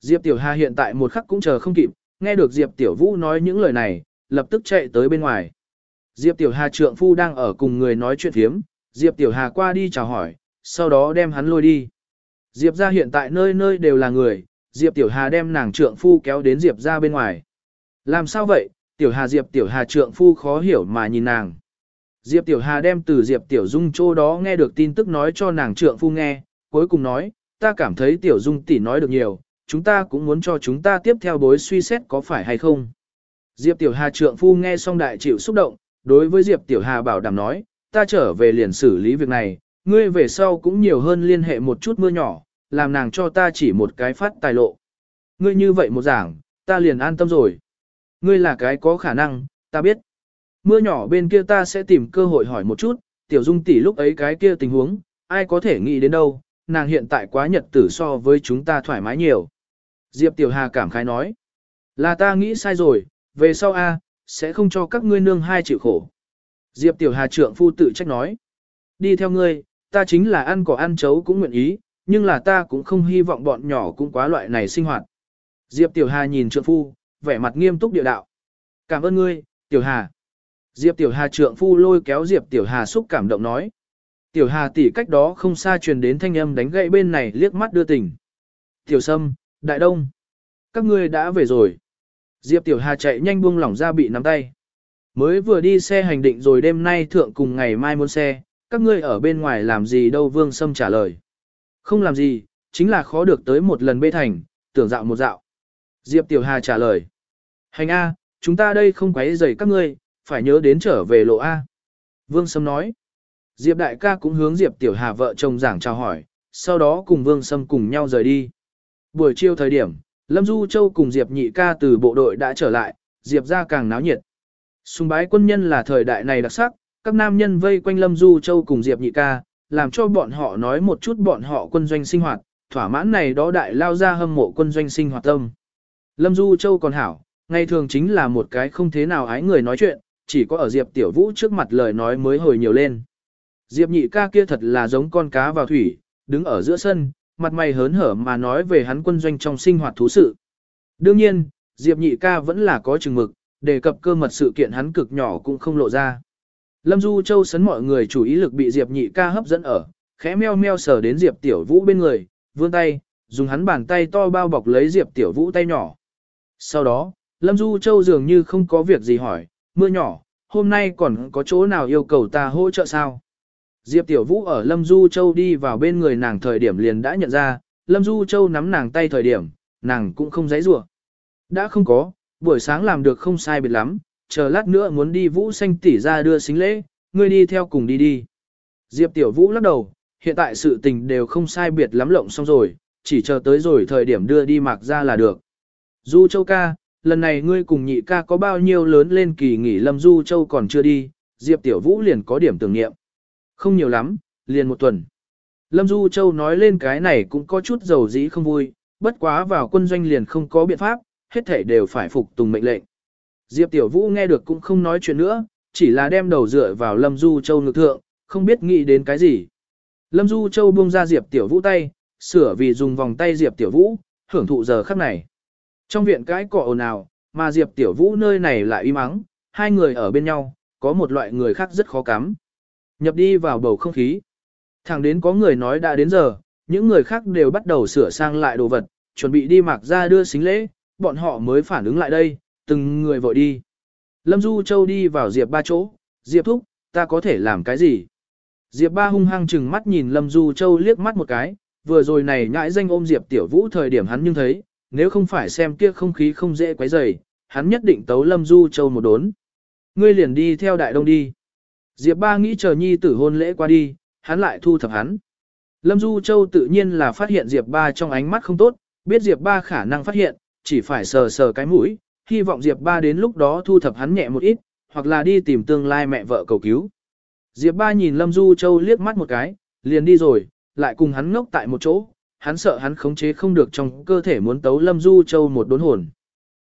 Diệp Tiểu Hà hiện tại một khắc cũng chờ không kịp, nghe được Diệp Tiểu Vũ nói những lời này, lập tức chạy tới bên ngoài. Diệp Tiểu Hà trượng phu đang ở cùng người nói chuyện thiếm, Diệp Tiểu Hà qua đi chào hỏi, sau đó đem hắn lôi đi. Diệp ra hiện tại nơi nơi đều là người, Diệp Tiểu Hà đem nàng trượng phu kéo đến Diệp ra bên ngoài. Làm sao vậy, Tiểu Hà Diệp Tiểu Hà trượng phu khó hiểu mà nhìn nàng. Diệp Tiểu Hà đem từ Diệp Tiểu Dung chỗ đó nghe được tin tức nói cho nàng trượng phu nghe, cuối cùng nói, ta cảm thấy Tiểu Dung tỷ nói được nhiều, chúng ta cũng muốn cho chúng ta tiếp theo bối suy xét có phải hay không. Diệp Tiểu Hà trượng phu nghe xong đại chịu xúc động, đối với Diệp Tiểu Hà bảo đảm nói, ta trở về liền xử lý việc này, ngươi về sau cũng nhiều hơn liên hệ một chút mưa nhỏ, làm nàng cho ta chỉ một cái phát tài lộ. Ngươi như vậy một giảng, ta liền an tâm rồi. Ngươi là cái có khả năng, ta biết. Mưa nhỏ bên kia ta sẽ tìm cơ hội hỏi một chút, tiểu dung tỷ lúc ấy cái kia tình huống, ai có thể nghĩ đến đâu, nàng hiện tại quá nhật tử so với chúng ta thoải mái nhiều. Diệp Tiểu Hà cảm khái nói, là ta nghĩ sai rồi, về sau a sẽ không cho các ngươi nương hai chịu khổ. Diệp Tiểu Hà trượng phu tự trách nói, đi theo ngươi, ta chính là ăn cỏ ăn chấu cũng nguyện ý, nhưng là ta cũng không hy vọng bọn nhỏ cũng quá loại này sinh hoạt. Diệp Tiểu Hà nhìn trượng phu, vẻ mặt nghiêm túc địa đạo. Cảm ơn ngươi, Tiểu Hà. Diệp Tiểu Hà trượng phu lôi kéo Diệp Tiểu Hà xúc cảm động nói. Tiểu Hà tỷ cách đó không xa truyền đến thanh âm đánh gậy bên này liếc mắt đưa tình. Tiểu Sâm, Đại Đông. Các ngươi đã về rồi. Diệp Tiểu Hà chạy nhanh buông lỏng ra bị nắm tay. Mới vừa đi xe hành định rồi đêm nay thượng cùng ngày mai muốn xe, các ngươi ở bên ngoài làm gì đâu Vương Sâm trả lời. Không làm gì, chính là khó được tới một lần bê thành, tưởng dạo một dạo. Diệp Tiểu Hà trả lời. Hành A, chúng ta đây không quấy rầy các ngươi, phải nhớ đến trở về lộ A. Vương Sâm nói. Diệp Đại ca cũng hướng Diệp Tiểu Hà vợ chồng giảng chào hỏi, sau đó cùng Vương Sâm cùng nhau rời đi. Buổi chiều thời điểm, Lâm Du Châu cùng Diệp Nhị ca từ bộ đội đã trở lại, Diệp ra càng náo nhiệt. Sùng bái quân nhân là thời đại này đặc sắc, các nam nhân vây quanh Lâm Du Châu cùng Diệp Nhị ca, làm cho bọn họ nói một chút bọn họ quân doanh sinh hoạt, thỏa mãn này đó đại lao ra hâm mộ quân doanh sinh hoạt tâm. Lâm Du Châu còn hảo, ngày thường chính là một cái không thế nào ái người nói chuyện, chỉ có ở Diệp Tiểu Vũ trước mặt lời nói mới hồi nhiều lên. Diệp nhị ca kia thật là giống con cá vào thủy, đứng ở giữa sân, mặt mày hớn hở mà nói về hắn quân doanh trong sinh hoạt thú sự. Đương nhiên, Diệp nhị ca vẫn là có chừng mực, đề cập cơ mật sự kiện hắn cực nhỏ cũng không lộ ra. Lâm Du Châu sấn mọi người chủ ý lực bị Diệp nhị ca hấp dẫn ở, khẽ meo meo sờ đến Diệp Tiểu Vũ bên người, vươn tay, dùng hắn bàn tay to bao bọc lấy Diệp Tiểu Vũ tay nhỏ. Sau đó, Lâm Du Châu dường như không có việc gì hỏi, mưa nhỏ, hôm nay còn có chỗ nào yêu cầu ta hỗ trợ sao? Diệp Tiểu Vũ ở Lâm Du Châu đi vào bên người nàng thời điểm liền đã nhận ra, Lâm Du Châu nắm nàng tay thời điểm, nàng cũng không dãy rủa. Đã không có, buổi sáng làm được không sai biệt lắm, chờ lát nữa muốn đi Vũ Xanh tỷ ra đưa xính lễ, ngươi đi theo cùng đi đi. Diệp Tiểu Vũ lắc đầu, hiện tại sự tình đều không sai biệt lắm lộng xong rồi, chỉ chờ tới rồi thời điểm đưa đi mặc ra là được. Du Châu ca, lần này ngươi cùng nhị ca có bao nhiêu lớn lên kỳ nghỉ Lâm Du Châu còn chưa đi, Diệp Tiểu Vũ liền có điểm tưởng niệm. Không nhiều lắm, liền một tuần. Lâm Du Châu nói lên cái này cũng có chút dầu dĩ không vui, bất quá vào quân doanh liền không có biện pháp, hết thể đều phải phục tùng mệnh lệnh. Diệp Tiểu Vũ nghe được cũng không nói chuyện nữa, chỉ là đem đầu dựa vào Lâm Du Châu ngực thượng, không biết nghĩ đến cái gì. Lâm Du Châu buông ra Diệp Tiểu Vũ tay, sửa vì dùng vòng tay Diệp Tiểu Vũ, hưởng thụ giờ khắc này. Trong viện cái cỏ ồn ào, mà Diệp Tiểu Vũ nơi này lại im ắng, hai người ở bên nhau, có một loại người khác rất khó cắm. Nhập đi vào bầu không khí. Thẳng đến có người nói đã đến giờ, những người khác đều bắt đầu sửa sang lại đồ vật, chuẩn bị đi mặc ra đưa xính lễ, bọn họ mới phản ứng lại đây, từng người vội đi. Lâm Du Châu đi vào Diệp ba chỗ, Diệp thúc, ta có thể làm cái gì? Diệp ba hung hăng chừng mắt nhìn Lâm Du Châu liếc mắt một cái, vừa rồi này ngại danh ôm Diệp Tiểu Vũ thời điểm hắn nhưng thấy, nếu không phải xem kia không khí không dễ quấy rầy, hắn nhất định tấu Lâm Du Châu một đốn. Ngươi liền đi theo đại đông đi. Diệp ba nghĩ chờ nhi tử hôn lễ qua đi, hắn lại thu thập hắn. Lâm Du Châu tự nhiên là phát hiện Diệp ba trong ánh mắt không tốt, biết Diệp ba khả năng phát hiện, chỉ phải sờ sờ cái mũi, hy vọng Diệp ba đến lúc đó thu thập hắn nhẹ một ít, hoặc là đi tìm tương lai mẹ vợ cầu cứu. Diệp ba nhìn Lâm Du Châu liếc mắt một cái, liền đi rồi, lại cùng hắn ngốc tại một chỗ, hắn sợ hắn khống chế không được trong cơ thể muốn tấu Lâm Du Châu một đốn hồn.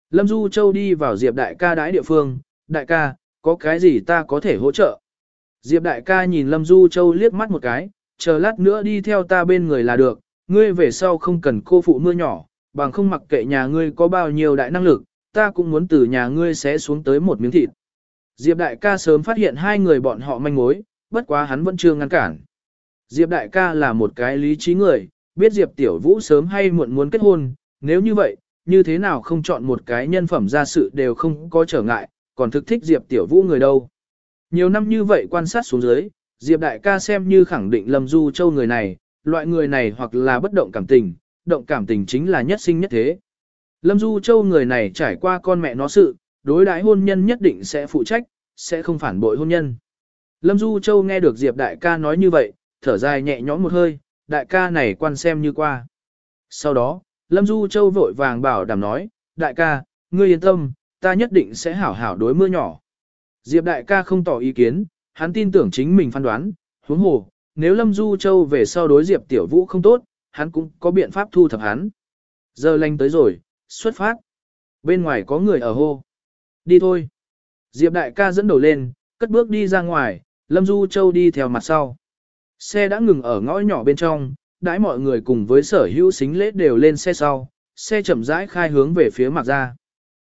Lâm Du Châu đi vào Diệp đại ca đái địa phương, đại ca, có cái gì ta có thể hỗ trợ? Diệp đại ca nhìn Lâm Du Châu liếc mắt một cái, chờ lát nữa đi theo ta bên người là được, ngươi về sau không cần cô phụ mưa nhỏ, bằng không mặc kệ nhà ngươi có bao nhiêu đại năng lực, ta cũng muốn từ nhà ngươi sẽ xuống tới một miếng thịt. Diệp đại ca sớm phát hiện hai người bọn họ manh mối, bất quá hắn vẫn chưa ngăn cản. Diệp đại ca là một cái lý trí người, biết Diệp tiểu vũ sớm hay muộn muốn kết hôn, nếu như vậy, như thế nào không chọn một cái nhân phẩm ra sự đều không có trở ngại, còn thực thích Diệp tiểu vũ người đâu. Nhiều năm như vậy quan sát xuống dưới, Diệp đại ca xem như khẳng định Lâm Du Châu người này, loại người này hoặc là bất động cảm tình, động cảm tình chính là nhất sinh nhất thế. Lâm Du Châu người này trải qua con mẹ nó sự, đối đãi hôn nhân nhất định sẽ phụ trách, sẽ không phản bội hôn nhân. Lâm Du Châu nghe được Diệp đại ca nói như vậy, thở dài nhẹ nhõm một hơi, đại ca này quan xem như qua. Sau đó, Lâm Du Châu vội vàng bảo đảm nói, đại ca, ngươi yên tâm, ta nhất định sẽ hảo hảo đối mưa nhỏ. Diệp đại ca không tỏ ý kiến, hắn tin tưởng chính mình phán đoán, huống hồ, nếu Lâm Du Châu về sau đối Diệp Tiểu Vũ không tốt, hắn cũng có biện pháp thu thập hắn. Giờ lành tới rồi, xuất phát. Bên ngoài có người ở hô. Đi thôi. Diệp đại ca dẫn đầu lên, cất bước đi ra ngoài, Lâm Du Châu đi theo mặt sau. Xe đã ngừng ở ngõ nhỏ bên trong, đãi mọi người cùng với sở hữu xính lễ đều lên xe sau, xe chậm rãi khai hướng về phía Mạc Gia.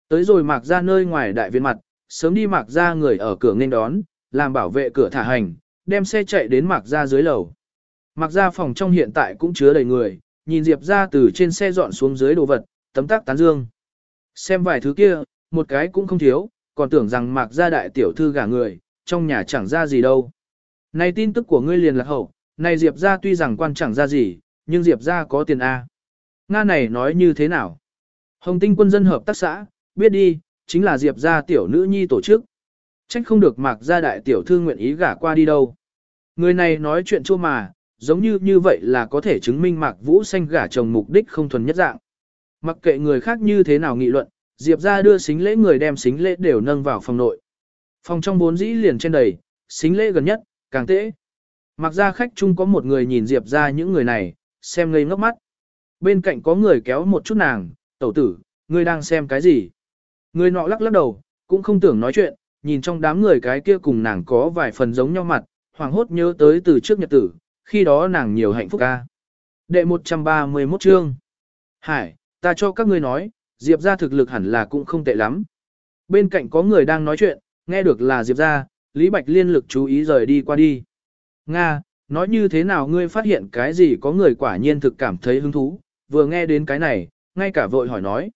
Tới rồi Mạc Gia nơi ngoài đại viện mặt, sớm đi Mạc Gia người ở cửa nghênh đón, làm bảo vệ cửa thả hành, đem xe chạy đến Mạc Gia dưới lầu. Mạc Gia phòng trong hiện tại cũng chứa đầy người, nhìn Diệp ra từ trên xe dọn xuống dưới đồ vật, tấm tắc tán dương. Xem vài thứ kia, một cái cũng không thiếu, còn tưởng rằng Mạc Gia đại tiểu thư gả người, trong nhà chẳng ra gì đâu. Này tin tức của ngươi liền là hậu, này Diệp ra tuy rằng quan chẳng ra gì, nhưng Diệp ra có tiền A. Nga này nói như thế nào? Hồng tinh quân dân hợp tác xã, biết đi, chính là Diệp gia tiểu nữ nhi tổ chức. Trách không được mạc gia đại tiểu thư nguyện ý gả qua đi đâu. Người này nói chuyện chua mà, giống như như vậy là có thể chứng minh mạc vũ xanh gả chồng mục đích không thuần nhất dạng. Mặc kệ người khác như thế nào nghị luận, Diệp ra đưa xính lễ người đem xính lễ đều nâng vào phòng nội. Phòng trong bốn dĩ liền trên đầy, xính lễ gần nhất, càng tễ. Mặc ra khách chung có một người nhìn Diệp ra những người này, xem ngây ngốc mắt. Bên cạnh có người kéo một chút nàng, tẩu tử, ngươi đang xem cái gì? Người nọ lắc lắc đầu, cũng không tưởng nói chuyện, nhìn trong đám người cái kia cùng nàng có vài phần giống nhau mặt, hoàng hốt nhớ tới từ trước nhật tử, khi đó nàng nhiều hạnh phúc ca. Đệ 131 chương. Hải, ta cho các ngươi nói, Diệp ra thực lực hẳn là cũng không tệ lắm. Bên cạnh có người đang nói chuyện, nghe được là Diệp ra, Lý Bạch liên lực chú ý rời đi qua đi. Nga, nói như thế nào ngươi phát hiện cái gì có người quả nhiên thực cảm thấy hứng thú, vừa nghe đến cái này, ngay cả vội hỏi nói.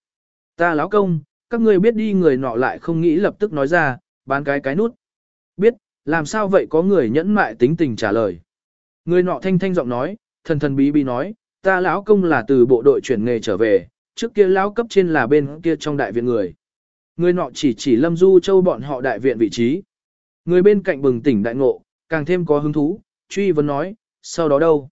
Ta lão công, các ngươi biết đi người nọ lại không nghĩ lập tức nói ra, bán cái cái nút. Biết, làm sao vậy có người nhẫn mại tính tình trả lời. Người nọ thanh thanh giọng nói, thần thần bí bí nói, ta lão công là từ bộ đội chuyển nghề trở về, trước kia lão cấp trên là bên kia trong đại viện người. Người nọ chỉ chỉ Lâm Du Châu bọn họ đại viện vị trí. Người bên cạnh bừng tỉnh đại ngộ, càng thêm có hứng thú, truy vấn nói, sau đó đâu?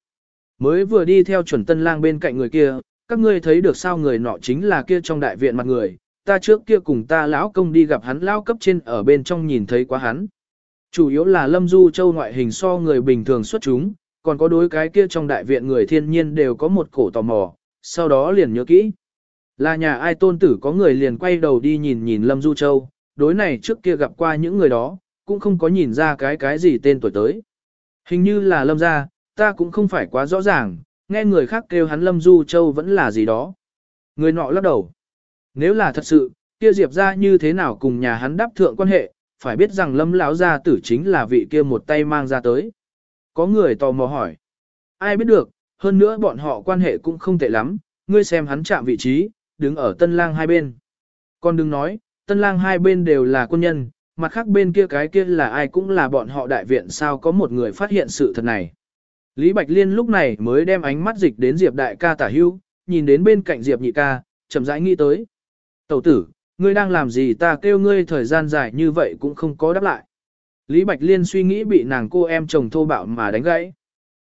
Mới vừa đi theo chuẩn tân lang bên cạnh người kia, các ngươi thấy được sao người nọ chính là kia trong đại viện mặt người, ta trước kia cùng ta lão công đi gặp hắn lão cấp trên ở bên trong nhìn thấy quá hắn. Chủ yếu là Lâm Du Châu ngoại hình so người bình thường xuất chúng, còn có đối cái kia trong đại viện người thiên nhiên đều có một cổ tò mò, sau đó liền nhớ kỹ. Là nhà ai tôn tử có người liền quay đầu đi nhìn nhìn Lâm Du Châu, đối này trước kia gặp qua những người đó, cũng không có nhìn ra cái cái gì tên tuổi tới. Hình như là Lâm gia, ta cũng không phải quá rõ ràng, nghe người khác kêu hắn Lâm Du Châu vẫn là gì đó. Người nọ lắc đầu. Nếu là thật sự, kia Diệp ra như thế nào cùng nhà hắn đáp thượng quan hệ, phải biết rằng Lâm lão gia tử chính là vị kia một tay mang ra tới. Có người tò mò hỏi. Ai biết được, hơn nữa bọn họ quan hệ cũng không tệ lắm, ngươi xem hắn chạm vị trí, đứng ở tân lang hai bên. Còn đừng nói, tân lang hai bên đều là quân nhân, mặt khác bên kia cái kia là ai cũng là bọn họ đại viện sao có một người phát hiện sự thật này. Lý Bạch Liên lúc này mới đem ánh mắt dịch đến Diệp đại ca tả hưu, nhìn đến bên cạnh Diệp nhị ca, chậm rãi nghĩ tới. Tẩu tử, ngươi đang làm gì ta kêu ngươi thời gian dài như vậy cũng không có đáp lại. Lý Bạch Liên suy nghĩ bị nàng cô em chồng thô bạo mà đánh gãy.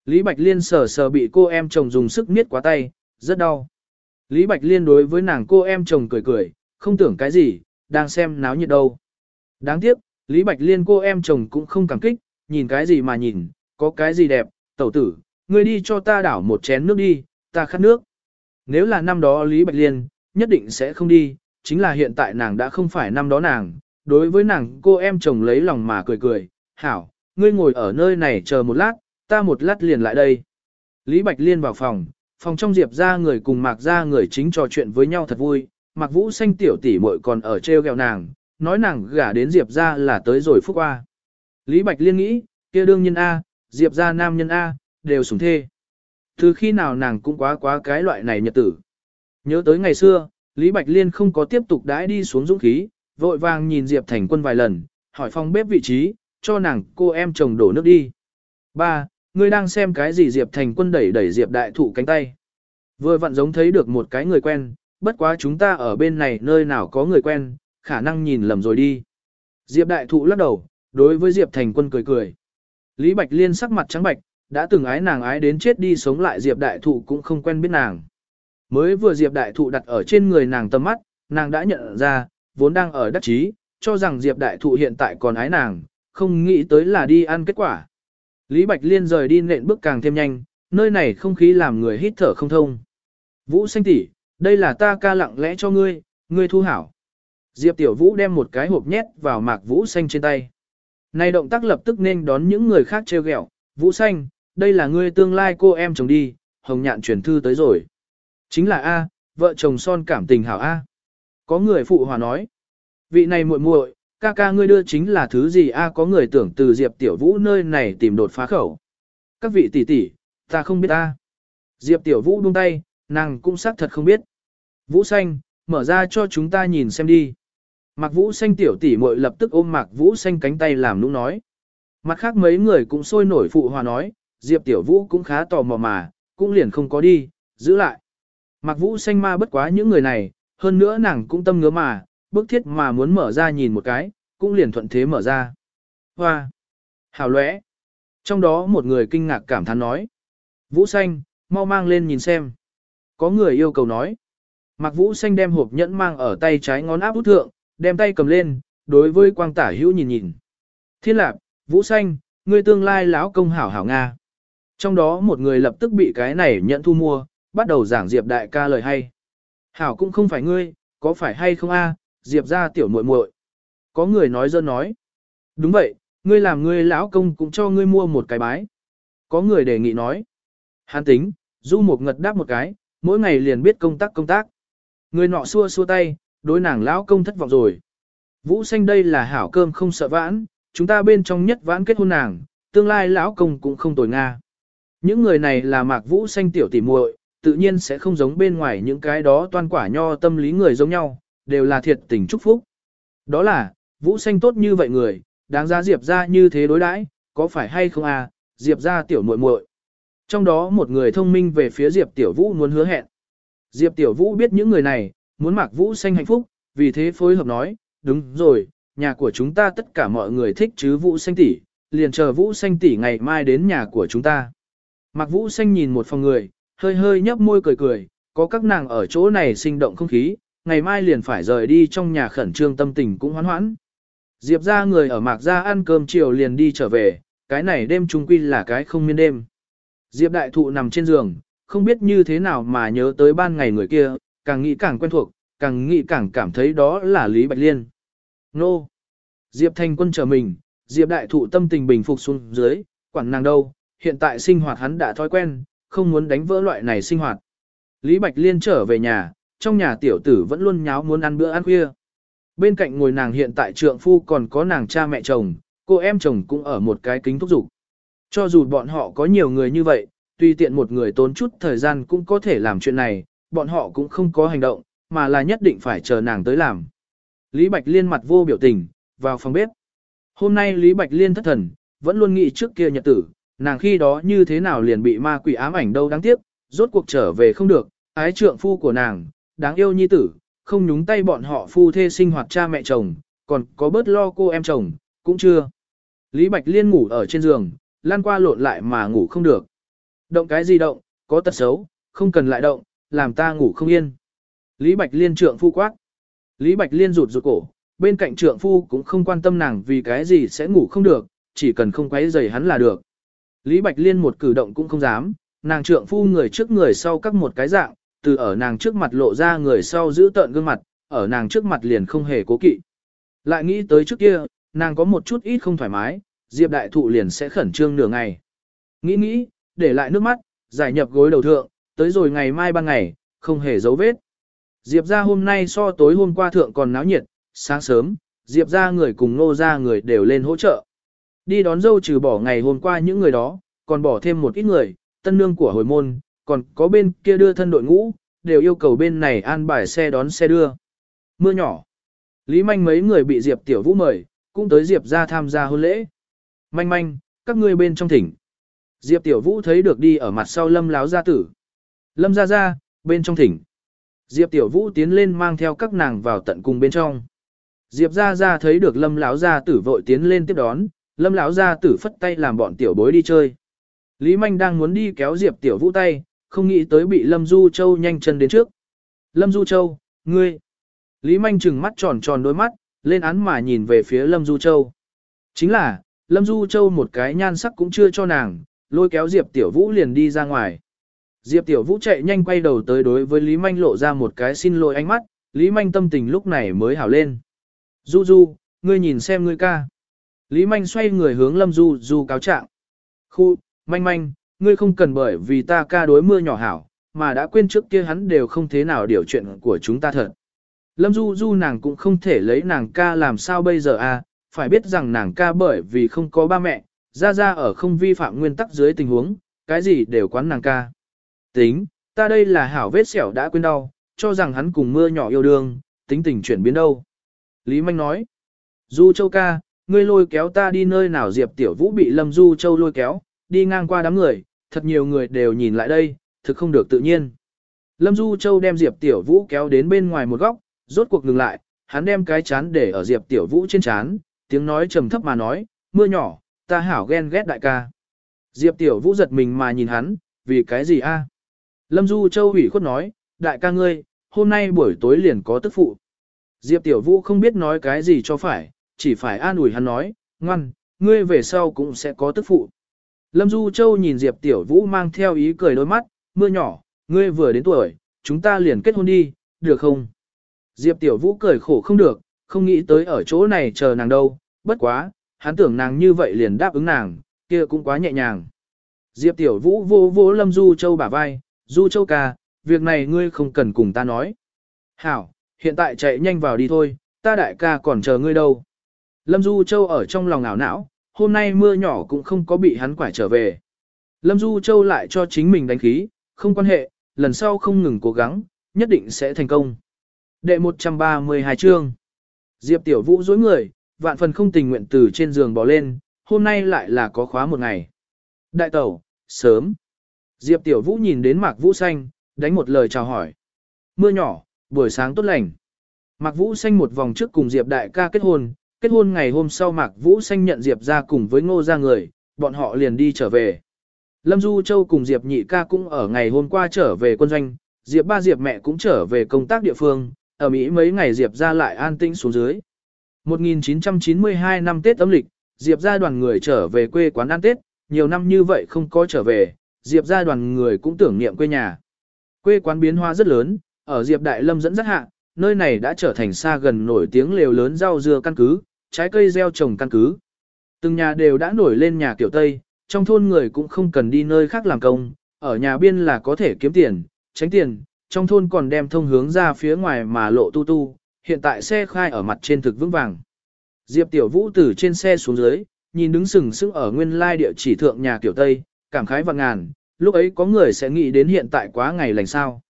Lý Bạch Liên sờ sờ bị cô em chồng dùng sức miết quá tay, rất đau. Lý Bạch Liên đối với nàng cô em chồng cười cười, không tưởng cái gì, đang xem náo nhiệt đâu. Đáng tiếc, Lý Bạch Liên cô em chồng cũng không cảm kích, nhìn cái gì mà nhìn, có cái gì đẹp, tẩu tử, ngươi đi cho ta đảo một chén nước đi, ta khát nước. Nếu là năm đó Lý Bạch Liên, nhất định sẽ không đi, chính là hiện tại nàng đã không phải năm đó nàng, đối với nàng cô em chồng lấy lòng mà cười cười, hảo, ngươi ngồi ở nơi này chờ một lát, ta một lát liền lại đây. Lý Bạch Liên vào phòng, phòng trong Diệp ra người cùng Mạc ra người chính trò chuyện với nhau thật vui, Mạc Vũ xanh tiểu tỷ muội còn ở treo gẹo nàng, nói nàng gả đến Diệp ra là tới rồi phúc qua. Lý Bạch Liên nghĩ, kia đương nhân A, Diệp ra nam nhân A, đều sủng thê. Từ khi nào nàng cũng quá quá cái loại này nhật tử. Nhớ tới ngày xưa, Lý Bạch Liên không có tiếp tục đãi đi xuống dũng khí, vội vàng nhìn Diệp Thành Quân vài lần, hỏi phòng bếp vị trí, cho nàng cô em chồng đổ nước đi. Ba, ngươi đang xem cái gì Diệp Thành Quân đẩy đẩy Diệp Đại Thụ cánh tay. Vừa vặn giống thấy được một cái người quen, bất quá chúng ta ở bên này nơi nào có người quen, khả năng nhìn lầm rồi đi. Diệp Đại Thụ lắc đầu, đối với Diệp Thành Quân cười cười. Lý Bạch Liên sắc mặt trắng bạch, đã từng ái nàng ái đến chết đi sống lại Diệp Đại Thụ cũng không quen biết nàng. Mới vừa Diệp Đại Thụ đặt ở trên người nàng tầm mắt, nàng đã nhận ra, vốn đang ở đắc chí, cho rằng Diệp Đại Thụ hiện tại còn ái nàng, không nghĩ tới là đi ăn kết quả. Lý Bạch Liên rời đi nện bước càng thêm nhanh, nơi này không khí làm người hít thở không thông. Vũ xanh tỷ, đây là ta ca lặng lẽ cho ngươi, ngươi thu hảo. Diệp Tiểu Vũ đem một cái hộp nhét vào mạc Vũ xanh trên tay. Này động tác lập tức nên đón những người khác trêu ghẹo. Vũ xanh, đây là ngươi tương lai cô em chồng đi, hồng nhạn chuyển thư tới rồi. Chính là A, vợ chồng son cảm tình hảo A. Có người phụ hòa nói. Vị này muội muội, ca ca ngươi đưa chính là thứ gì A có người tưởng từ Diệp Tiểu Vũ nơi này tìm đột phá khẩu. Các vị tỷ tỷ, ta không biết A. Diệp Tiểu Vũ buông tay, nàng cũng xác thật không biết. Vũ xanh, mở ra cho chúng ta nhìn xem đi. Mạc Vũ xanh tiểu tỷ muội lập tức ôm Mạc Vũ xanh cánh tay làm nũng nói. Mặt khác mấy người cũng sôi nổi phụ hòa nói, Diệp Tiểu Vũ cũng khá tò mò mà, cũng liền không có đi, giữ lại. Mạc Vũ xanh ma bất quá những người này, hơn nữa nàng cũng tâm ngứa mà, bức thiết mà muốn mở ra nhìn một cái, cũng liền thuận thế mở ra. Hoa! Hào lẽ! Trong đó một người kinh ngạc cảm thán nói. Vũ xanh, mau mang lên nhìn xem. Có người yêu cầu nói. Mạc Vũ xanh đem hộp nhẫn mang ở tay trái ngón áp út thượng, đem tay cầm lên, đối với quang tả hữu nhìn nhìn. Thiên lạp, Vũ xanh, ngươi tương lai lão công hảo hảo Nga. Trong đó một người lập tức bị cái này nhận thu mua, bắt đầu giảng Diệp đại ca lời hay. Hảo cũng không phải ngươi, có phải hay không a? Diệp ra tiểu muội muội. Có người nói dơ nói. Đúng vậy, ngươi làm ngươi lão công cũng cho ngươi mua một cái bái. Có người đề nghị nói. Hán tính, du một ngật đáp một cái, mỗi ngày liền biết công tác công tác. Người nọ xua xua tay, đối nàng lão công thất vọng rồi. Vũ xanh đây là hảo cơm không sợ vãn, chúng ta bên trong nhất vãn kết hôn nàng, tương lai lão công cũng không tồi nga. Những người này là mạc vũ xanh tiểu tỉ muội, tự nhiên sẽ không giống bên ngoài những cái đó toan quả nho tâm lý người giống nhau, đều là thiệt tình chúc phúc. Đó là, vũ xanh tốt như vậy người, đáng giá Diệp ra như thế đối đãi, có phải hay không à, Diệp ra tiểu muội muội. Trong đó một người thông minh về phía Diệp tiểu vũ muốn hứa hẹn. Diệp tiểu vũ biết những người này, muốn mặc vũ xanh hạnh phúc, vì thế phối hợp nói, đúng rồi, nhà của chúng ta tất cả mọi người thích chứ vũ xanh tỷ, liền chờ vũ xanh tỷ ngày mai đến nhà của chúng ta. Mạc vũ xanh nhìn một phòng người, hơi hơi nhấp môi cười cười, có các nàng ở chỗ này sinh động không khí, ngày mai liền phải rời đi trong nhà khẩn trương tâm tình cũng hoán hoãn. Diệp ra người ở mạc ra ăn cơm chiều liền đi trở về, cái này đêm trung quy là cái không miên đêm. Diệp đại thụ nằm trên giường, không biết như thế nào mà nhớ tới ban ngày người kia, càng nghĩ càng quen thuộc, càng nghĩ càng cảm thấy đó là Lý Bạch Liên. Nô! Diệp thành quân chờ mình, Diệp đại thụ tâm tình bình phục xuống dưới, quản nàng đâu, hiện tại sinh hoạt hắn đã thói quen, không muốn đánh vỡ loại này sinh hoạt. Lý Bạch Liên trở về nhà, trong nhà tiểu tử vẫn luôn nháo muốn ăn bữa ăn khuya. Bên cạnh ngồi nàng hiện tại trượng phu còn có nàng cha mẹ chồng, cô em chồng cũng ở một cái kính thúc dục. Cho dù bọn họ có nhiều người như vậy, tuy tiện một người tốn chút thời gian cũng có thể làm chuyện này, bọn họ cũng không có hành động, mà là nhất định phải chờ nàng tới làm. Lý Bạch Liên mặt vô biểu tình, vào phòng bếp. Hôm nay Lý Bạch Liên thất thần, vẫn luôn nghĩ trước kia nhật tử, nàng khi đó như thế nào liền bị ma quỷ ám ảnh đâu đáng tiếc, rốt cuộc trở về không được, ái trượng phu của nàng, đáng yêu nhi tử, không nhúng tay bọn họ phu thê sinh hoạt cha mẹ chồng, còn có bớt lo cô em chồng, cũng chưa. Lý Bạch Liên ngủ ở trên giường, lan qua lộn lại mà ngủ không được. Động cái gì động, có tật xấu, không cần lại động, làm ta ngủ không yên. Lý Bạch Liên trượng phu quát. Lý Bạch Liên rụt rụt cổ, bên cạnh trượng phu cũng không quan tâm nàng vì cái gì sẽ ngủ không được, chỉ cần không quấy rầy hắn là được. Lý Bạch Liên một cử động cũng không dám, nàng trượng phu người trước người sau các một cái dạng, từ ở nàng trước mặt lộ ra người sau giữ tợn gương mặt, ở nàng trước mặt liền không hề cố kỵ. Lại nghĩ tới trước kia, nàng có một chút ít không thoải mái, Diệp đại thụ liền sẽ khẩn trương nửa ngày. Nghĩ nghĩ, để lại nước mắt, giải nhập gối đầu thượng, tới rồi ngày mai ban ngày, không hề dấu vết. Diệp ra hôm nay so tối hôm qua thượng còn náo nhiệt, sáng sớm, Diệp ra người cùng nô ra người đều lên hỗ trợ. Đi đón dâu trừ bỏ ngày hôm qua những người đó, còn bỏ thêm một ít người, tân nương của hồi môn, còn có bên kia đưa thân đội ngũ, đều yêu cầu bên này an bài xe đón xe đưa. Mưa nhỏ. Lý manh mấy người bị Diệp Tiểu Vũ mời, cũng tới Diệp ra tham gia hôn lễ. Manh manh, các ngươi bên trong thỉnh. Diệp Tiểu Vũ thấy được đi ở mặt sau lâm láo gia tử. Lâm ra ra, bên trong thỉnh. Diệp Tiểu Vũ tiến lên mang theo các nàng vào tận cùng bên trong. Diệp ra ra thấy được lâm láo gia tử vội tiến lên tiếp đón, lâm Lão gia tử phất tay làm bọn tiểu bối đi chơi. Lý Manh đang muốn đi kéo Diệp Tiểu Vũ tay, không nghĩ tới bị Lâm Du Châu nhanh chân đến trước. Lâm Du Châu, ngươi. Lý Manh trừng mắt tròn tròn đôi mắt, lên án mà nhìn về phía Lâm Du Châu. Chính là, Lâm Du Châu một cái nhan sắc cũng chưa cho nàng, lôi kéo Diệp Tiểu Vũ liền đi ra ngoài. Diệp Tiểu Vũ chạy nhanh quay đầu tới đối với Lý Manh lộ ra một cái xin lỗi ánh mắt, Lý Manh tâm tình lúc này mới hảo lên. Du Du, ngươi nhìn xem ngươi ca. Lý Manh xoay người hướng Lâm Du Du cáo trạng. Khu, Manh Manh, ngươi không cần bởi vì ta ca đối mưa nhỏ hảo, mà đã quên trước kia hắn đều không thế nào điều chuyện của chúng ta thật. Lâm Du Du nàng cũng không thể lấy nàng ca làm sao bây giờ à, phải biết rằng nàng ca bởi vì không có ba mẹ, ra ra ở không vi phạm nguyên tắc dưới tình huống, cái gì đều quán nàng ca. Tính, ta đây là hảo vết sẹo đã quên đau, cho rằng hắn cùng mưa nhỏ yêu đương, tính tình chuyển biến đâu. Lý Manh nói, Du Châu ca, ngươi lôi kéo ta đi nơi nào Diệp Tiểu Vũ bị Lâm Du Châu lôi kéo, đi ngang qua đám người, thật nhiều người đều nhìn lại đây, thực không được tự nhiên. Lâm Du Châu đem Diệp Tiểu Vũ kéo đến bên ngoài một góc, rốt cuộc ngừng lại, hắn đem cái chán để ở Diệp Tiểu Vũ trên chán, tiếng nói trầm thấp mà nói, mưa nhỏ, ta hảo ghen ghét đại ca. Diệp Tiểu Vũ giật mình mà nhìn hắn, vì cái gì a? Lâm Du Châu ủy khuất nói, đại ca ngươi, hôm nay buổi tối liền có tức phụ. Diệp Tiểu Vũ không biết nói cái gì cho phải, chỉ phải an ủi hắn nói, ngoan, ngươi về sau cũng sẽ có tức phụ. Lâm Du Châu nhìn Diệp Tiểu Vũ mang theo ý cười đôi mắt, mưa nhỏ, ngươi vừa đến tuổi, chúng ta liền kết hôn đi, được không? Diệp Tiểu Vũ cười khổ không được, không nghĩ tới ở chỗ này chờ nàng đâu, bất quá, hắn tưởng nàng như vậy liền đáp ứng nàng, kia cũng quá nhẹ nhàng. Diệp Tiểu Vũ vô vô Lâm Du Châu bả vai, Du Châu ca, việc này ngươi không cần cùng ta nói. Hảo, hiện tại chạy nhanh vào đi thôi, ta đại ca còn chờ ngươi đâu. Lâm Du Châu ở trong lòng ảo não, hôm nay mưa nhỏ cũng không có bị hắn quải trở về. Lâm Du Châu lại cho chính mình đánh khí, không quan hệ, lần sau không ngừng cố gắng, nhất định sẽ thành công. Đệ 132 chương Diệp Tiểu Vũ dối người, vạn phần không tình nguyện từ trên giường bỏ lên, hôm nay lại là có khóa một ngày. Đại tẩu, sớm. Diệp Tiểu Vũ nhìn đến Mạc Vũ Xanh, đánh một lời chào hỏi. Mưa nhỏ, buổi sáng tốt lành. Mạc Vũ Xanh một vòng trước cùng Diệp Đại ca kết hôn, kết hôn ngày hôm sau Mạc Vũ Xanh nhận Diệp ra cùng với ngô ra người, bọn họ liền đi trở về. Lâm Du Châu cùng Diệp Nhị ca cũng ở ngày hôm qua trở về quân doanh, Diệp ba Diệp mẹ cũng trở về công tác địa phương, ở Mỹ mấy ngày Diệp ra lại an tĩnh xuống dưới. 1992 năm Tết âm lịch, Diệp ra đoàn người trở về quê quán ăn Tết, nhiều năm như vậy không có trở về, Diệp ra đoàn người cũng tưởng niệm quê nhà. Quê quán biến hóa rất lớn, ở Diệp Đại Lâm dẫn dắt hạ, nơi này đã trở thành xa gần nổi tiếng lều lớn rau dưa căn cứ, trái cây gieo trồng căn cứ. Từng nhà đều đã nổi lên nhà kiểu Tây, trong thôn người cũng không cần đi nơi khác làm công, ở nhà biên là có thể kiếm tiền, tránh tiền, trong thôn còn đem thông hướng ra phía ngoài mà lộ tu tu, hiện tại xe khai ở mặt trên thực vững vàng. Diệp Tiểu Vũ từ trên xe xuống dưới, nhìn đứng sừng sững ở nguyên lai địa chỉ thượng nhà kiểu Tây, cảm khái vạn ngàn, lúc ấy có người sẽ nghĩ đến hiện tại quá ngày lành sao.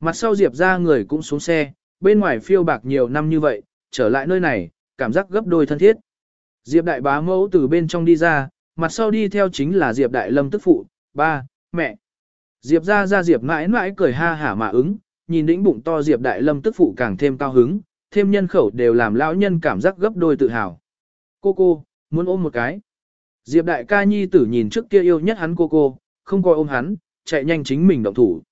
Mặt sau Diệp ra người cũng xuống xe, bên ngoài phiêu bạc nhiều năm như vậy, trở lại nơi này, cảm giác gấp đôi thân thiết. Diệp đại bá mẫu từ bên trong đi ra, mặt sau đi theo chính là Diệp đại lâm tức phụ, ba, mẹ. Diệp ra ra Diệp mãi mãi cười ha hả mà ứng, nhìn đĩnh bụng to Diệp đại lâm tức phụ càng thêm cao hứng, thêm nhân khẩu đều làm lão nhân cảm giác gấp đôi tự hào. Cô cô, muốn ôm một cái. Diệp đại ca nhi tử nhìn trước kia yêu nhất hắn cô cô, không coi ôm hắn, chạy nhanh chính mình động thủ.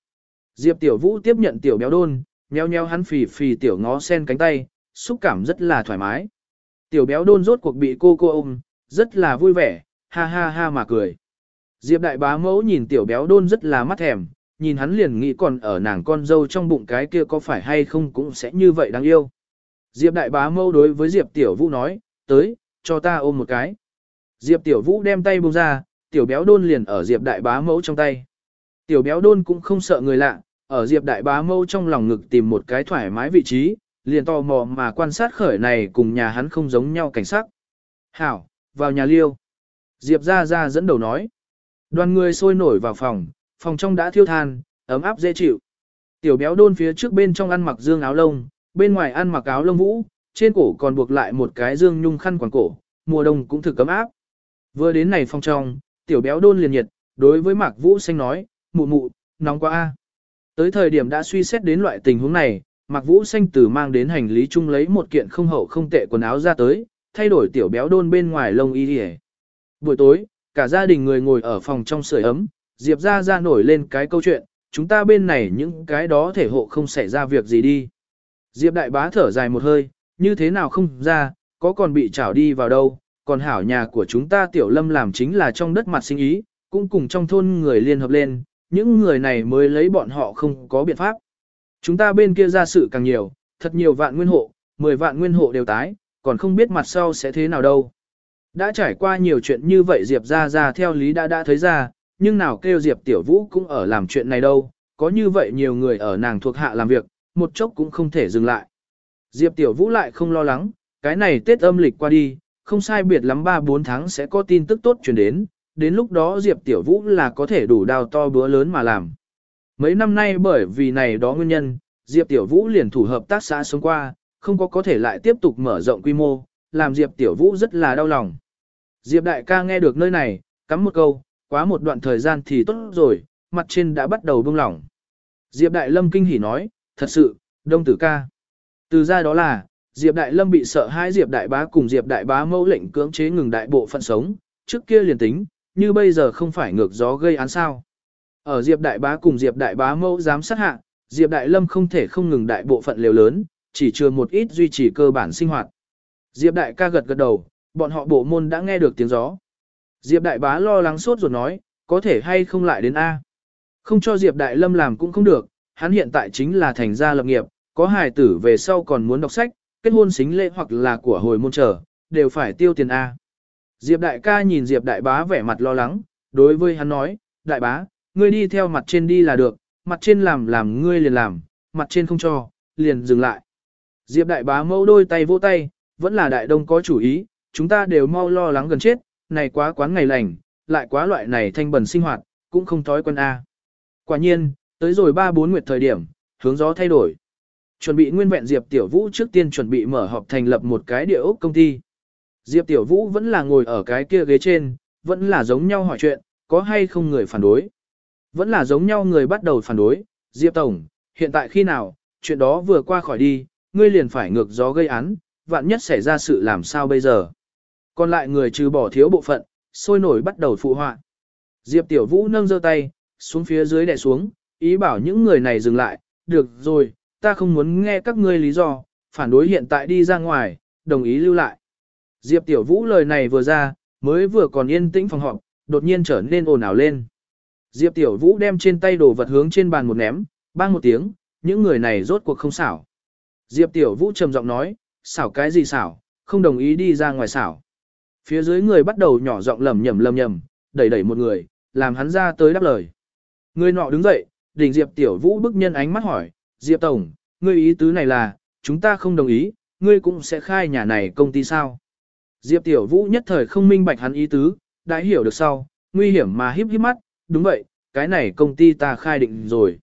Diệp tiểu vũ tiếp nhận tiểu béo đôn, nheo nheo hắn phì phì tiểu ngó sen cánh tay, xúc cảm rất là thoải mái. Tiểu béo đôn rốt cuộc bị cô cô ôm, rất là vui vẻ, ha ha ha mà cười. Diệp đại bá mẫu nhìn tiểu béo đôn rất là mắt thèm, nhìn hắn liền nghĩ còn ở nàng con dâu trong bụng cái kia có phải hay không cũng sẽ như vậy đáng yêu. Diệp đại bá mẫu đối với Diệp tiểu vũ nói, tới, cho ta ôm một cái. Diệp tiểu vũ đem tay buông ra, tiểu béo đôn liền ở Diệp đại bá mẫu trong tay. Tiểu béo đôn cũng không sợ người lạ, ở Diệp đại bá mâu trong lòng ngực tìm một cái thoải mái vị trí, liền tò mò mà quan sát khởi này cùng nhà hắn không giống nhau cảnh sắc. Hảo, vào nhà liêu. Diệp ra ra dẫn đầu nói. Đoàn người sôi nổi vào phòng, phòng trong đã thiêu than, ấm áp dễ chịu. Tiểu béo đôn phía trước bên trong ăn mặc dương áo lông, bên ngoài ăn mặc áo lông vũ, trên cổ còn buộc lại một cái dương nhung khăn quàng cổ, mùa đông cũng thực cấm áp. Vừa đến này phòng trong, tiểu béo đôn liền nhiệt, đối với Mạc Vũ Xanh nói, mụ mụ, nóng quá a. Tới thời điểm đã suy xét đến loại tình huống này, Mạc Vũ Xanh từ mang đến hành lý chung lấy một kiện không hậu không tệ quần áo ra tới, thay đổi tiểu béo đôn bên ngoài lông y đi Buổi tối, cả gia đình người ngồi ở phòng trong sưởi ấm, Diệp ra ra nổi lên cái câu chuyện, chúng ta bên này những cái đó thể hộ không xảy ra việc gì đi. Diệp đại bá thở dài một hơi, như thế nào không ra, có còn bị trảo đi vào đâu, còn hảo nhà của chúng ta tiểu lâm làm chính là trong đất mặt sinh ý, cũng cùng trong thôn người liên hợp lên, những người này mới lấy bọn họ không có biện pháp. Chúng ta bên kia ra sự càng nhiều, thật nhiều vạn nguyên hộ, 10 vạn nguyên hộ đều tái, còn không biết mặt sau sẽ thế nào đâu. Đã trải qua nhiều chuyện như vậy Diệp ra ra theo lý đã đã thấy ra, nhưng nào kêu Diệp Tiểu Vũ cũng ở làm chuyện này đâu, có như vậy nhiều người ở nàng thuộc hạ làm việc, một chốc cũng không thể dừng lại. Diệp Tiểu Vũ lại không lo lắng, cái này Tết âm lịch qua đi, không sai biệt lắm 3-4 tháng sẽ có tin tức tốt truyền đến, đến lúc đó Diệp Tiểu Vũ là có thể đủ đào to bữa lớn mà làm. Mấy năm nay bởi vì này đó nguyên nhân, Diệp Tiểu Vũ liền thủ hợp tác xã sống qua, không có có thể lại tiếp tục mở rộng quy mô, làm Diệp Tiểu Vũ rất là đau lòng. Diệp Đại ca nghe được nơi này, cắm một câu, quá một đoạn thời gian thì tốt rồi, mặt trên đã bắt đầu bông lỏng. Diệp Đại Lâm kinh hỉ nói, thật sự, đông tử ca. Từ ra đó là, Diệp Đại Lâm bị sợ hai Diệp Đại Bá cùng Diệp Đại Bá mẫu lệnh cưỡng chế ngừng đại bộ phận sống, trước kia liền tính, như bây giờ không phải ngược gió gây án sao. Ở Diệp Đại Bá cùng Diệp Đại Bá mẫu giám sát hạ, Diệp Đại Lâm không thể không ngừng đại bộ phận liều lớn, chỉ chừa một ít duy trì cơ bản sinh hoạt. Diệp Đại ca gật gật đầu, bọn họ bộ môn đã nghe được tiếng gió. Diệp Đại Bá lo lắng sốt rồi nói, có thể hay không lại đến A. Không cho Diệp Đại Lâm làm cũng không được, hắn hiện tại chính là thành gia lập nghiệp, có hài tử về sau còn muốn đọc sách, kết hôn xính lễ hoặc là của hồi môn trở, đều phải tiêu tiền A. Diệp đại ca nhìn Diệp đại bá vẻ mặt lo lắng, đối với hắn nói, đại bá, ngươi đi theo mặt trên đi là được, mặt trên làm làm ngươi liền làm, mặt trên không cho, liền dừng lại. Diệp đại bá mâu đôi tay vỗ tay, vẫn là đại đông có chủ ý, chúng ta đều mau lo lắng gần chết, này quá quán ngày lành, lại quá loại này thanh bẩn sinh hoạt, cũng không thói quen A. Quả nhiên, tới rồi ba bốn nguyệt thời điểm, hướng gió thay đổi. Chuẩn bị nguyên vẹn Diệp Tiểu Vũ trước tiên chuẩn bị mở họp thành lập một cái địa ốc công ty. Diệp Tiểu Vũ vẫn là ngồi ở cái kia ghế trên, vẫn là giống nhau hỏi chuyện, có hay không người phản đối. Vẫn là giống nhau người bắt đầu phản đối, Diệp Tổng, hiện tại khi nào, chuyện đó vừa qua khỏi đi, ngươi liền phải ngược gió gây án, vạn nhất xảy ra sự làm sao bây giờ. Còn lại người trừ bỏ thiếu bộ phận, sôi nổi bắt đầu phụ họa. Diệp Tiểu Vũ nâng giơ tay, xuống phía dưới đè xuống, ý bảo những người này dừng lại, được rồi, ta không muốn nghe các ngươi lý do, phản đối hiện tại đi ra ngoài, đồng ý lưu lại. Diệp Tiểu Vũ lời này vừa ra, mới vừa còn yên tĩnh phòng họp, đột nhiên trở nên ồn ào lên. Diệp Tiểu Vũ đem trên tay đồ vật hướng trên bàn một ném, bang một tiếng, những người này rốt cuộc không xảo. Diệp Tiểu Vũ trầm giọng nói, xảo cái gì xảo, không đồng ý đi ra ngoài xảo. Phía dưới người bắt đầu nhỏ giọng lầm nhầm lầm nhầm, đẩy đẩy một người, làm hắn ra tới đáp lời. Người nọ đứng dậy, đỉnh Diệp Tiểu Vũ bức nhân ánh mắt hỏi, Diệp Tổng, ngươi ý tứ này là, chúng ta không đồng ý, ngươi cũng sẽ khai nhà này công ty sao? Diệp Tiểu Vũ nhất thời không minh bạch hắn ý tứ, đã hiểu được sau, nguy hiểm mà híp híp mắt, đúng vậy, cái này công ty ta khai định rồi.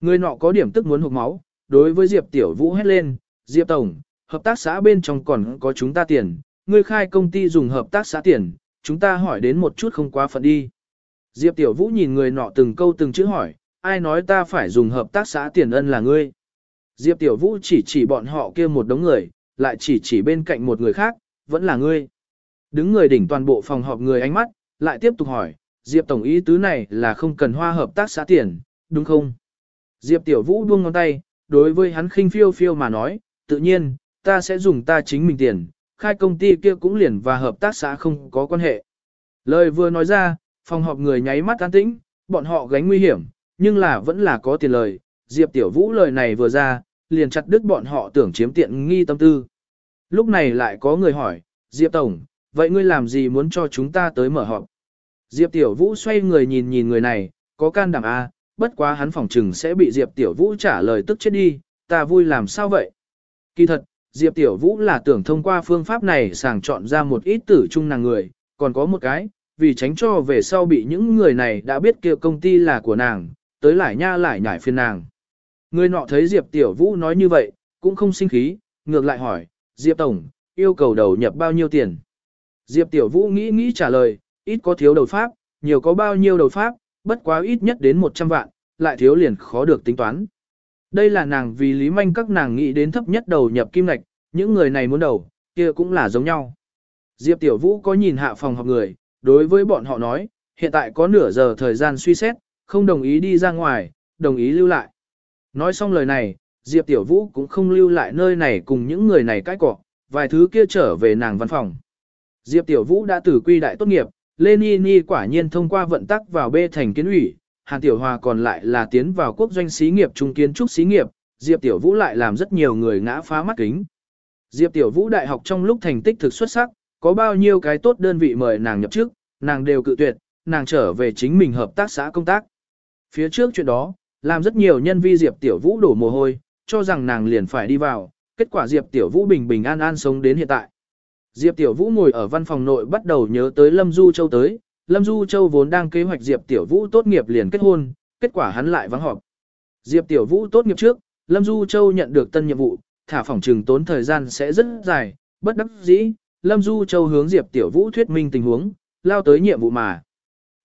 Người nọ có điểm tức muốn hụt máu, đối với Diệp Tiểu Vũ hét lên, Diệp Tổng, hợp tác xã bên trong còn có chúng ta tiền, ngươi khai công ty dùng hợp tác xã tiền, chúng ta hỏi đến một chút không quá phận đi. Diệp Tiểu Vũ nhìn người nọ từng câu từng chữ hỏi, ai nói ta phải dùng hợp tác xã tiền ân là ngươi. Diệp Tiểu Vũ chỉ chỉ bọn họ kia một đống người, lại chỉ chỉ bên cạnh một người khác, vẫn là ngươi. Đứng người đỉnh toàn bộ phòng họp người ánh mắt, lại tiếp tục hỏi, Diệp Tổng ý tứ này là không cần hoa hợp tác xã tiền, đúng không? Diệp Tiểu Vũ buông ngón tay, đối với hắn khinh phiêu phiêu mà nói, tự nhiên, ta sẽ dùng ta chính mình tiền, khai công ty kia cũng liền và hợp tác xã không có quan hệ. Lời vừa nói ra, phòng họp người nháy mắt an tĩnh, bọn họ gánh nguy hiểm, nhưng là vẫn là có tiền lời. Diệp Tiểu Vũ lời này vừa ra, liền chặt đứt bọn họ tưởng chiếm tiện nghi tâm tư. Lúc này lại có người hỏi, Diệp Tổng, vậy ngươi làm gì muốn cho chúng ta tới mở họp? Diệp Tiểu Vũ xoay người nhìn nhìn người này, có can đảm a, bất quá hắn phỏng chừng sẽ bị Diệp Tiểu Vũ trả lời tức chết đi, ta vui làm sao vậy? Kỳ thật, Diệp Tiểu Vũ là tưởng thông qua phương pháp này sàng chọn ra một ít tử trung nàng người, còn có một cái, vì tránh cho về sau bị những người này đã biết kia công ty là của nàng, tới lại nha lại nhảy phiền nàng. Người nọ thấy Diệp Tiểu Vũ nói như vậy, cũng không sinh khí, ngược lại hỏi, Diệp Tổng, yêu cầu đầu nhập bao nhiêu tiền? Diệp Tiểu Vũ nghĩ nghĩ trả lời, ít có thiếu đầu pháp, nhiều có bao nhiêu đầu pháp, bất quá ít nhất đến 100 vạn, lại thiếu liền khó được tính toán. Đây là nàng vì Lý Manh các nàng nghĩ đến thấp nhất đầu nhập kim lạch, những người này muốn đầu, kia cũng là giống nhau. Diệp Tiểu Vũ có nhìn hạ phòng họp người, đối với bọn họ nói, hiện tại có nửa giờ thời gian suy xét, không đồng ý đi ra ngoài, đồng ý lưu lại. Nói xong lời này, Diệp Tiểu Vũ cũng không lưu lại nơi này cùng những người này cãi cọ, vài thứ kia trở về nàng văn phòng. Diệp Tiểu Vũ đã từ quy đại tốt nghiệp, Lê Ni Ni quả nhiên thông qua vận tắc vào bê thành kiến ủy, Hàn Tiểu Hòa còn lại là tiến vào quốc doanh xí nghiệp trung kiến trúc xí nghiệp, Diệp Tiểu Vũ lại làm rất nhiều người ngã phá mắt kính. Diệp Tiểu Vũ đại học trong lúc thành tích thực xuất sắc, có bao nhiêu cái tốt đơn vị mời nàng nhập chức, nàng đều cự tuyệt, nàng trở về chính mình hợp tác xã công tác. Phía trước chuyện đó, làm rất nhiều nhân vi Diệp Tiểu Vũ đổ mồ hôi, cho rằng nàng liền phải đi vào, kết quả Diệp Tiểu Vũ bình bình an an sống đến hiện tại. Diệp Tiểu Vũ ngồi ở văn phòng nội bắt đầu nhớ tới Lâm Du Châu tới, Lâm Du Châu vốn đang kế hoạch Diệp Tiểu Vũ tốt nghiệp liền kết hôn, kết quả hắn lại vắng họp. Diệp Tiểu Vũ tốt nghiệp trước, Lâm Du Châu nhận được tân nhiệm vụ, thả phòng trừng tốn thời gian sẽ rất dài, bất đắc dĩ, Lâm Du Châu hướng Diệp Tiểu Vũ thuyết minh tình huống, lao tới nhiệm vụ mà.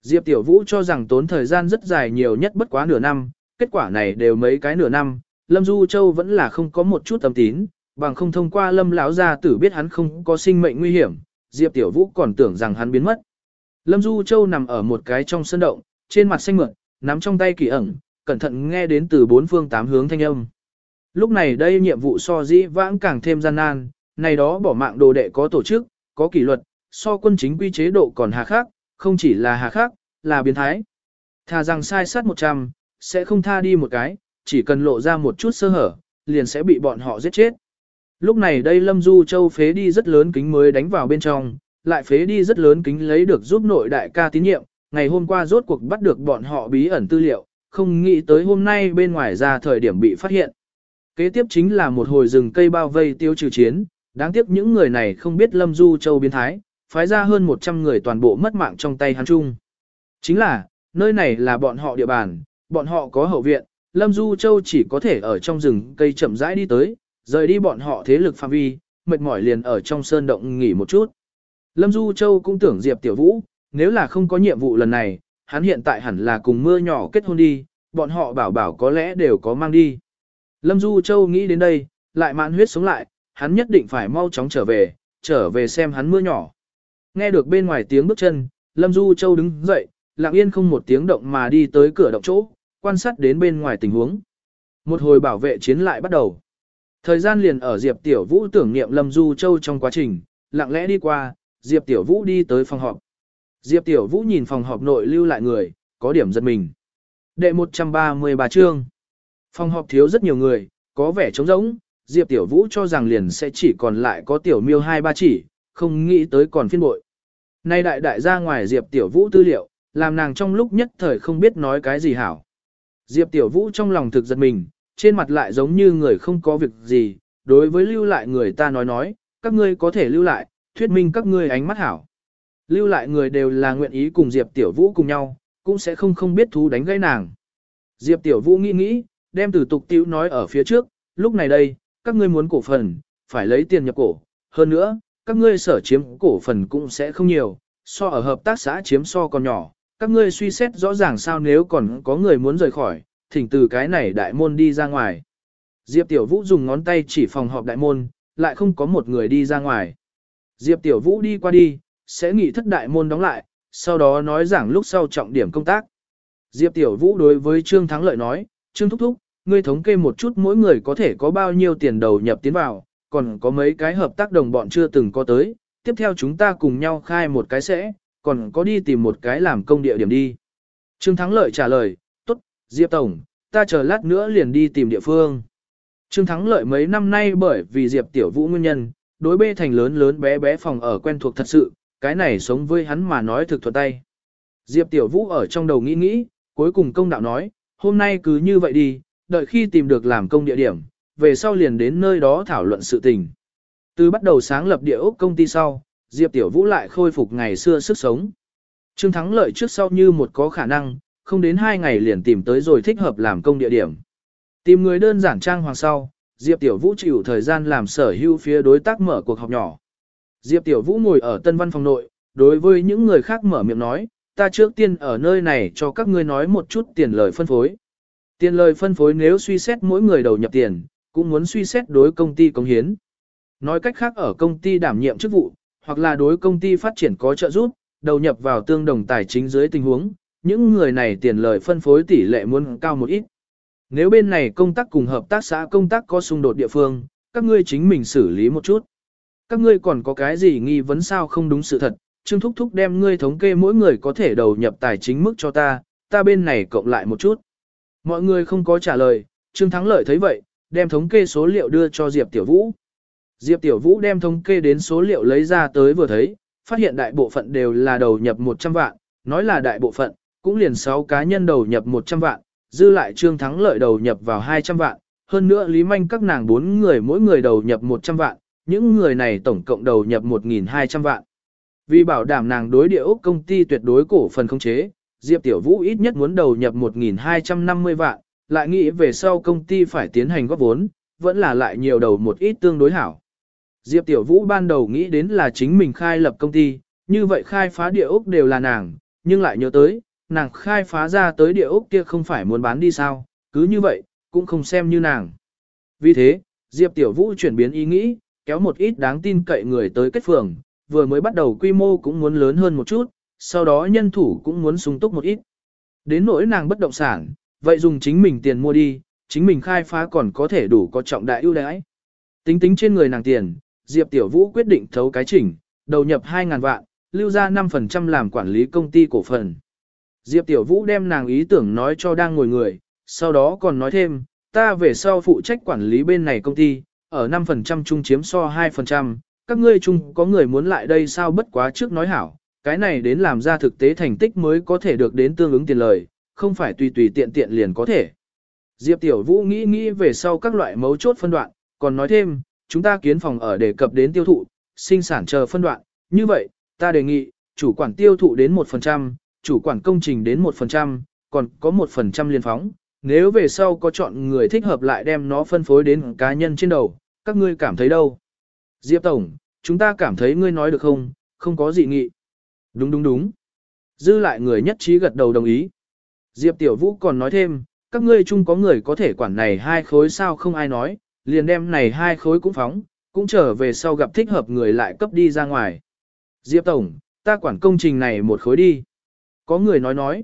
Diệp Tiểu Vũ cho rằng tốn thời gian rất dài nhiều nhất bất quá nửa năm, kết quả này đều mấy cái nửa năm, Lâm Du Châu vẫn là không có một chút tâm tín, bằng không thông qua Lâm lão gia tử biết hắn không có sinh mệnh nguy hiểm, Diệp Tiểu Vũ còn tưởng rằng hắn biến mất. Lâm Du Châu nằm ở một cái trong sân động, trên mặt xanh mượt, nắm trong tay kỳ ẩn, cẩn thận nghe đến từ bốn phương tám hướng thanh âm. Lúc này đây nhiệm vụ so dĩ vãng càng thêm gian nan, này đó bỏ mạng đồ đệ có tổ chức, có kỷ luật, so quân chính quy chế độ còn hà khắc, không chỉ là hà khắc, là biến thái. Thà rằng sai sát 100, sẽ không tha đi một cái, chỉ cần lộ ra một chút sơ hở, liền sẽ bị bọn họ giết chết. Lúc này đây Lâm Du Châu phế đi rất lớn kính mới đánh vào bên trong, lại phế đi rất lớn kính lấy được giúp nội đại ca tín nhiệm, ngày hôm qua rốt cuộc bắt được bọn họ bí ẩn tư liệu, không nghĩ tới hôm nay bên ngoài ra thời điểm bị phát hiện. Kế tiếp chính là một hồi rừng cây bao vây tiêu trừ chiến, đáng tiếc những người này không biết Lâm Du Châu biến thái, phái ra hơn 100 người toàn bộ mất mạng trong tay hắn chung. Chính là, nơi này là bọn họ địa bàn, bọn họ có hậu viện, Lâm Du Châu chỉ có thể ở trong rừng cây chậm rãi đi tới, rời đi bọn họ thế lực phạm vi, mệt mỏi liền ở trong sơn động nghỉ một chút. Lâm Du Châu cũng tưởng Diệp Tiểu Vũ, nếu là không có nhiệm vụ lần này, hắn hiện tại hẳn là cùng mưa nhỏ kết hôn đi, bọn họ bảo bảo có lẽ đều có mang đi. Lâm Du Châu nghĩ đến đây, lại mạn huyết sống lại, hắn nhất định phải mau chóng trở về, trở về xem hắn mưa nhỏ. Nghe được bên ngoài tiếng bước chân, Lâm Du Châu đứng dậy, lặng yên không một tiếng động mà đi tới cửa động chỗ, quan sát đến bên ngoài tình huống. Một hồi bảo vệ chiến lại bắt đầu. Thời gian liền ở Diệp Tiểu Vũ tưởng niệm Lâm Du Châu trong quá trình, lặng lẽ đi qua, Diệp Tiểu Vũ đi tới phòng họp. Diệp Tiểu Vũ nhìn phòng họp nội lưu lại người, có điểm giật mình. Đệ 133 chương. Phòng họp thiếu rất nhiều người, có vẻ trống rỗng, Diệp Tiểu Vũ cho rằng liền sẽ chỉ còn lại có Tiểu Miêu hai ba chỉ, không nghĩ tới còn phiên bội. Nay đại đại ra ngoài Diệp Tiểu Vũ tư liệu, làm nàng trong lúc nhất thời không biết nói cái gì hảo. Diệp Tiểu Vũ trong lòng thực giật mình, trên mặt lại giống như người không có việc gì, đối với lưu lại người ta nói nói, các ngươi có thể lưu lại, thuyết minh các ngươi ánh mắt hảo. Lưu lại người đều là nguyện ý cùng Diệp Tiểu Vũ cùng nhau, cũng sẽ không không biết thú đánh gây nàng. Diệp Tiểu Vũ nghĩ nghĩ, đem từ tục tiểu nói ở phía trước, lúc này đây, các ngươi muốn cổ phần, phải lấy tiền nhập cổ. Hơn nữa, các ngươi sở chiếm cổ phần cũng sẽ không nhiều, so ở hợp tác xã chiếm so còn nhỏ. Các ngươi suy xét rõ ràng sao nếu còn có người muốn rời khỏi, thỉnh từ cái này đại môn đi ra ngoài. Diệp Tiểu Vũ dùng ngón tay chỉ phòng họp đại môn, lại không có một người đi ra ngoài. Diệp Tiểu Vũ đi qua đi, sẽ nghỉ thất đại môn đóng lại, sau đó nói giảng lúc sau trọng điểm công tác. Diệp Tiểu Vũ đối với Trương Thắng Lợi nói, Trương Thúc Thúc, ngươi thống kê một chút mỗi người có thể có bao nhiêu tiền đầu nhập tiến vào, còn có mấy cái hợp tác đồng bọn chưa từng có tới, tiếp theo chúng ta cùng nhau khai một cái sẽ, còn có đi tìm một cái làm công địa điểm đi. Trương Thắng Lợi trả lời, tốt, Diệp Tổng, ta chờ lát nữa liền đi tìm địa phương. Trương Thắng Lợi mấy năm nay bởi vì Diệp Tiểu Vũ nguyên nhân, đối bê thành lớn lớn bé bé phòng ở quen thuộc thật sự, cái này sống với hắn mà nói thực thuật tay. Diệp Tiểu Vũ ở trong đầu nghĩ nghĩ, cuối cùng công đạo nói, hôm nay cứ như vậy đi, đợi khi tìm được làm công địa điểm, về sau liền đến nơi đó thảo luận sự tình. Từ bắt đầu sáng lập địa ốc công ty sau, Diệp Tiểu Vũ lại khôi phục ngày xưa sức sống. Trương Thắng lợi trước sau như một có khả năng, không đến hai ngày liền tìm tới rồi thích hợp làm công địa điểm. Tìm người đơn giản trang hoàng sau, Diệp Tiểu Vũ chịu thời gian làm sở hữu phía đối tác mở cuộc họp nhỏ. Diệp Tiểu Vũ ngồi ở tân văn phòng nội, đối với những người khác mở miệng nói, ta trước tiên ở nơi này cho các ngươi nói một chút tiền lời phân phối. Tiền lời phân phối nếu suy xét mỗi người đầu nhập tiền, cũng muốn suy xét đối công ty công hiến. Nói cách khác ở công ty đảm nhiệm chức vụ, hoặc là đối công ty phát triển có trợ giúp, đầu nhập vào tương đồng tài chính dưới tình huống, những người này tiền lợi phân phối tỷ lệ muốn cao một ít. Nếu bên này công tác cùng hợp tác xã công tác có xung đột địa phương, các ngươi chính mình xử lý một chút. Các ngươi còn có cái gì nghi vấn sao không đúng sự thật, Trương Thúc Thúc đem ngươi thống kê mỗi người có thể đầu nhập tài chính mức cho ta, ta bên này cộng lại một chút. Mọi người không có trả lời, Trương Thắng Lợi thấy vậy, đem thống kê số liệu đưa cho Diệp Tiểu Vũ. Diệp Tiểu Vũ đem thống kê đến số liệu lấy ra tới vừa thấy, phát hiện đại bộ phận đều là đầu nhập 100 vạn, nói là đại bộ phận, cũng liền 6 cá nhân đầu nhập 100 vạn, dư lại Trương Thắng Lợi đầu nhập vào 200 vạn, hơn nữa Lý Manh các nàng bốn người mỗi người đầu nhập 100 vạn, những người này tổng cộng đầu nhập 1.200 vạn. Vì bảo đảm nàng đối địa ốc công ty tuyệt đối cổ phần không chế, Diệp Tiểu Vũ ít nhất muốn đầu nhập 1.250 vạn, lại nghĩ về sau công ty phải tiến hành góp vốn, vẫn là lại nhiều đầu một ít tương đối hảo. Diệp Tiểu Vũ ban đầu nghĩ đến là chính mình khai lập công ty, như vậy khai phá địa ốc đều là nàng, nhưng lại nhớ tới, nàng khai phá ra tới địa ốc kia không phải muốn bán đi sao, cứ như vậy, cũng không xem như nàng. Vì thế, Diệp Tiểu Vũ chuyển biến ý nghĩ, kéo một ít đáng tin cậy người tới kết phường, vừa mới bắt đầu quy mô cũng muốn lớn hơn một chút, sau đó nhân thủ cũng muốn sung túc một ít. Đến nỗi nàng bất động sản, vậy dùng chính mình tiền mua đi, chính mình khai phá còn có thể đủ có trọng đại ưu đãi. Tính tính trên người nàng tiền, Diệp Tiểu Vũ quyết định thấu cái chỉnh, đầu nhập 2.000 vạn, lưu ra 5% làm quản lý công ty cổ phần. Diệp Tiểu Vũ đem nàng ý tưởng nói cho đang ngồi người, sau đó còn nói thêm, ta về sau phụ trách quản lý bên này công ty, ở 5% chung chiếm so 2%, các ngươi chung có người muốn lại đây sao bất quá trước nói hảo, cái này đến làm ra thực tế thành tích mới có thể được đến tương ứng tiền lời, không phải tùy tùy tiện tiện liền có thể. Diệp Tiểu Vũ nghĩ nghĩ về sau các loại mấu chốt phân đoạn, còn nói thêm, chúng ta kiến phòng ở đề cập đến tiêu thụ, sinh sản chờ phân đoạn, như vậy, ta đề nghị, chủ quản tiêu thụ đến 1%, chủ quản công trình đến 1%, còn có 1% liên phóng, nếu về sau có chọn người thích hợp lại đem nó phân phối đến cá nhân trên đầu, các ngươi cảm thấy đâu? Diệp Tổng, chúng ta cảm thấy ngươi nói được không, không có gì nghị. Đúng đúng đúng. Dư lại người nhất trí gật đầu đồng ý. Diệp Tiểu Vũ còn nói thêm, các ngươi chung có người có thể quản này hai khối sao không ai nói, liền đem này hai khối cũng phóng, cũng trở về sau gặp thích hợp người lại cấp đi ra ngoài. Diệp Tổng, ta quản công trình này một khối đi. Có người nói nói.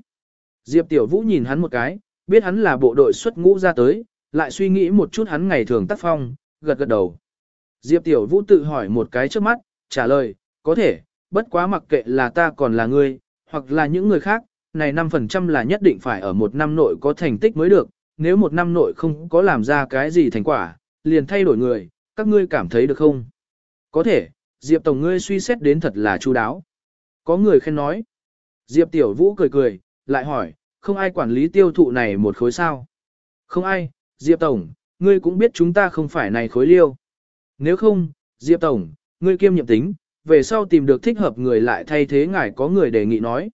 Diệp Tiểu Vũ nhìn hắn một cái, biết hắn là bộ đội xuất ngũ ra tới, lại suy nghĩ một chút hắn ngày thường tác phong, gật gật đầu. Diệp Tiểu Vũ tự hỏi một cái trước mắt, trả lời, có thể, bất quá mặc kệ là ta còn là ngươi, hoặc là những người khác, này 5% là nhất định phải ở một năm nội có thành tích mới được, nếu một năm nội không có làm ra cái gì thành quả, liền thay đổi người, các ngươi cảm thấy được không? Có thể, Diệp Tổng ngươi suy xét đến thật là chu đáo. Có người khen nói. Diệp Tiểu Vũ cười cười, lại hỏi, không ai quản lý tiêu thụ này một khối sao? Không ai, Diệp Tổng, ngươi cũng biết chúng ta không phải này khối liêu. Nếu không, Diệp Tổng, ngươi kiêm nhiệm tính, về sau tìm được thích hợp người lại thay thế ngài có người đề nghị nói.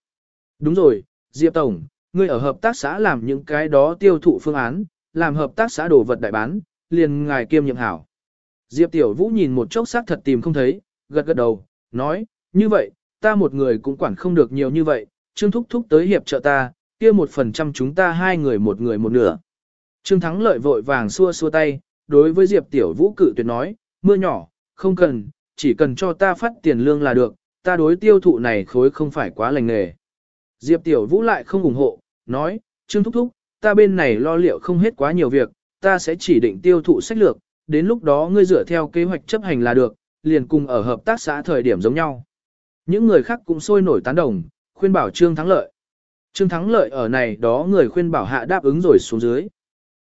Đúng rồi, Diệp Tổng, ngươi ở hợp tác xã làm những cái đó tiêu thụ phương án, làm hợp tác xã đồ vật đại bán, liền ngài kiêm nhiệm hảo. Diệp Tiểu Vũ nhìn một chốc xác thật tìm không thấy, gật gật đầu, nói, như vậy, ta một người cũng quản không được nhiều như vậy, Trương Thúc Thúc tới hiệp trợ ta, kia một phần trăm chúng ta hai người một người một nửa. Trương Thắng lợi vội vàng xua xua tay, đối với Diệp Tiểu Vũ cự tuyệt nói, mưa nhỏ, không cần, chỉ cần cho ta phát tiền lương là được, ta đối tiêu thụ này khối không phải quá lành nghề. Diệp Tiểu Vũ lại không ủng hộ, nói, Trương Thúc Thúc, ta bên này lo liệu không hết quá nhiều việc, ta sẽ chỉ định tiêu thụ sách lược, đến lúc đó ngươi dựa theo kế hoạch chấp hành là được, liền cùng ở hợp tác xã thời điểm giống nhau. Những người khác cũng sôi nổi tán đồng, khuyên bảo Trương Thắng Lợi. Trương Thắng Lợi ở này đó người khuyên bảo hạ đáp ứng rồi xuống dưới.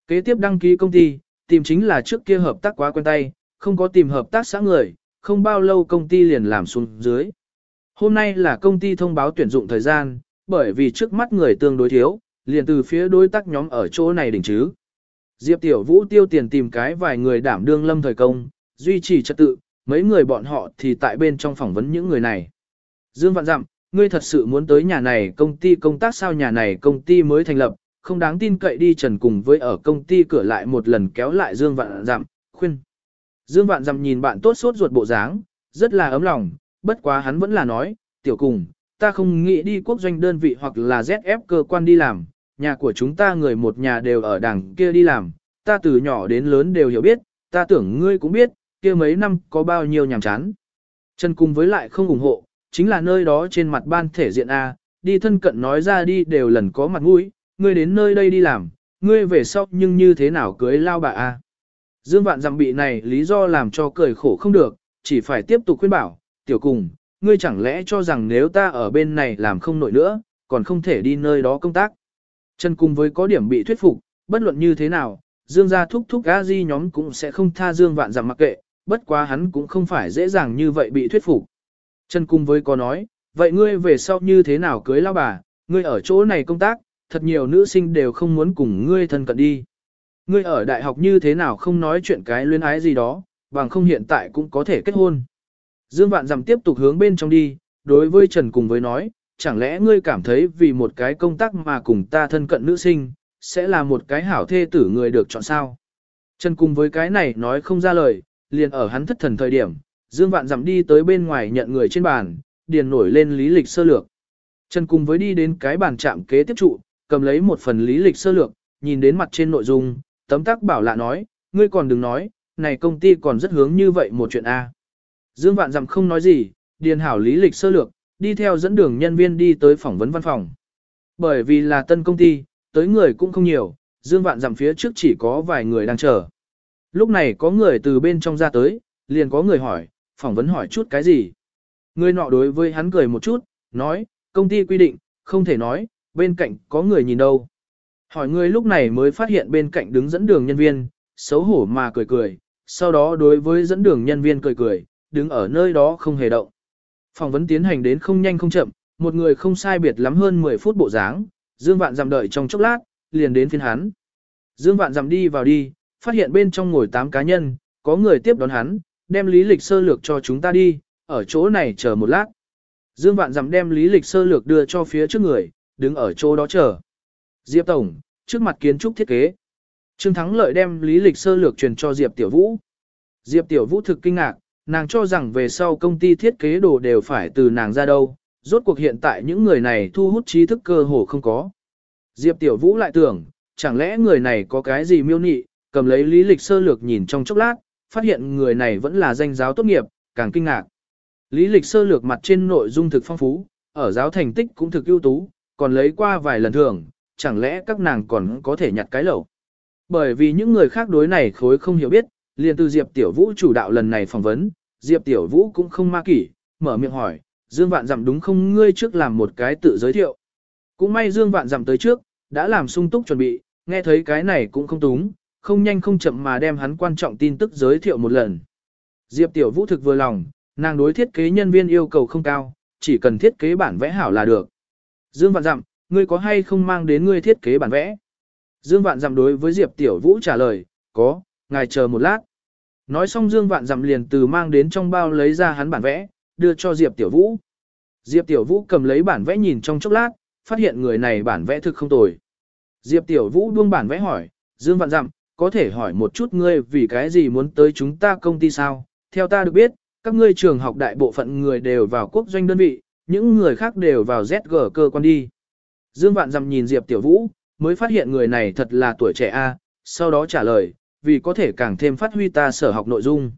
Kế tiếp đăng ký công ty, tìm chính là trước kia hợp tác quá quen tay, không có tìm hợp tác xã người, không bao lâu công ty liền làm xuống dưới. Hôm nay là công ty thông báo tuyển dụng thời gian, bởi vì trước mắt người tương đối thiếu, liền từ phía đối tác nhóm ở chỗ này đỉnh chứ. Diệp Tiểu Vũ tiêu tiền tìm cái vài người đảm đương lâm thời công, duy trì trật tự, mấy người bọn họ thì tại bên trong phỏng vấn những người này. Dương Vạn Dặm, ngươi thật sự muốn tới nhà này công ty công tác sao nhà này công ty mới thành lập, không đáng tin cậy đi trần cùng với ở công ty cửa lại một lần kéo lại Dương Vạn Dặm, khuyên. Dương Vạn Dặm nhìn bạn tốt sốt ruột bộ dáng, rất là ấm lòng, bất quá hắn vẫn là nói, tiểu cùng, ta không nghĩ đi quốc doanh đơn vị hoặc là ZF cơ quan đi làm, nhà của chúng ta người một nhà đều ở đằng kia đi làm, ta từ nhỏ đến lớn đều hiểu biết, ta tưởng ngươi cũng biết, kia mấy năm có bao nhiêu nhàm chán. Trần cùng với lại không ủng hộ, chính là nơi đó trên mặt ban thể diện A, đi thân cận nói ra đi đều lần có mặt mũi, ngươi đến nơi đây đi làm, ngươi về sau nhưng như thế nào cưới lao bà A. Dương vạn dặm bị này lý do làm cho cười khổ không được, chỉ phải tiếp tục khuyên bảo, tiểu cùng, ngươi chẳng lẽ cho rằng nếu ta ở bên này làm không nổi nữa, còn không thể đi nơi đó công tác. Trần cùng với có điểm bị thuyết phục, bất luận như thế nào, Dương gia thúc thúc gã di nhóm cũng sẽ không tha Dương vạn giảm mặc kệ, bất quá hắn cũng không phải dễ dàng như vậy bị thuyết phục. Trần cùng với có nói, vậy ngươi về sau như thế nào cưới lao bà, ngươi ở chỗ này công tác, thật nhiều nữ sinh đều không muốn cùng ngươi thân cận đi. Ngươi ở đại học như thế nào không nói chuyện cái luyến ái gì đó, bằng không hiện tại cũng có thể kết hôn. Dương Vạn Dằm tiếp tục hướng bên trong đi, đối với Trần cùng với nói, chẳng lẽ ngươi cảm thấy vì một cái công tác mà cùng ta thân cận nữ sinh, sẽ là một cái hảo thê tử người được chọn sao? Trần cùng với cái này nói không ra lời, liền ở hắn thất thần thời điểm, Dương Vạn dặm đi tới bên ngoài nhận người trên bàn, điền nổi lên lý lịch sơ lược. Trần cùng với đi đến cái bàn chạm kế tiếp trụ, cầm lấy một phần lý lịch sơ lược, nhìn đến mặt trên nội dung, tấm tắc bảo lạ nói, ngươi còn đừng nói, này công ty còn rất hướng như vậy một chuyện A. Dương Vạn Dặm không nói gì, điền hảo lý lịch sơ lược, đi theo dẫn đường nhân viên đi tới phỏng vấn văn phòng. Bởi vì là tân công ty, tới người cũng không nhiều, Dương Vạn Dặm phía trước chỉ có vài người đang chờ. Lúc này có người từ bên trong ra tới, liền có người hỏi, phỏng vấn hỏi chút cái gì. Người nọ đối với hắn cười một chút, nói, công ty quy định, không thể nói, bên cạnh có người nhìn đâu. Hỏi người lúc này mới phát hiện bên cạnh đứng dẫn đường nhân viên, xấu hổ mà cười cười, sau đó đối với dẫn đường nhân viên cười cười, đứng ở nơi đó không hề động. Phỏng vấn tiến hành đến không nhanh không chậm, một người không sai biệt lắm hơn 10 phút bộ dáng, Dương Vạn dằm đợi trong chốc lát, liền đến phiên hắn. Dương Vạn dằm đi vào đi, phát hiện bên trong ngồi 8 cá nhân, có người tiếp đón hắn, đem lý lịch sơ lược cho chúng ta đi, ở chỗ này chờ một lát. Dương Vạn dằm đem lý lịch sơ lược đưa cho phía trước người, đứng ở chỗ đó chờ. Diệp Tổng, trước mặt kiến trúc thiết kế. Trương Thắng Lợi đem lý lịch sơ lược truyền cho Diệp Tiểu Vũ. Diệp Tiểu Vũ thực kinh ngạc, nàng cho rằng về sau công ty thiết kế đồ đều phải từ nàng ra đâu, rốt cuộc hiện tại những người này thu hút trí thức cơ hồ không có. Diệp Tiểu Vũ lại tưởng, chẳng lẽ người này có cái gì miêu nị, cầm lấy lý lịch sơ lược nhìn trong chốc lát, phát hiện người này vẫn là danh giáo tốt nghiệp, càng kinh ngạc. Lý lịch sơ lược mặt trên nội dung thực phong phú, ở giáo thành tích cũng thực ưu tú, còn lấy qua vài lần thưởng, chẳng lẽ các nàng còn có thể nhặt cái lẩu. Bởi vì những người khác đối này khối không hiểu biết, liền từ Diệp Tiểu Vũ chủ đạo lần này phỏng vấn, Diệp Tiểu Vũ cũng không ma kỷ, mở miệng hỏi, Dương Vạn Dặm đúng không ngươi trước làm một cái tự giới thiệu. Cũng may Dương Vạn Dặm tới trước, đã làm sung túc chuẩn bị, nghe thấy cái này cũng không túng, không nhanh không chậm mà đem hắn quan trọng tin tức giới thiệu một lần. Diệp Tiểu Vũ thực vừa lòng, nàng đối thiết kế nhân viên yêu cầu không cao, chỉ cần thiết kế bản vẽ hảo là được. Dương Vạn Dặm, ngươi có hay không mang đến ngươi thiết kế bản vẽ? Dương Vạn Dặm đối với Diệp Tiểu Vũ trả lời, có, ngài chờ một lát. Nói xong Dương Vạn Dặm liền từ mang đến trong bao lấy ra hắn bản vẽ, đưa cho Diệp Tiểu Vũ. Diệp Tiểu Vũ cầm lấy bản vẽ nhìn trong chốc lát, phát hiện người này bản vẽ thực không tồi. Diệp Tiểu Vũ buông bản vẽ hỏi, Dương Vạn Dặm, có thể hỏi một chút ngươi vì cái gì muốn tới chúng ta công ty sao? Theo ta được biết, các ngươi trường học đại bộ phận người đều vào quốc doanh đơn vị, những người khác đều vào ZG cơ quan đi. Dương Vạn Dặm nhìn Diệp Tiểu Vũ, mới phát hiện người này thật là tuổi trẻ a, sau đó trả lời, vì có thể càng thêm phát huy ta sở học nội dung.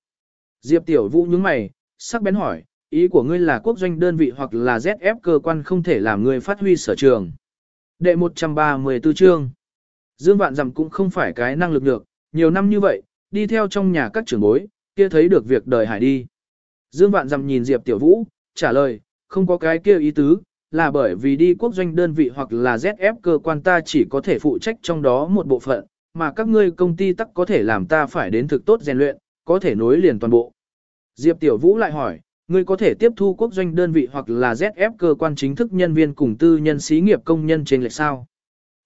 Diệp Tiểu Vũ nhướng mày, sắc bén hỏi, ý của ngươi là quốc doanh đơn vị hoặc là ZF cơ quan không thể làm ngươi phát huy sở trường. Đệ 134 chương. Dương Vạn Dặm cũng không phải cái năng lực được, nhiều năm như vậy, đi theo trong nhà các trưởng bối, kia thấy được việc đời hải đi. Dương Vạn Dặm nhìn Diệp Tiểu Vũ, trả lời, không có cái kia ý tứ, là bởi vì đi quốc doanh đơn vị hoặc là ZF cơ quan ta chỉ có thể phụ trách trong đó một bộ phận, mà các ngươi công ty tắc có thể làm ta phải đến thực tốt rèn luyện, có thể nối liền toàn bộ. Diệp Tiểu Vũ lại hỏi, ngươi có thể tiếp thu quốc doanh đơn vị hoặc là ZF cơ quan chính thức nhân viên cùng tư nhân xí nghiệp công nhân trên lệch sao?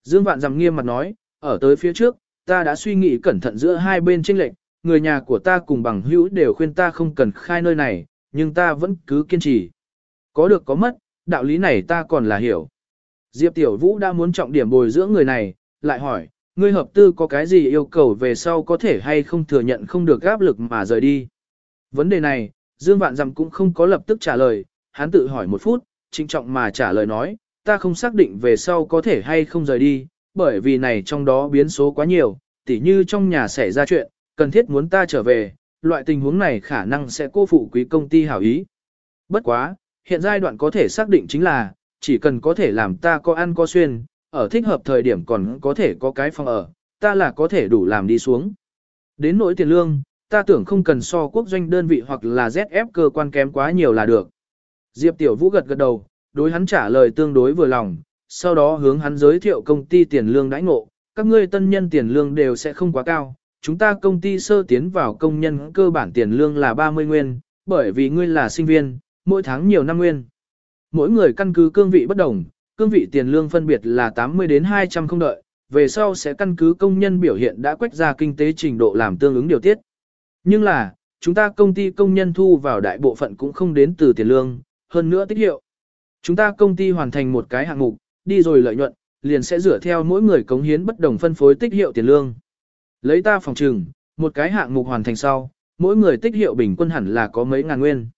Dương Vạn Dằm nghiêm mặt nói, ở tới phía trước, ta đã suy nghĩ cẩn thận giữa hai bên trên lệch, người nhà của ta cùng bằng hữu đều khuyên ta không cần khai nơi này, nhưng ta vẫn cứ kiên trì. Có được có mất, đạo lý này ta còn là hiểu. Diệp Tiểu Vũ đã muốn trọng điểm bồi dưỡng người này, lại hỏi, ngươi hợp tư có cái gì yêu cầu về sau có thể hay không thừa nhận không được áp lực mà rời đi. Vấn đề này, Dương Vạn Dặm cũng không có lập tức trả lời, hắn tự hỏi một phút, trinh trọng mà trả lời nói, ta không xác định về sau có thể hay không rời đi, bởi vì này trong đó biến số quá nhiều, tỉ như trong nhà xảy ra chuyện, cần thiết muốn ta trở về, loại tình huống này khả năng sẽ cô phụ quý công ty hảo ý. Bất quá, hiện giai đoạn có thể xác định chính là, chỉ cần có thể làm ta có ăn có xuyên, ở thích hợp thời điểm còn có thể có cái phòng ở, ta là có thể đủ làm đi xuống. Đến nỗi tiền lương, ta tưởng không cần so quốc doanh đơn vị hoặc là ZF cơ quan kém quá nhiều là được. Diệp Tiểu Vũ gật gật đầu, đối hắn trả lời tương đối vừa lòng, sau đó hướng hắn giới thiệu công ty tiền lương đãi ngộ, các ngươi tân nhân tiền lương đều sẽ không quá cao, chúng ta công ty sơ tiến vào công nhân cơ bản tiền lương là 30 nguyên, bởi vì ngươi là sinh viên, mỗi tháng nhiều năm nguyên. Mỗi người căn cứ cương vị bất đồng, cương vị tiền lương phân biệt là 80 đến 200 không đợi, về sau sẽ căn cứ công nhân biểu hiện đã quét ra kinh tế trình độ làm tương ứng điều tiết. Nhưng là, chúng ta công ty công nhân thu vào đại bộ phận cũng không đến từ tiền lương, hơn nữa tích hiệu. Chúng ta công ty hoàn thành một cái hạng mục, đi rồi lợi nhuận, liền sẽ dựa theo mỗi người cống hiến bất đồng phân phối tích hiệu tiền lương. Lấy ta phòng trừng, một cái hạng mục hoàn thành sau, mỗi người tích hiệu bình quân hẳn là có mấy ngàn nguyên.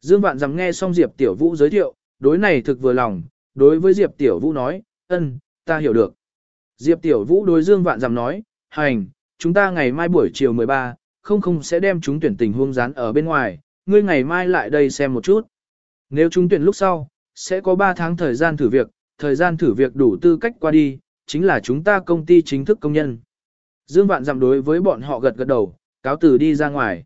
Dương Vạn Dằm nghe xong Diệp Tiểu Vũ giới thiệu, đối này thực vừa lòng, đối với Diệp Tiểu Vũ nói, ân, ta hiểu được. Diệp Tiểu Vũ đối Dương Vạn Dằm nói, hành, chúng ta ngày mai buổi chiều 13, không không sẽ đem chúng tuyển tình huống dán ở bên ngoài, ngươi ngày mai lại đây xem một chút. Nếu chúng tuyển lúc sau, sẽ có 3 tháng thời gian thử việc, thời gian thử việc đủ tư cách qua đi, chính là chúng ta công ty chính thức công nhân. Dương Vạn Dằm đối với bọn họ gật gật đầu, cáo từ đi ra ngoài.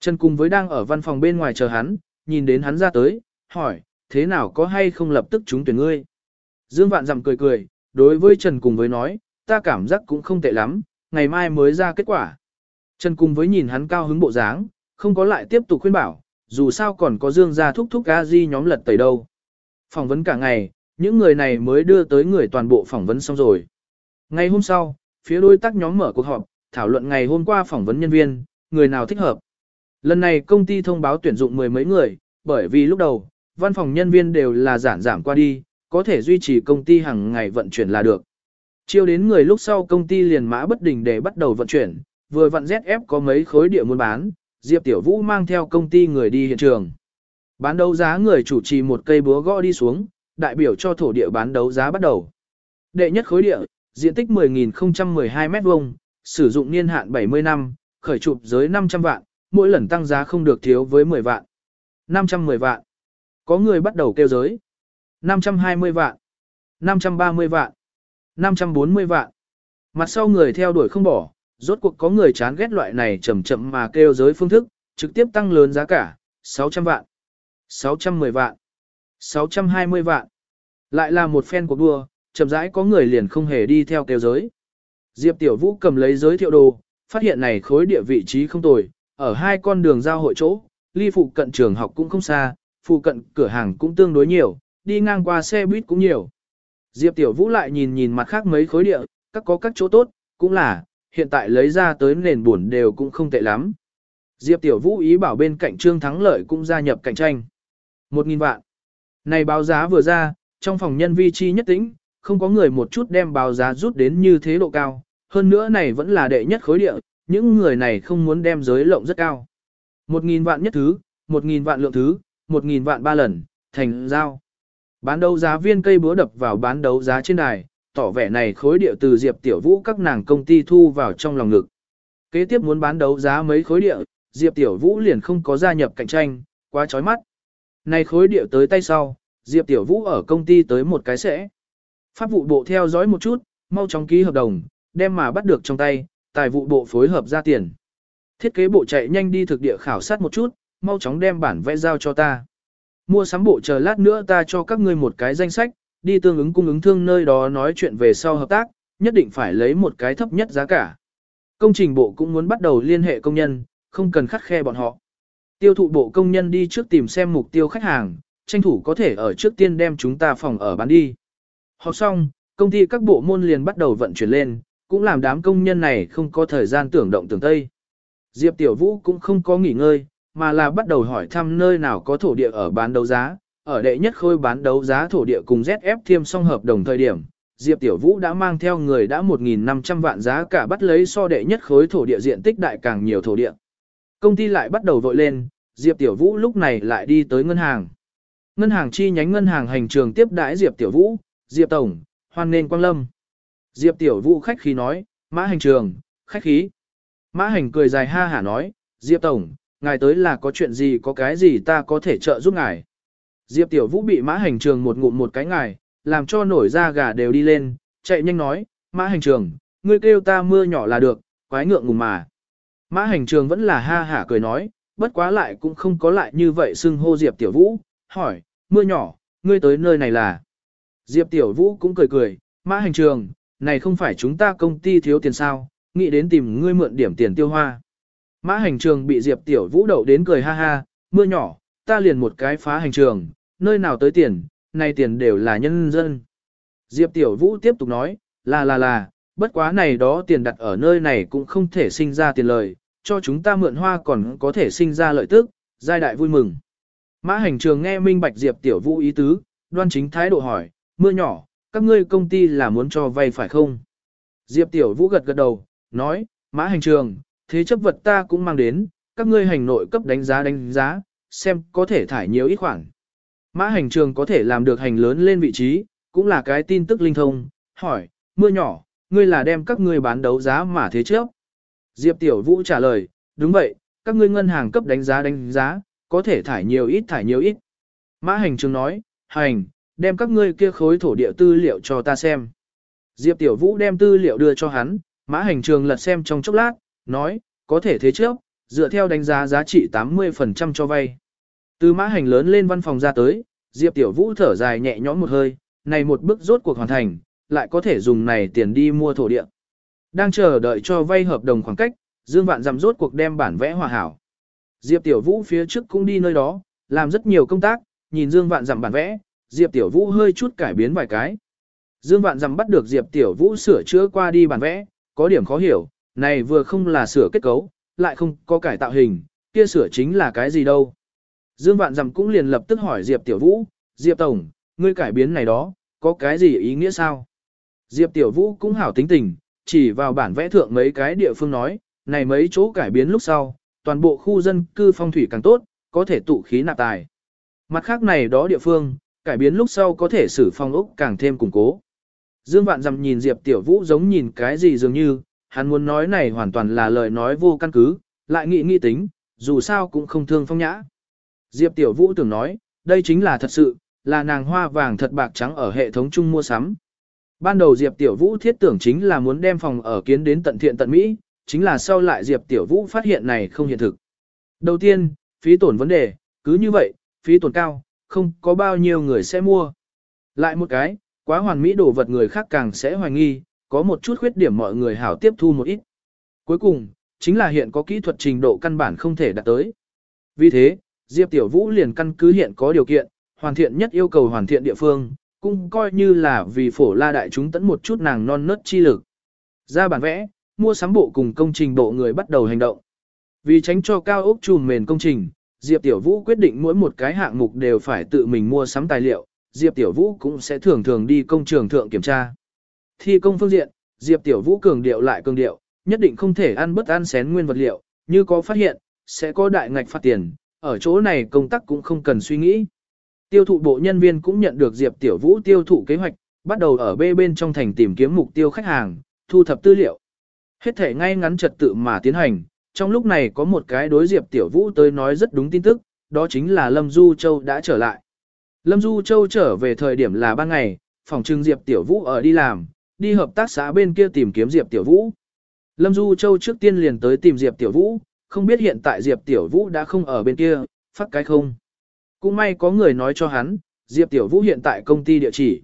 Trần cùng với đang ở văn phòng bên ngoài chờ hắn, nhìn đến hắn ra tới, hỏi, thế nào có hay không lập tức chúng tuyển ngươi. Dương Vạn dặm cười cười, đối với Trần cùng với nói, ta cảm giác cũng không tệ lắm, ngày mai mới ra kết quả. Trần cùng với nhìn hắn cao hứng bộ dáng, không có lại tiếp tục khuyên bảo, dù sao còn có Dương gia thúc thúc a di nhóm lật tẩy đâu. Phỏng vấn cả ngày, những người này mới đưa tới người toàn bộ phỏng vấn xong rồi. Ngày hôm sau, phía đối tác nhóm mở cuộc họp, thảo luận ngày hôm qua phỏng vấn nhân viên, người nào thích hợp. Lần này công ty thông báo tuyển dụng mười mấy người, bởi vì lúc đầu, văn phòng nhân viên đều là giản giảm qua đi, có thể duy trì công ty hàng ngày vận chuyển là được. Chiêu đến người lúc sau công ty liền mã bất đình để bắt đầu vận chuyển, vừa vận ZF có mấy khối địa muốn bán, Diệp Tiểu Vũ mang theo công ty người đi hiện trường. Bán đấu giá người chủ trì một cây búa gõ đi xuống, đại biểu cho thổ địa bán đấu giá bắt đầu. Đệ nhất khối địa, diện tích 10.012 mét vuông, sử dụng niên hạn 70 năm, khởi chụp giới 500 vạn, mỗi lần tăng giá không được thiếu với 10 vạn. 510 vạn. Có người bắt đầu kêu giới. 520 vạn. 530 vạn. 540 vạn. Mặt sau người theo đuổi không bỏ, rốt cuộc có người chán ghét loại này chậm chậm mà kêu giới phương thức, trực tiếp tăng lớn giá cả, 600 vạn. 610 vạn. 620 vạn. Lại là một phen cuộc đua, chậm rãi có người liền không hề đi theo kêu giới. Diệp Tiểu Vũ cầm lấy giới thiệu đồ, phát hiện này khối địa vị trí không tồi, ở hai con đường giao hội chỗ, ly phụ cận trường học cũng không xa, phụ cận cửa hàng cũng tương đối nhiều, đi ngang qua xe buýt cũng nhiều. Diệp Tiểu Vũ lại nhìn nhìn mặt khác mấy khối địa, các có các chỗ tốt, cũng là, hiện tại lấy ra tới nền buồn đều cũng không tệ lắm. Diệp Tiểu Vũ ý bảo bên cạnh Trương Thắng Lợi cũng gia nhập cạnh tranh. Một nghìn vạn. Này báo giá vừa ra, trong phòng nhân vi chi nhất tĩnh, không có người một chút đem báo giá rút đến như thế độ cao. Hơn nữa này vẫn là đệ nhất khối địa, những người này không muốn đem giới lộng rất cao. Một nghìn vạn nhất thứ, một nghìn vạn lượng thứ, một nghìn vạn ba lần, thành giao. Bán đấu giá viên cây búa đập vào bán đấu giá trên đài, tỏ vẻ này khối địa từ Diệp Tiểu Vũ các nàng công ty thu vào trong lòng ngực. Kế tiếp muốn bán đấu giá mấy khối địa, Diệp Tiểu Vũ liền không có gia nhập cạnh tranh, quá chói mắt. Này khối địa tới tay sau, Diệp Tiểu Vũ ở công ty tới một cái sẽ. Pháp vụ bộ theo dõi một chút, mau chóng ký hợp đồng, đem mà bắt được trong tay, tài vụ bộ phối hợp ra tiền. Thiết kế bộ chạy nhanh đi thực địa khảo sát một chút, mau chóng đem bản vẽ giao cho ta. Mua sắm bộ chờ lát nữa ta cho các ngươi một cái danh sách, đi tương ứng cung ứng thương nơi đó nói chuyện về sau hợp tác, nhất định phải lấy một cái thấp nhất giá cả. Công trình bộ cũng muốn bắt đầu liên hệ công nhân, không cần khắt khe bọn họ. Tiêu thụ bộ công nhân đi trước tìm xem mục tiêu khách hàng, tranh thủ có thể ở trước tiên đem chúng ta phòng ở bán đi. Học xong, Công ty các bộ môn liền bắt đầu vận chuyển lên, cũng làm đám công nhân này không có thời gian tưởng động tưởng tây. Diệp Tiểu Vũ cũng không có nghỉ ngơi, mà là bắt đầu hỏi thăm nơi nào có thổ địa ở bán đấu giá. Ở đệ nhất khôi bán đấu giá thổ địa cùng ZF thiêm song hợp đồng thời điểm, Diệp Tiểu Vũ đã mang theo người đã 1.500 vạn giá cả bắt lấy so đệ nhất khối thổ địa diện tích đại càng nhiều thổ địa. Công ty lại bắt đầu vội lên, Diệp Tiểu Vũ lúc này lại đi tới ngân hàng. Ngân hàng chi nhánh ngân hàng hành trường tiếp đãi Diệp Tiểu Vũ, Diệp Tổng, hoan nên quang lâm. Diệp Tiểu Vũ khách khí nói, mã hành trường, khách khí. Mã hành cười dài ha hả nói, Diệp Tổng, ngài tới là có chuyện gì có cái gì ta có thể trợ giúp ngài. Diệp Tiểu Vũ bị mã hành trường một ngụm một cái ngài, làm cho nổi da gà đều đi lên, chạy nhanh nói, mã hành trường, ngươi kêu ta mưa nhỏ là được, quái ngượng ngùng mà. Mã hành trường vẫn là ha hả cười nói, bất quá lại cũng không có lại như vậy xưng hô Diệp Tiểu Vũ, hỏi, mưa nhỏ, ngươi tới nơi này là. Diệp Tiểu Vũ cũng cười cười, mã hành trường, này không phải chúng ta công ty thiếu tiền sao, nghĩ đến tìm ngươi mượn điểm tiền tiêu hoa. Mã hành trường bị Diệp Tiểu Vũ đậu đến cười ha ha, mưa nhỏ, ta liền một cái phá hành trường, nơi nào tới tiền, này tiền đều là nhân dân. Diệp Tiểu Vũ tiếp tục nói, là là là, bất quá này đó tiền đặt ở nơi này cũng không thể sinh ra tiền lời, cho chúng ta mượn hoa còn có thể sinh ra lợi tức, giai đại vui mừng. Mã hành trường nghe minh bạch Diệp Tiểu Vũ ý tứ, đoan chính thái độ hỏi, mưa nhỏ, các ngươi công ty là muốn cho vay phải không? Diệp Tiểu Vũ gật gật đầu, nói, mã hành trường, thế chấp vật ta cũng mang đến, các ngươi hành nội cấp đánh giá đánh giá, xem có thể thải nhiều ít khoản. Mã hành trường có thể làm được hành lớn lên vị trí, cũng là cái tin tức linh thông, hỏi, mưa nhỏ, ngươi là đem các ngươi bán đấu giá mà thế chấp. Diệp Tiểu Vũ trả lời, đúng vậy, các ngươi ngân hàng cấp đánh giá đánh giá, có thể thải nhiều ít thải nhiều ít. Mã hành trường nói, hành, đem các ngươi kia khối thổ địa tư liệu cho ta xem. Diệp Tiểu Vũ đem tư liệu đưa cho hắn, mã hành trường lật xem trong chốc lát, nói, có thể thế trước, dựa theo đánh giá giá trị 80% cho vay. Từ mã hành lớn lên văn phòng ra tới, Diệp Tiểu Vũ thở dài nhẹ nhõm một hơi, này một bước rốt cuộc hoàn thành, lại có thể dùng này tiền đi mua thổ địa. Đang chờ đợi cho vay hợp đồng khoảng cách, Dương Vạn dằm rốt cuộc đem bản vẽ hòa hảo. Diệp Tiểu Vũ phía trước cũng đi nơi đó, làm rất nhiều công tác, nhìn Dương Vạn dằm bản vẽ, Diệp Tiểu Vũ hơi chút cải biến vài cái. Dương Vạn dằm bắt được Diệp Tiểu Vũ sửa chữa qua đi bản vẽ, có điểm khó hiểu, này vừa không là sửa kết cấu, lại không có cải tạo hình, kia sửa chính là cái gì đâu. Dương Vạn dằm cũng liền lập tức hỏi Diệp Tiểu Vũ, Diệp Tổng, ngươi cải biến này đó, có cái gì ý nghĩa sao? Diệp Tiểu Vũ cũng hảo tính tình, chỉ vào bản vẽ thượng mấy cái địa phương nói, này mấy chỗ cải biến lúc sau, toàn bộ khu dân cư phong thủy càng tốt, có thể tụ khí nạp tài. Mặt khác này đó địa phương, cải biến lúc sau có thể xử phong ốc càng thêm củng cố. Dương Vạn Dằm nhìn Diệp Tiểu Vũ giống nhìn cái gì dường như, hắn muốn nói này hoàn toàn là lời nói vô căn cứ, lại nghĩ nghĩ tính, dù sao cũng không thương phong nhã. Diệp Tiểu Vũ tưởng nói, đây chính là thật sự, là nàng hoa vàng thật bạc trắng ở hệ thống chung mua sắm. Ban đầu Diệp Tiểu Vũ thiết tưởng chính là muốn đem phòng ở kiến đến tận thiện tận Mỹ, chính là sau lại Diệp Tiểu Vũ phát hiện này không hiện thực. Đầu tiên, phí tổn vấn đề, cứ như vậy, phí tổn cao, không có bao nhiêu người sẽ mua. Lại một cái, quá hoàn mỹ đồ vật người khác càng sẽ hoài nghi, có một chút khuyết điểm mọi người hảo tiếp thu một ít. Cuối cùng, chính là hiện có kỹ thuật trình độ căn bản không thể đạt tới. Vì thế, Diệp Tiểu Vũ liền căn cứ hiện có điều kiện, hoàn thiện nhất yêu cầu hoàn thiện địa phương, cũng coi như là vì phổ la đại chúng tẫn một chút nàng non nớt chi lực. Ra bản vẽ, mua sắm bộ cùng công trình bộ người bắt đầu hành động. Vì tránh cho cao ốc trùm mền công trình, Diệp Tiểu Vũ quyết định mỗi một cái hạng mục đều phải tự mình mua sắm tài liệu, Diệp Tiểu Vũ cũng sẽ thường thường đi công trường thượng kiểm tra. Thi công phương diện, Diệp Tiểu Vũ cường điệu lại cường điệu, nhất định không thể ăn bất ăn xén nguyên vật liệu, như có phát hiện, sẽ có đại ngạch phạt tiền, ở chỗ này công tác cũng không cần suy nghĩ. Tiêu thụ bộ nhân viên cũng nhận được Diệp Tiểu Vũ tiêu thụ kế hoạch, bắt đầu ở bê bên trong thành tìm kiếm mục tiêu khách hàng, thu thập tư liệu. Hết thể ngay ngắn trật tự mà tiến hành, trong lúc này có một cái đối Diệp Tiểu Vũ tới nói rất đúng tin tức, đó chính là Lâm Du Châu đã trở lại. Lâm Du Châu trở về thời điểm là ban ngày, phòng trưng Diệp Tiểu Vũ ở đi làm, đi hợp tác xã bên kia tìm kiếm Diệp Tiểu Vũ. Lâm Du Châu trước tiên liền tới tìm Diệp Tiểu Vũ, không biết hiện tại Diệp Tiểu Vũ đã không ở bên kia, phát cái không. Cũng may có người nói cho hắn, Diệp Tiểu Vũ hiện tại công ty địa chỉ.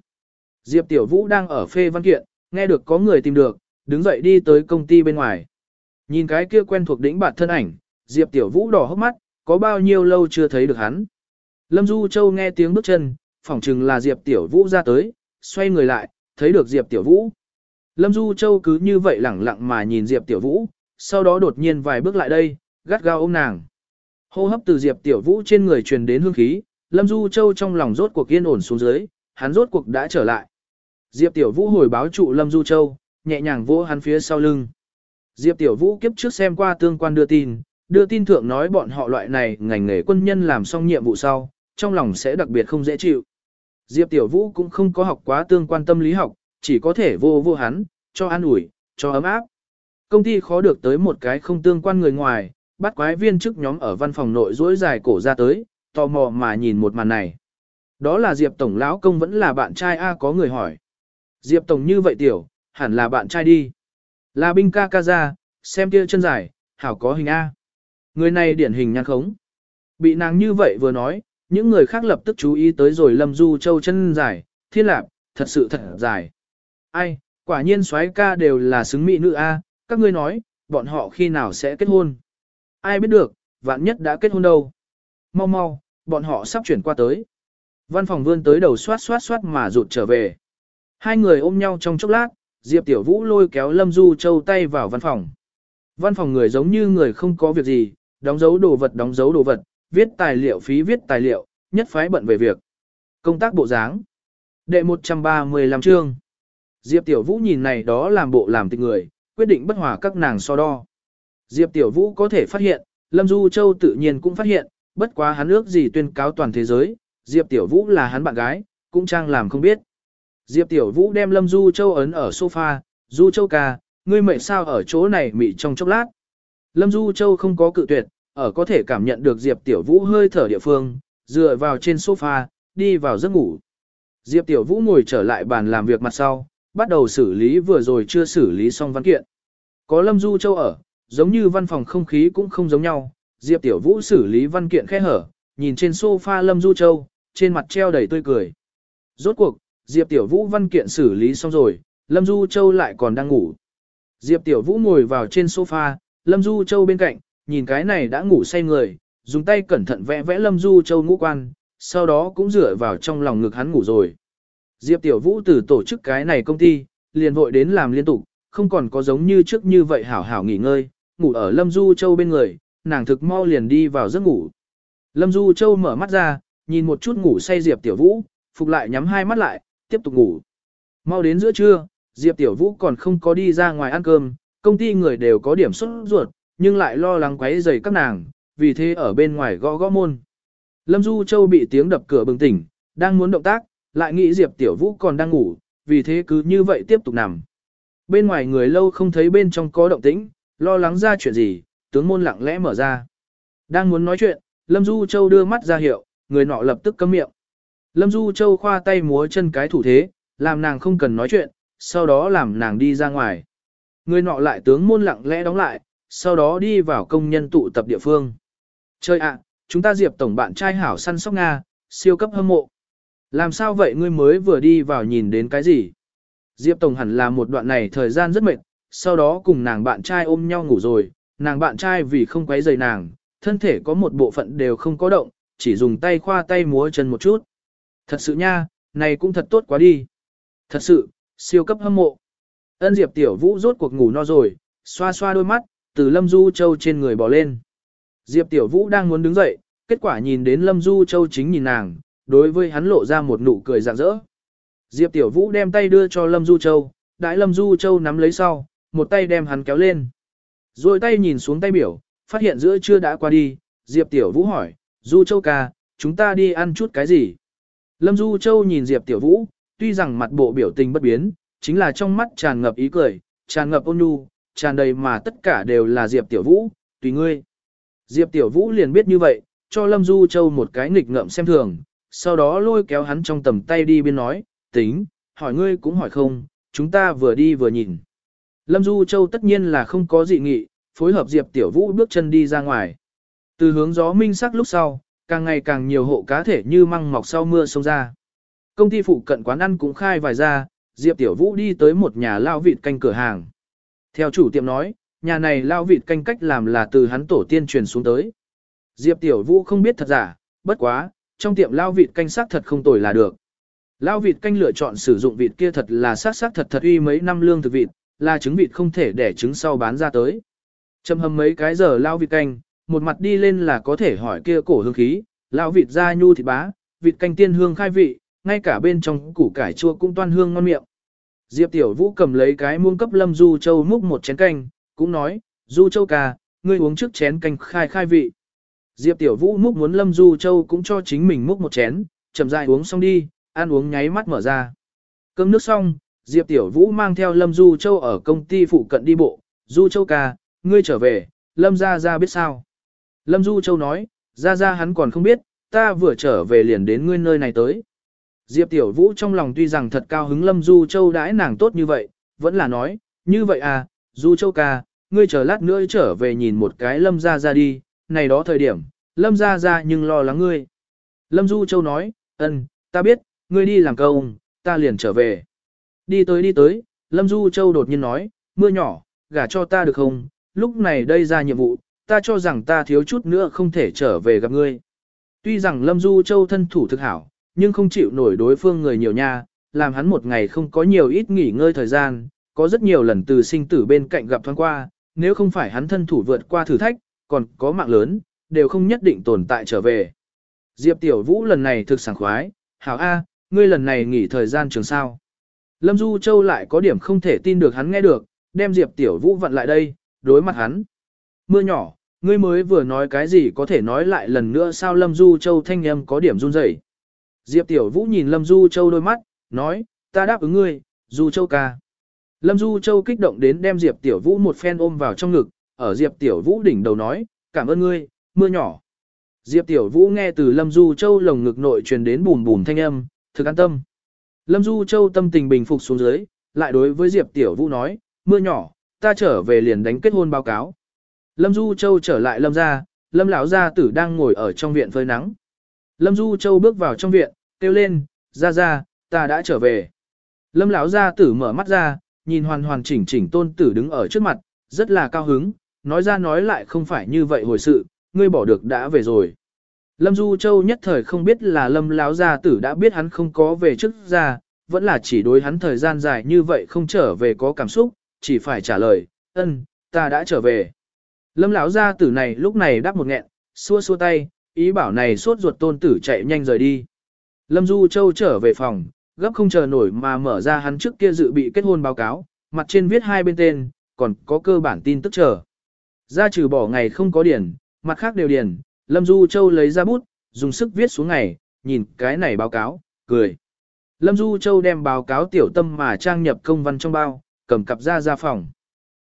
Diệp Tiểu Vũ đang ở phê văn kiện, nghe được có người tìm được, đứng dậy đi tới công ty bên ngoài. Nhìn cái kia quen thuộc đỉnh bạt thân ảnh, Diệp Tiểu Vũ đỏ hốc mắt, có bao nhiêu lâu chưa thấy được hắn. Lâm Du Châu nghe tiếng bước chân, phỏng chừng là Diệp Tiểu Vũ ra tới, xoay người lại, thấy được Diệp Tiểu Vũ. Lâm Du Châu cứ như vậy lẳng lặng mà nhìn Diệp Tiểu Vũ, sau đó đột nhiên vài bước lại đây, gắt gao ôm nàng. Hô hấp từ Diệp Tiểu Vũ trên người truyền đến hương khí, Lâm Du Châu trong lòng rốt cuộc yên ổn xuống dưới, hắn rốt cuộc đã trở lại. Diệp Tiểu Vũ hồi báo trụ Lâm Du Châu, nhẹ nhàng vỗ hắn phía sau lưng. Diệp Tiểu Vũ kiếp trước xem qua tương quan đưa tin, đưa tin thượng nói bọn họ loại này ngành nghề quân nhân làm xong nhiệm vụ sau, trong lòng sẽ đặc biệt không dễ chịu. Diệp Tiểu Vũ cũng không có học quá tương quan tâm lý học, chỉ có thể vô vô hắn, cho an ủi, cho ấm áp. Công ty khó được tới một cái không tương quan người ngoài, bắt quái viên chức nhóm ở văn phòng nội rỗi dài cổ ra tới, tò mò mà nhìn một màn này. Đó là Diệp Tổng lão công vẫn là bạn trai A có người hỏi. Diệp Tổng như vậy tiểu, hẳn là bạn trai đi. Là binh ca ca ra, xem kia chân dài, hảo có hình A. Người này điển hình nhan khống. Bị nàng như vậy vừa nói, những người khác lập tức chú ý tới rồi Lâm Du Châu chân dài, thiên lạp, thật sự thật dài. Ai, quả nhiên soái ca đều là xứng mỹ nữ A, các ngươi nói, bọn họ khi nào sẽ kết hôn. Ai biết được, vạn nhất đã kết hôn đâu. Mau mau, bọn họ sắp chuyển qua tới. Văn phòng vươn tới đầu xoát xoát xoát mà rụt trở về. Hai người ôm nhau trong chốc lát, Diệp Tiểu Vũ lôi kéo Lâm Du Châu tay vào văn phòng. Văn phòng người giống như người không có việc gì, đóng dấu đồ vật đóng dấu đồ vật, viết tài liệu phí viết tài liệu, nhất phái bận về việc. Công tác bộ dáng. Đệ 135 chương. Diệp Tiểu Vũ nhìn này đó làm bộ làm tịch người, quyết định bất hòa các nàng so đo. Diệp Tiểu Vũ có thể phát hiện, Lâm Du Châu tự nhiên cũng phát hiện, bất quá hắn ước gì tuyên cáo toàn thế giới, Diệp Tiểu Vũ là hắn bạn gái, cũng trang làm không biết. Diệp Tiểu Vũ đem Lâm Du Châu ấn ở sofa, Du Châu ca, ngươi mệt sao ở chỗ này mị trong chốc lát. Lâm Du Châu không có cự tuyệt, ở có thể cảm nhận được Diệp Tiểu Vũ hơi thở địa phương, dựa vào trên sofa, đi vào giấc ngủ. Diệp Tiểu Vũ ngồi trở lại bàn làm việc mặt sau, bắt đầu xử lý vừa rồi chưa xử lý xong văn kiện. Có Lâm Du Châu ở, giống như văn phòng không khí cũng không giống nhau, Diệp Tiểu Vũ xử lý văn kiện khẽ hở, nhìn trên sofa Lâm Du Châu, trên mặt treo đầy tươi cười. Rốt cuộc, Diệp Tiểu Vũ văn kiện xử lý xong rồi, Lâm Du Châu lại còn đang ngủ. Diệp Tiểu Vũ ngồi vào trên sofa, Lâm Du Châu bên cạnh, nhìn cái này đã ngủ say người, dùng tay cẩn thận vẽ vẽ Lâm Du Châu ngũ quan, sau đó cũng dựa vào trong lòng ngực hắn ngủ rồi. Diệp Tiểu Vũ từ tổ chức cái này công ty, liền vội đến làm liên tục, không còn có giống như trước như vậy hảo hảo nghỉ ngơi, ngủ ở Lâm Du Châu bên người, nàng thực mau liền đi vào giấc ngủ. Lâm Du Châu mở mắt ra, nhìn một chút ngủ say Diệp Tiểu Vũ, phục lại nhắm hai mắt lại, tiếp tục ngủ. Mau đến giữa trưa, Diệp Tiểu Vũ còn không có đi ra ngoài ăn cơm, công ty người đều có điểm xuất ruột, nhưng lại lo lắng quấy rầy các nàng, vì thế ở bên ngoài gõ gõ môn. Lâm Du Châu bị tiếng đập cửa bừng tỉnh, đang muốn động tác, lại nghĩ Diệp Tiểu Vũ còn đang ngủ, vì thế cứ như vậy tiếp tục nằm. Bên ngoài người lâu không thấy bên trong có động tĩnh, lo lắng ra chuyện gì, tướng môn lặng lẽ mở ra. Đang muốn nói chuyện, Lâm Du Châu đưa mắt ra hiệu, người nọ lập tức cấm miệng. Lâm Du Châu khoa tay múa chân cái thủ thế, làm nàng không cần nói chuyện, sau đó làm nàng đi ra ngoài. Người nọ lại tướng môn lặng lẽ đóng lại, sau đó đi vào công nhân tụ tập địa phương. Chơi ạ, chúng ta Diệp Tổng bạn trai hảo săn sóc Nga, siêu cấp hâm mộ. Làm sao vậy ngươi mới vừa đi vào nhìn đến cái gì? Diệp Tổng hẳn là một đoạn này thời gian rất mệt, sau đó cùng nàng bạn trai ôm nhau ngủ rồi, nàng bạn trai vì không quấy rầy nàng, thân thể có một bộ phận đều không có động, chỉ dùng tay khoa tay múa chân một chút. Thật sự nha, này cũng thật tốt quá đi. Thật sự, siêu cấp hâm mộ. Ân Diệp Tiểu Vũ rốt cuộc ngủ no rồi, xoa xoa đôi mắt, từ Lâm Du Châu trên người bò lên. Diệp Tiểu Vũ đang muốn đứng dậy, kết quả nhìn đến Lâm Du Châu chính nhìn nàng, đối với hắn lộ ra một nụ cười rạng rỡ. Diệp Tiểu Vũ đem tay đưa cho Lâm Du Châu, đại Lâm Du Châu nắm lấy sau, một tay đem hắn kéo lên. Rồi tay nhìn xuống tay biểu, phát hiện giữa trưa đã qua đi, Diệp Tiểu Vũ hỏi, Du Châu ca, chúng ta đi ăn chút cái gì? Lâm Du Châu nhìn Diệp Tiểu Vũ, tuy rằng mặt bộ biểu tình bất biến, chính là trong mắt tràn ngập ý cười, tràn ngập ôn nhu, tràn đầy mà tất cả đều là Diệp Tiểu Vũ, tùy ngươi. Diệp Tiểu Vũ liền biết như vậy, cho Lâm Du Châu một cái nghịch ngợm xem thường, sau đó lôi kéo hắn trong tầm tay đi bên nói, tính, hỏi ngươi cũng hỏi không, chúng ta vừa đi vừa nhìn. Lâm Du Châu tất nhiên là không có dị nghị, phối hợp Diệp Tiểu Vũ bước chân đi ra ngoài. Từ hướng gió minh sắc lúc sau, càng ngày càng nhiều hộ cá thể như măng mọc sau mưa sông ra. Công ty phụ cận quán ăn cũng khai vài ra, Diệp Tiểu Vũ đi tới một nhà lao vịt canh cửa hàng. Theo chủ tiệm nói, nhà này lao vịt canh cách làm là từ hắn tổ tiên truyền xuống tới. Diệp Tiểu Vũ không biết thật giả, bất quá, trong tiệm lao vịt canh xác thật không tồi là được. Lão vịt canh lựa chọn sử dụng vịt kia thật là sát sát thật thật uy mấy năm lương thực vịt, là trứng vịt không thể để trứng sau bán ra tới. Châm hầm mấy cái giờ lao vịt canh, một mặt đi lên là có thể hỏi kia cổ hương khí, lão vịt da nhu thịt bá, vịt canh tiên hương khai vị, ngay cả bên trong củ cải chua cũng toan hương ngon miệng. Diệp Tiểu Vũ cầm lấy cái muông cấp Lâm Du Châu múc một chén canh, cũng nói, Du Châu ca, ngươi uống trước chén canh khai khai vị. Diệp Tiểu Vũ múc muốn Lâm Du Châu cũng cho chính mình múc một chén, chậm rãi uống xong đi, ăn uống nháy mắt mở ra. Cơm nước xong, Diệp Tiểu Vũ mang theo Lâm Du Châu ở công ty phụ cận đi bộ, Du Châu ca, ngươi trở về, Lâm Gia Gia biết sao. Lâm Du Châu nói, Gia Gia hắn còn không biết, ta vừa trở về liền đến ngươi nơi này tới. Diệp Tiểu Vũ trong lòng tuy rằng thật cao hứng Lâm Du Châu đãi nàng tốt như vậy, vẫn là nói, như vậy à, Du Châu ca, ngươi chờ lát nữa trở về nhìn một cái Lâm Gia Gia đi, này đó thời điểm, Lâm Gia Gia nhưng lo lắng ngươi. Lâm Du Châu nói, ân, ta biết, ngươi đi làm công, ta liền trở về. Đi tới đi tới, Lâm Du Châu đột nhiên nói, mưa nhỏ, gả cho ta được không, lúc này đây ra nhiệm vụ, ta cho rằng ta thiếu chút nữa không thể trở về gặp ngươi. Tuy rằng Lâm Du Châu thân thủ thực hảo, nhưng không chịu nổi đối phương người nhiều nha, làm hắn một ngày không có nhiều ít nghỉ ngơi thời gian, có rất nhiều lần từ sinh tử bên cạnh gặp thoáng qua, nếu không phải hắn thân thủ vượt qua thử thách, còn có mạng lớn, đều không nhất định tồn tại trở về. Diệp Tiểu Vũ lần này thực sảng khoái, hảo A, ngươi lần này nghỉ thời gian trường sao. Lâm Du Châu lại có điểm không thể tin được hắn nghe được, đem Diệp Tiểu Vũ vặn lại đây, đối mặt hắn. Mưa nhỏ, ngươi mới vừa nói cái gì có thể nói lại lần nữa sao Lâm Du Châu thanh âm có điểm run rẩy. Diệp Tiểu Vũ nhìn Lâm Du Châu đôi mắt, nói, ta đáp ứng ngươi, Du Châu ca. Lâm Du Châu kích động đến đem Diệp Tiểu Vũ một phen ôm vào trong ngực, ở Diệp Tiểu Vũ đỉnh đầu nói, cảm ơn ngươi, mưa nhỏ. Diệp Tiểu Vũ nghe từ Lâm Du Châu lồng ngực nội truyền đến bùm bùm thanh âm, thực an tâm. Lâm Du Châu tâm tình bình phục xuống dưới, lại đối với Diệp Tiểu Vũ nói, mưa nhỏ, ta trở về liền đánh kết hôn báo cáo. Lâm Du Châu trở lại Lâm gia, Lâm lão gia tử đang ngồi ở trong viện phơi nắng. Lâm Du Châu bước vào trong viện, kêu lên, ra ra, ta đã trở về. Lâm lão gia tử mở mắt ra, nhìn hoàn hoàn chỉnh chỉnh tôn tử đứng ở trước mặt, rất là cao hứng, nói ra nói lại không phải như vậy hồi sự, ngươi bỏ được đã về rồi. Lâm Du Châu nhất thời không biết là Lâm lão gia tử đã biết hắn không có về trước ra, vẫn là chỉ đối hắn thời gian dài như vậy không trở về có cảm xúc, chỉ phải trả lời, ân, ta đã trở về. Lâm lão gia tử này lúc này đáp một nghẹn, xua xua tay, ý bảo này suốt ruột tôn tử chạy nhanh rời đi. Lâm Du Châu trở về phòng, gấp không chờ nổi mà mở ra hắn trước kia dự bị kết hôn báo cáo, mặt trên viết hai bên tên, còn có cơ bản tin tức chờ. Ra trừ bỏ ngày không có điển, mặt khác đều điển, Lâm Du Châu lấy ra bút, dùng sức viết xuống ngày, nhìn cái này báo cáo, cười. Lâm Du Châu đem báo cáo tiểu tâm mà trang nhập công văn trong bao, cầm cặp ra ra phòng.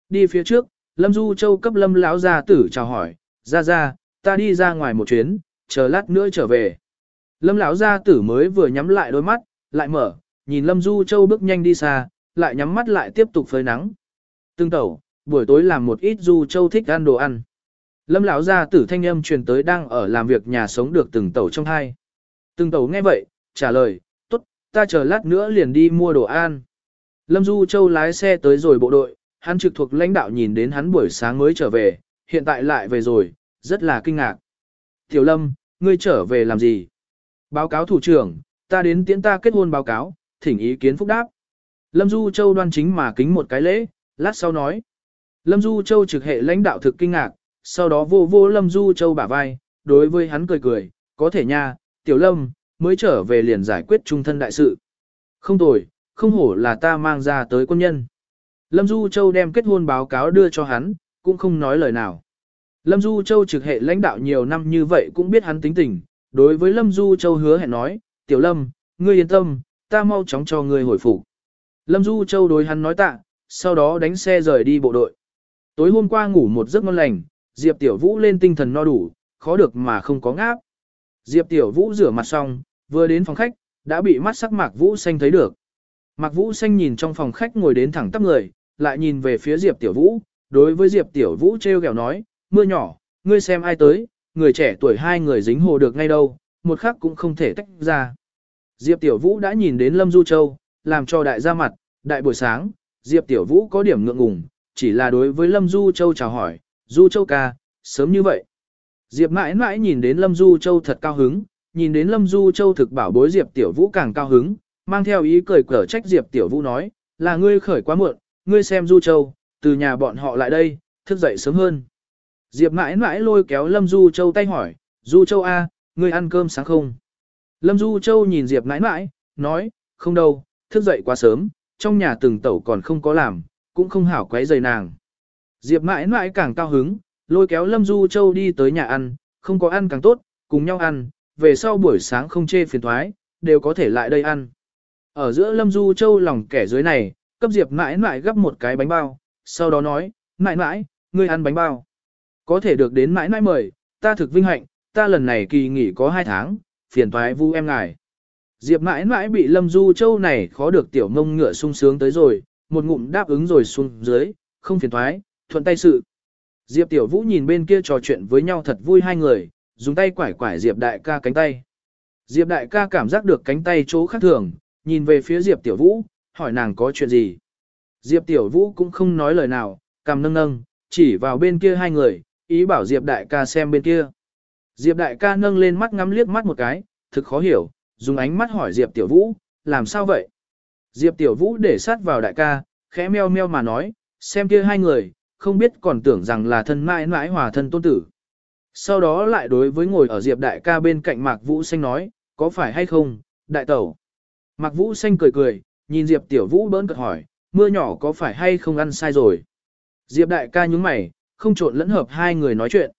Đi phía trước, Lâm Du Châu cấp Lâm lão gia tử chào hỏi, ra ra, ta đi ra ngoài một chuyến, chờ lát nữa trở về. Lâm lão gia tử mới vừa nhắm lại đôi mắt, lại mở, nhìn Lâm Du Châu bước nhanh đi xa, lại nhắm mắt lại tiếp tục phơi nắng. Tương tẩu, buổi tối làm một ít Du Châu thích ăn đồ ăn. Lâm lão gia tử thanh âm truyền tới đang ở làm việc nhà sống được từng tẩu trong hai. Từng tẩu nghe vậy, trả lời, tốt, ta chờ lát nữa liền đi mua đồ ăn. Lâm Du Châu lái xe tới rồi bộ đội, hắn trực thuộc lãnh đạo nhìn đến hắn buổi sáng mới trở về, hiện tại lại về rồi, rất là kinh ngạc. Tiểu Lâm, ngươi trở về làm gì? Báo cáo thủ trưởng, ta đến tiễn ta kết hôn báo cáo, thỉnh ý kiến phúc đáp. Lâm Du Châu đoan chính mà kính một cái lễ, lát sau nói. Lâm Du Châu trực hệ lãnh đạo thực kinh ngạc, sau đó vô vô Lâm Du Châu bả vai, đối với hắn cười cười, có thể nha, Tiểu Lâm, mới trở về liền giải quyết trung thân đại sự. Không tồi, không hổ là ta mang ra tới quân nhân. Lâm Du Châu đem kết hôn báo cáo đưa cho hắn, cũng không nói lời nào. Lâm Du Châu trực hệ lãnh đạo nhiều năm như vậy cũng biết hắn tính tình, đối với Lâm Du Châu hứa hẹn nói, Tiểu Lâm, ngươi yên tâm, ta mau chóng cho ngươi hồi phục. Lâm Du Châu đối hắn nói tạ, sau đó đánh xe rời đi bộ đội. Tối hôm qua ngủ một giấc ngon lành, Diệp Tiểu Vũ lên tinh thần no đủ, khó được mà không có ngáp. Diệp Tiểu Vũ rửa mặt xong, vừa đến phòng khách, đã bị mắt sắc Mạc Vũ Xanh thấy được. Mạc Vũ Xanh nhìn trong phòng khách ngồi đến thẳng tắp người, lại nhìn về phía Diệp Tiểu Vũ, đối với Diệp Tiểu Vũ treo gẹo nói, mưa nhỏ, ngươi xem ai tới, người trẻ tuổi hai người dính hồ được ngay đâu, một khắc cũng không thể tách ra. Diệp Tiểu Vũ đã nhìn đến Lâm Du Châu, làm cho đại gia mặt, đại buổi sáng, Diệp Tiểu Vũ có điểm ngượng ngùng, chỉ là đối với Lâm Du Châu chào hỏi, Du Châu ca, sớm như vậy. Diệp mãi mãi nhìn đến Lâm Du Châu thật cao hứng, nhìn đến Lâm Du Châu thực bảo bối Diệp Tiểu Vũ càng cao hứng, mang theo ý cười cở trách Diệp Tiểu Vũ nói, là ngươi khởi quá muộn, ngươi xem Du Châu, từ nhà bọn họ lại đây, thức dậy sớm hơn. Diệp mãi mãi lôi kéo Lâm Du Châu tay hỏi, Du Châu A, ngươi ăn cơm sáng không? Lâm Du Châu nhìn Diệp mãi mãi, nói, không đâu, thức dậy quá sớm, trong nhà từng tẩu còn không có làm, cũng không hảo quấy rầy nàng. Diệp mãi mãi càng cao hứng, lôi kéo Lâm Du Châu đi tới nhà ăn, không có ăn càng tốt, cùng nhau ăn, về sau buổi sáng không chê phiền thoái, đều có thể lại đây ăn. Ở giữa Lâm Du Châu lòng kẻ dưới này, cấp Diệp mãi mãi gấp một cái bánh bao, sau đó nói, mãi mãi, ngươi ăn bánh bao. Có thể được đến mãi mãi mời, ta thực vinh hạnh, ta lần này kỳ nghỉ có hai tháng, phiền thoái vu em ngài. Diệp mãi mãi bị Lâm Du Châu này khó được tiểu mông ngựa sung sướng tới rồi, một ngụm đáp ứng rồi xuống dưới, không phiền thoái, thuận tay sự. Diệp Tiểu Vũ nhìn bên kia trò chuyện với nhau thật vui hai người, dùng tay quải quải Diệp Đại ca cánh tay. Diệp Đại ca cảm giác được cánh tay chỗ khác thường, nhìn về phía Diệp Tiểu Vũ, hỏi nàng có chuyện gì. Diệp Tiểu Vũ cũng không nói lời nào, cầm nâng nâng, chỉ vào bên kia hai người, ý bảo Diệp Đại ca xem bên kia. Diệp Đại ca nâng lên mắt ngắm liếc mắt một cái, thực khó hiểu, dùng ánh mắt hỏi Diệp Tiểu Vũ, làm sao vậy? Diệp Tiểu Vũ để sát vào đại ca, khẽ meo meo mà nói, xem kia hai người, không biết còn tưởng rằng là thân mãi mãi hòa thân tôn tử. Sau đó lại đối với ngồi ở Diệp đại ca bên cạnh Mạc Vũ Xanh nói, có phải hay không, đại tẩu. Mạc Vũ Xanh cười cười, nhìn Diệp Tiểu Vũ bỡn cợt hỏi, mưa nhỏ có phải hay không ăn sai rồi. Diệp đại ca nhúng mày, không trộn lẫn hợp hai người nói chuyện.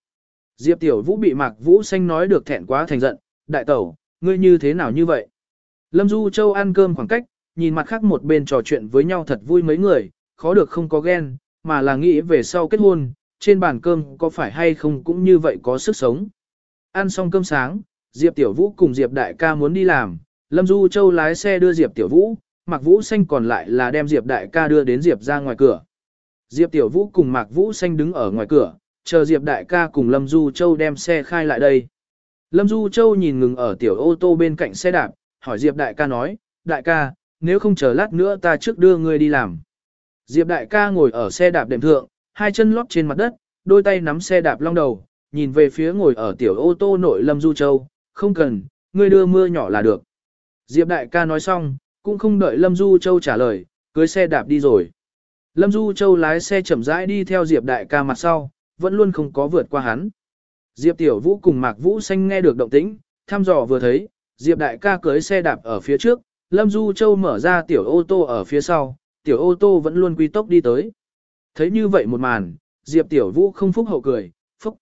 Diệp Tiểu Vũ bị Mạc Vũ Xanh nói được thẹn quá thành giận, đại tẩu, ngươi như thế nào như vậy? Lâm Du Châu ăn cơm khoảng cách, nhìn mặt khác một bên trò chuyện với nhau thật vui mấy người, khó được không có ghen, mà là nghĩ về sau kết hôn, trên bàn cơm có phải hay không cũng như vậy có sức sống. Ăn xong cơm sáng, Diệp Tiểu Vũ cùng Diệp Đại ca muốn đi làm, Lâm Du Châu lái xe đưa Diệp Tiểu Vũ, Mạc Vũ Xanh còn lại là đem Diệp Đại ca đưa đến Diệp ra ngoài cửa. Diệp Tiểu Vũ cùng Mạc Vũ Xanh đứng ở ngoài cửa, chờ Diệp Đại ca cùng Lâm Du Châu đem xe khai lại đây. Lâm Du Châu nhìn ngừng ở tiểu ô tô bên cạnh xe đạp, hỏi Diệp Đại ca nói, Đại ca, nếu không chờ lát nữa ta trước đưa ngươi đi làm. Diệp đại ca ngồi ở xe đạp đệm thượng, hai chân lót trên mặt đất, đôi tay nắm xe đạp long đầu, nhìn về phía ngồi ở tiểu ô tô nội Lâm Du Châu, không cần, ngươi đưa mưa nhỏ là được. Diệp đại ca nói xong, cũng không đợi Lâm Du Châu trả lời, cưới xe đạp đi rồi. Lâm Du Châu lái xe chậm rãi đi theo Diệp đại ca mặt sau, vẫn luôn không có vượt qua hắn. Diệp tiểu vũ cùng Mạc Vũ Xanh nghe được động tĩnh, thăm dò vừa thấy, Diệp đại ca cưới xe đạp ở phía trước, Lâm Du Châu mở ra tiểu ô tô ở phía sau, tiểu ô tô vẫn luôn quy tốc đi tới. Thấy như vậy một màn, Diệp Tiểu Vũ không phúc hậu cười, phúc.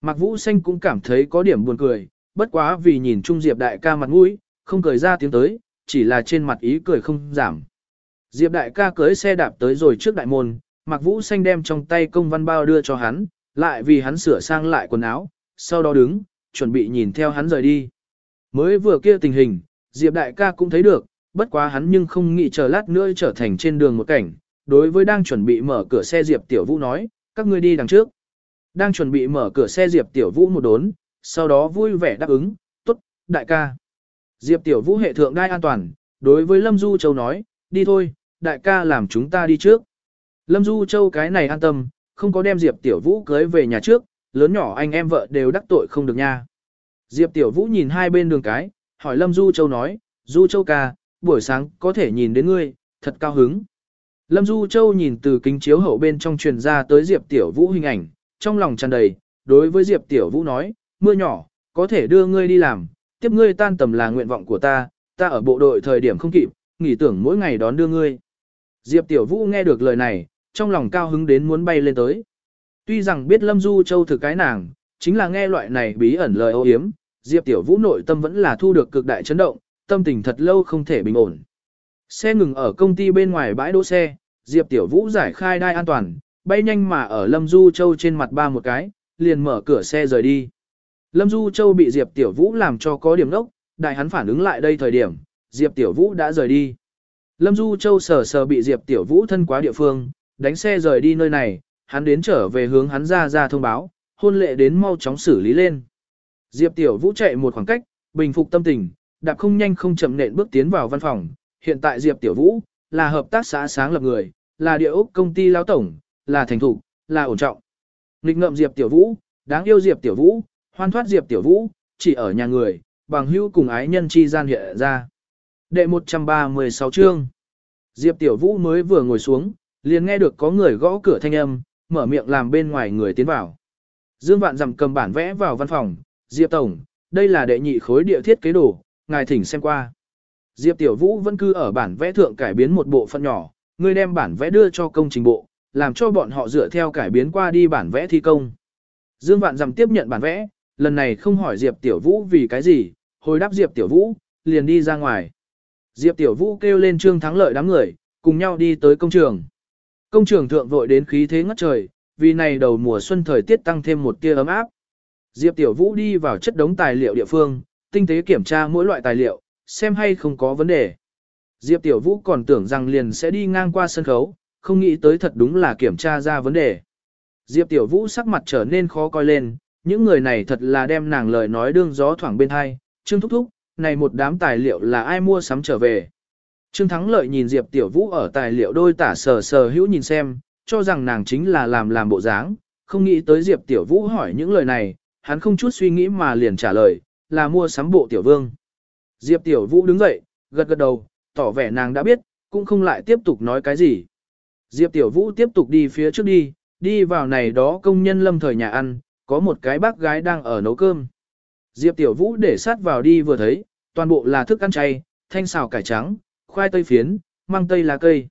Mạc Vũ Xanh cũng cảm thấy có điểm buồn cười, bất quá vì nhìn chung Diệp đại ca mặt mũi, không cười ra tiếng tới, chỉ là trên mặt ý cười không giảm. Diệp đại ca cưới xe đạp tới rồi trước đại môn, Mạc Vũ Xanh đem trong tay công văn bao đưa cho hắn, lại vì hắn sửa sang lại quần áo, sau đó đứng, chuẩn bị nhìn theo hắn rời đi. Mới vừa kia tình hình, Diệp đại ca cũng thấy được, bất quá hắn nhưng không nghĩ chờ lát nữa trở thành trên đường một cảnh. Đối với đang chuẩn bị mở cửa xe Diệp Tiểu Vũ nói, các ngươi đi đằng trước. Đang chuẩn bị mở cửa xe Diệp Tiểu Vũ một đốn, sau đó vui vẻ đáp ứng, tốt, đại ca. Diệp Tiểu Vũ hệ thượng đai an toàn, đối với Lâm Du Châu nói, đi thôi, đại ca làm chúng ta đi trước. Lâm Du Châu cái này an tâm, không có đem Diệp Tiểu Vũ cưới về nhà trước, lớn nhỏ anh em vợ đều đắc tội không được nha. Diệp Tiểu Vũ nhìn hai bên đường cái, hỏi Lâm Du Châu nói, Du Châu ca, buổi sáng có thể nhìn đến ngươi, thật cao hứng. Lâm Du Châu nhìn từ kính chiếu hậu bên trong truyền ra tới Diệp Tiểu Vũ hình ảnh, trong lòng tràn đầy, đối với Diệp Tiểu Vũ nói, mưa nhỏ, có thể đưa ngươi đi làm, tiếp ngươi tan tầm là nguyện vọng của ta, ta ở bộ đội thời điểm không kịp, nghỉ tưởng mỗi ngày đón đưa ngươi. Diệp Tiểu Vũ nghe được lời này, trong lòng cao hứng đến muốn bay lên tới. Tuy rằng biết Lâm Du Châu thực cái nàng, chính là nghe loại này bí ẩn lời ô hiếm, Diệp Tiểu Vũ nội tâm vẫn là thu được cực đại chấn động, tâm tình thật lâu không thể bình ổn. Xe ngừng ở công ty bên ngoài bãi đỗ xe, Diệp Tiểu Vũ giải khai đai an toàn, bay nhanh mà ở Lâm Du Châu trên mặt ba một cái, liền mở cửa xe rời đi. Lâm Du Châu bị Diệp Tiểu Vũ làm cho có điểm nốc, đại hắn phản ứng lại đây thời điểm, Diệp Tiểu Vũ đã rời đi. Lâm Du Châu sờ sờ bị Diệp Tiểu Vũ thân quá địa phương, đánh xe rời đi nơi này, hắn đến trở về hướng hắn ra ra thông báo, hôn lệ đến mau chóng xử lý lên. Diệp Tiểu Vũ chạy một khoảng cách, bình phục tâm tình, đạp không nhanh không chậm nện bước tiến vào văn phòng. Hiện tại Diệp Tiểu Vũ là hợp tác xã sáng lập người, là địa ốc công ty lao tổng, là thành thủ, là ổn trọng. Nghịch ngợm Diệp Tiểu Vũ, đáng yêu Diệp Tiểu Vũ, hoan thoát Diệp Tiểu Vũ, chỉ ở nhà người, bằng hữu cùng ái nhân chi gian hiện ra. Đệ 136 chương. Diệp Tiểu Vũ mới vừa ngồi xuống, liền nghe được có người gõ cửa thanh âm, mở miệng làm bên ngoài người tiến vào. Dương Vạn dặm cầm bản vẽ vào văn phòng, Diệp Tổng, đây là đệ nhị khối địa thiết kế đồ, ngài thỉnh xem qua. Diệp Tiểu Vũ vẫn cứ ở bản vẽ thượng cải biến một bộ phận nhỏ, người đem bản vẽ đưa cho công trình bộ, làm cho bọn họ dựa theo cải biến qua đi bản vẽ thi công. Dương Vạn dặm tiếp nhận bản vẽ, lần này không hỏi Diệp Tiểu Vũ vì cái gì, hồi đáp Diệp Tiểu Vũ, liền đi ra ngoài. Diệp Tiểu Vũ kêu lên Trương Thắng Lợi đám người, cùng nhau đi tới công trường. Công trường thượng vội đến khí thế ngất trời, vì này đầu mùa xuân thời tiết tăng thêm một tia ấm áp. Diệp Tiểu Vũ đi vào chất đống tài liệu địa phương, tinh tế kiểm tra mỗi loại tài liệu, xem hay không có vấn đề. Diệp Tiểu Vũ còn tưởng rằng liền sẽ đi ngang qua sân khấu, không nghĩ tới thật đúng là kiểm tra ra vấn đề. Diệp Tiểu Vũ sắc mặt trở nên khó coi lên, những người này thật là đem nàng lời nói đương gió thoảng bên hai, Trương Thúc Thúc, này một đám tài liệu là ai mua sắm trở về. Trương Thắng Lợi nhìn Diệp Tiểu Vũ ở tài liệu đôi tả sờ sờ hữu nhìn xem, cho rằng nàng chính là làm làm bộ dáng, không nghĩ tới Diệp Tiểu Vũ hỏi những lời này, hắn không chút suy nghĩ mà liền trả lời, là mua sắm bộ Tiểu Vương. Diệp Tiểu Vũ đứng dậy, gật gật đầu, tỏ vẻ nàng đã biết, cũng không lại tiếp tục nói cái gì. Diệp Tiểu Vũ tiếp tục đi phía trước đi, đi vào này đó công nhân lâm thời nhà ăn, có một cái bác gái đang ở nấu cơm. Diệp Tiểu Vũ để sát vào đi vừa thấy, toàn bộ là thức ăn chay, thanh xào cải trắng, khoai tây phiến, măng tây lá cây.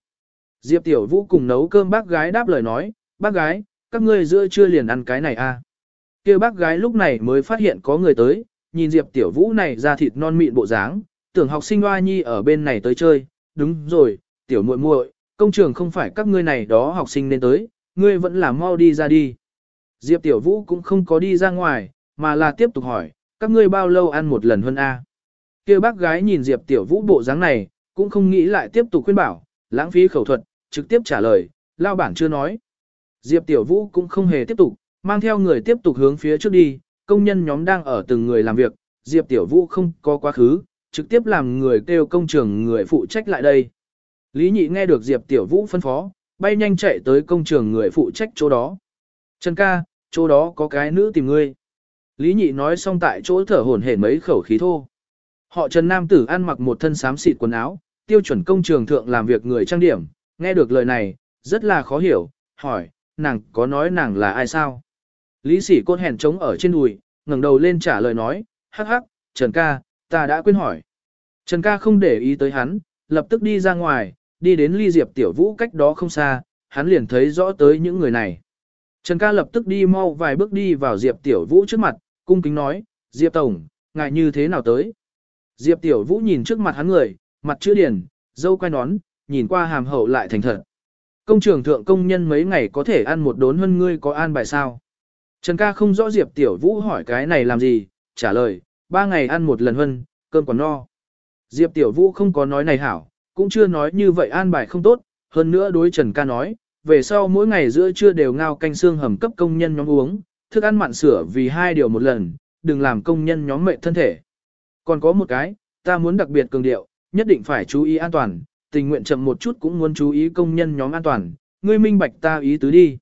Diệp Tiểu Vũ cùng nấu cơm bác gái đáp lời nói, bác gái, các ngươi giữa trưa liền ăn cái này à. kia bác gái lúc này mới phát hiện có người tới, nhìn Diệp Tiểu Vũ này ra thịt non mịn bộ dáng, tưởng học sinh hoa nhi ở bên này tới chơi, đúng rồi, Tiểu muội muội, công trường không phải các ngươi này đó học sinh nên tới, ngươi vẫn là mau đi ra đi. Diệp Tiểu Vũ cũng không có đi ra ngoài, mà là tiếp tục hỏi, các ngươi bao lâu ăn một lần hơn a? Kia bác gái nhìn Diệp Tiểu Vũ bộ dáng này, cũng không nghĩ lại tiếp tục khuyên bảo, lãng phí khẩu thuật, trực tiếp trả lời, lao bản chưa nói. Diệp Tiểu Vũ cũng không hề tiếp tục, mang theo người tiếp tục hướng phía trước đi, công nhân nhóm đang ở từng người làm việc, Diệp Tiểu Vũ không có quá khứ, trực tiếp làm người kêu công trường người phụ trách lại đây. Lý Nhị nghe được Diệp Tiểu Vũ phân phó, bay nhanh chạy tới công trường người phụ trách chỗ đó. Trần ca, chỗ đó có cái nữ tìm ngươi. Lý Nhị nói xong tại chỗ thở hổn hển mấy khẩu khí thô. Họ Trần Nam Tử ăn mặc một thân xám xịt quần áo, tiêu chuẩn công trường thượng làm việc người trang điểm, nghe được lời này, rất là khó hiểu, hỏi, nàng có nói nàng là ai sao? Lý sỉ côn hèn trống ở trên đùi, ngẩng đầu lên trả lời nói, hắc hắc, Trần ca, ta đã quên hỏi. Trần ca không để ý tới hắn, lập tức đi ra ngoài, đi đến ly diệp tiểu vũ cách đó không xa, hắn liền thấy rõ tới những người này. Trần ca lập tức đi mau vài bước đi vào diệp tiểu vũ trước mặt, cung kính nói, diệp tổng, ngại như thế nào tới? Diệp tiểu vũ nhìn trước mặt hắn người, mặt chữ điển, dâu quay nón, nhìn qua hàm hậu lại thành thật. Công trường thượng công nhân mấy ngày có thể ăn một đốn hơn ngươi có an bài sao? Trần ca không rõ Diệp Tiểu Vũ hỏi cái này làm gì, trả lời, ba ngày ăn một lần hơn, cơm còn no. Diệp Tiểu Vũ không có nói này hảo, cũng chưa nói như vậy an bài không tốt, hơn nữa đối Trần ca nói, về sau mỗi ngày giữa trưa đều ngao canh xương hầm cấp công nhân nhóm uống, thức ăn mặn sửa vì hai điều một lần, đừng làm công nhân nhóm mệt thân thể. Còn có một cái, ta muốn đặc biệt cường điệu, nhất định phải chú ý an toàn, tình nguyện chậm một chút cũng muốn chú ý công nhân nhóm an toàn, ngươi minh bạch ta ý tứ đi.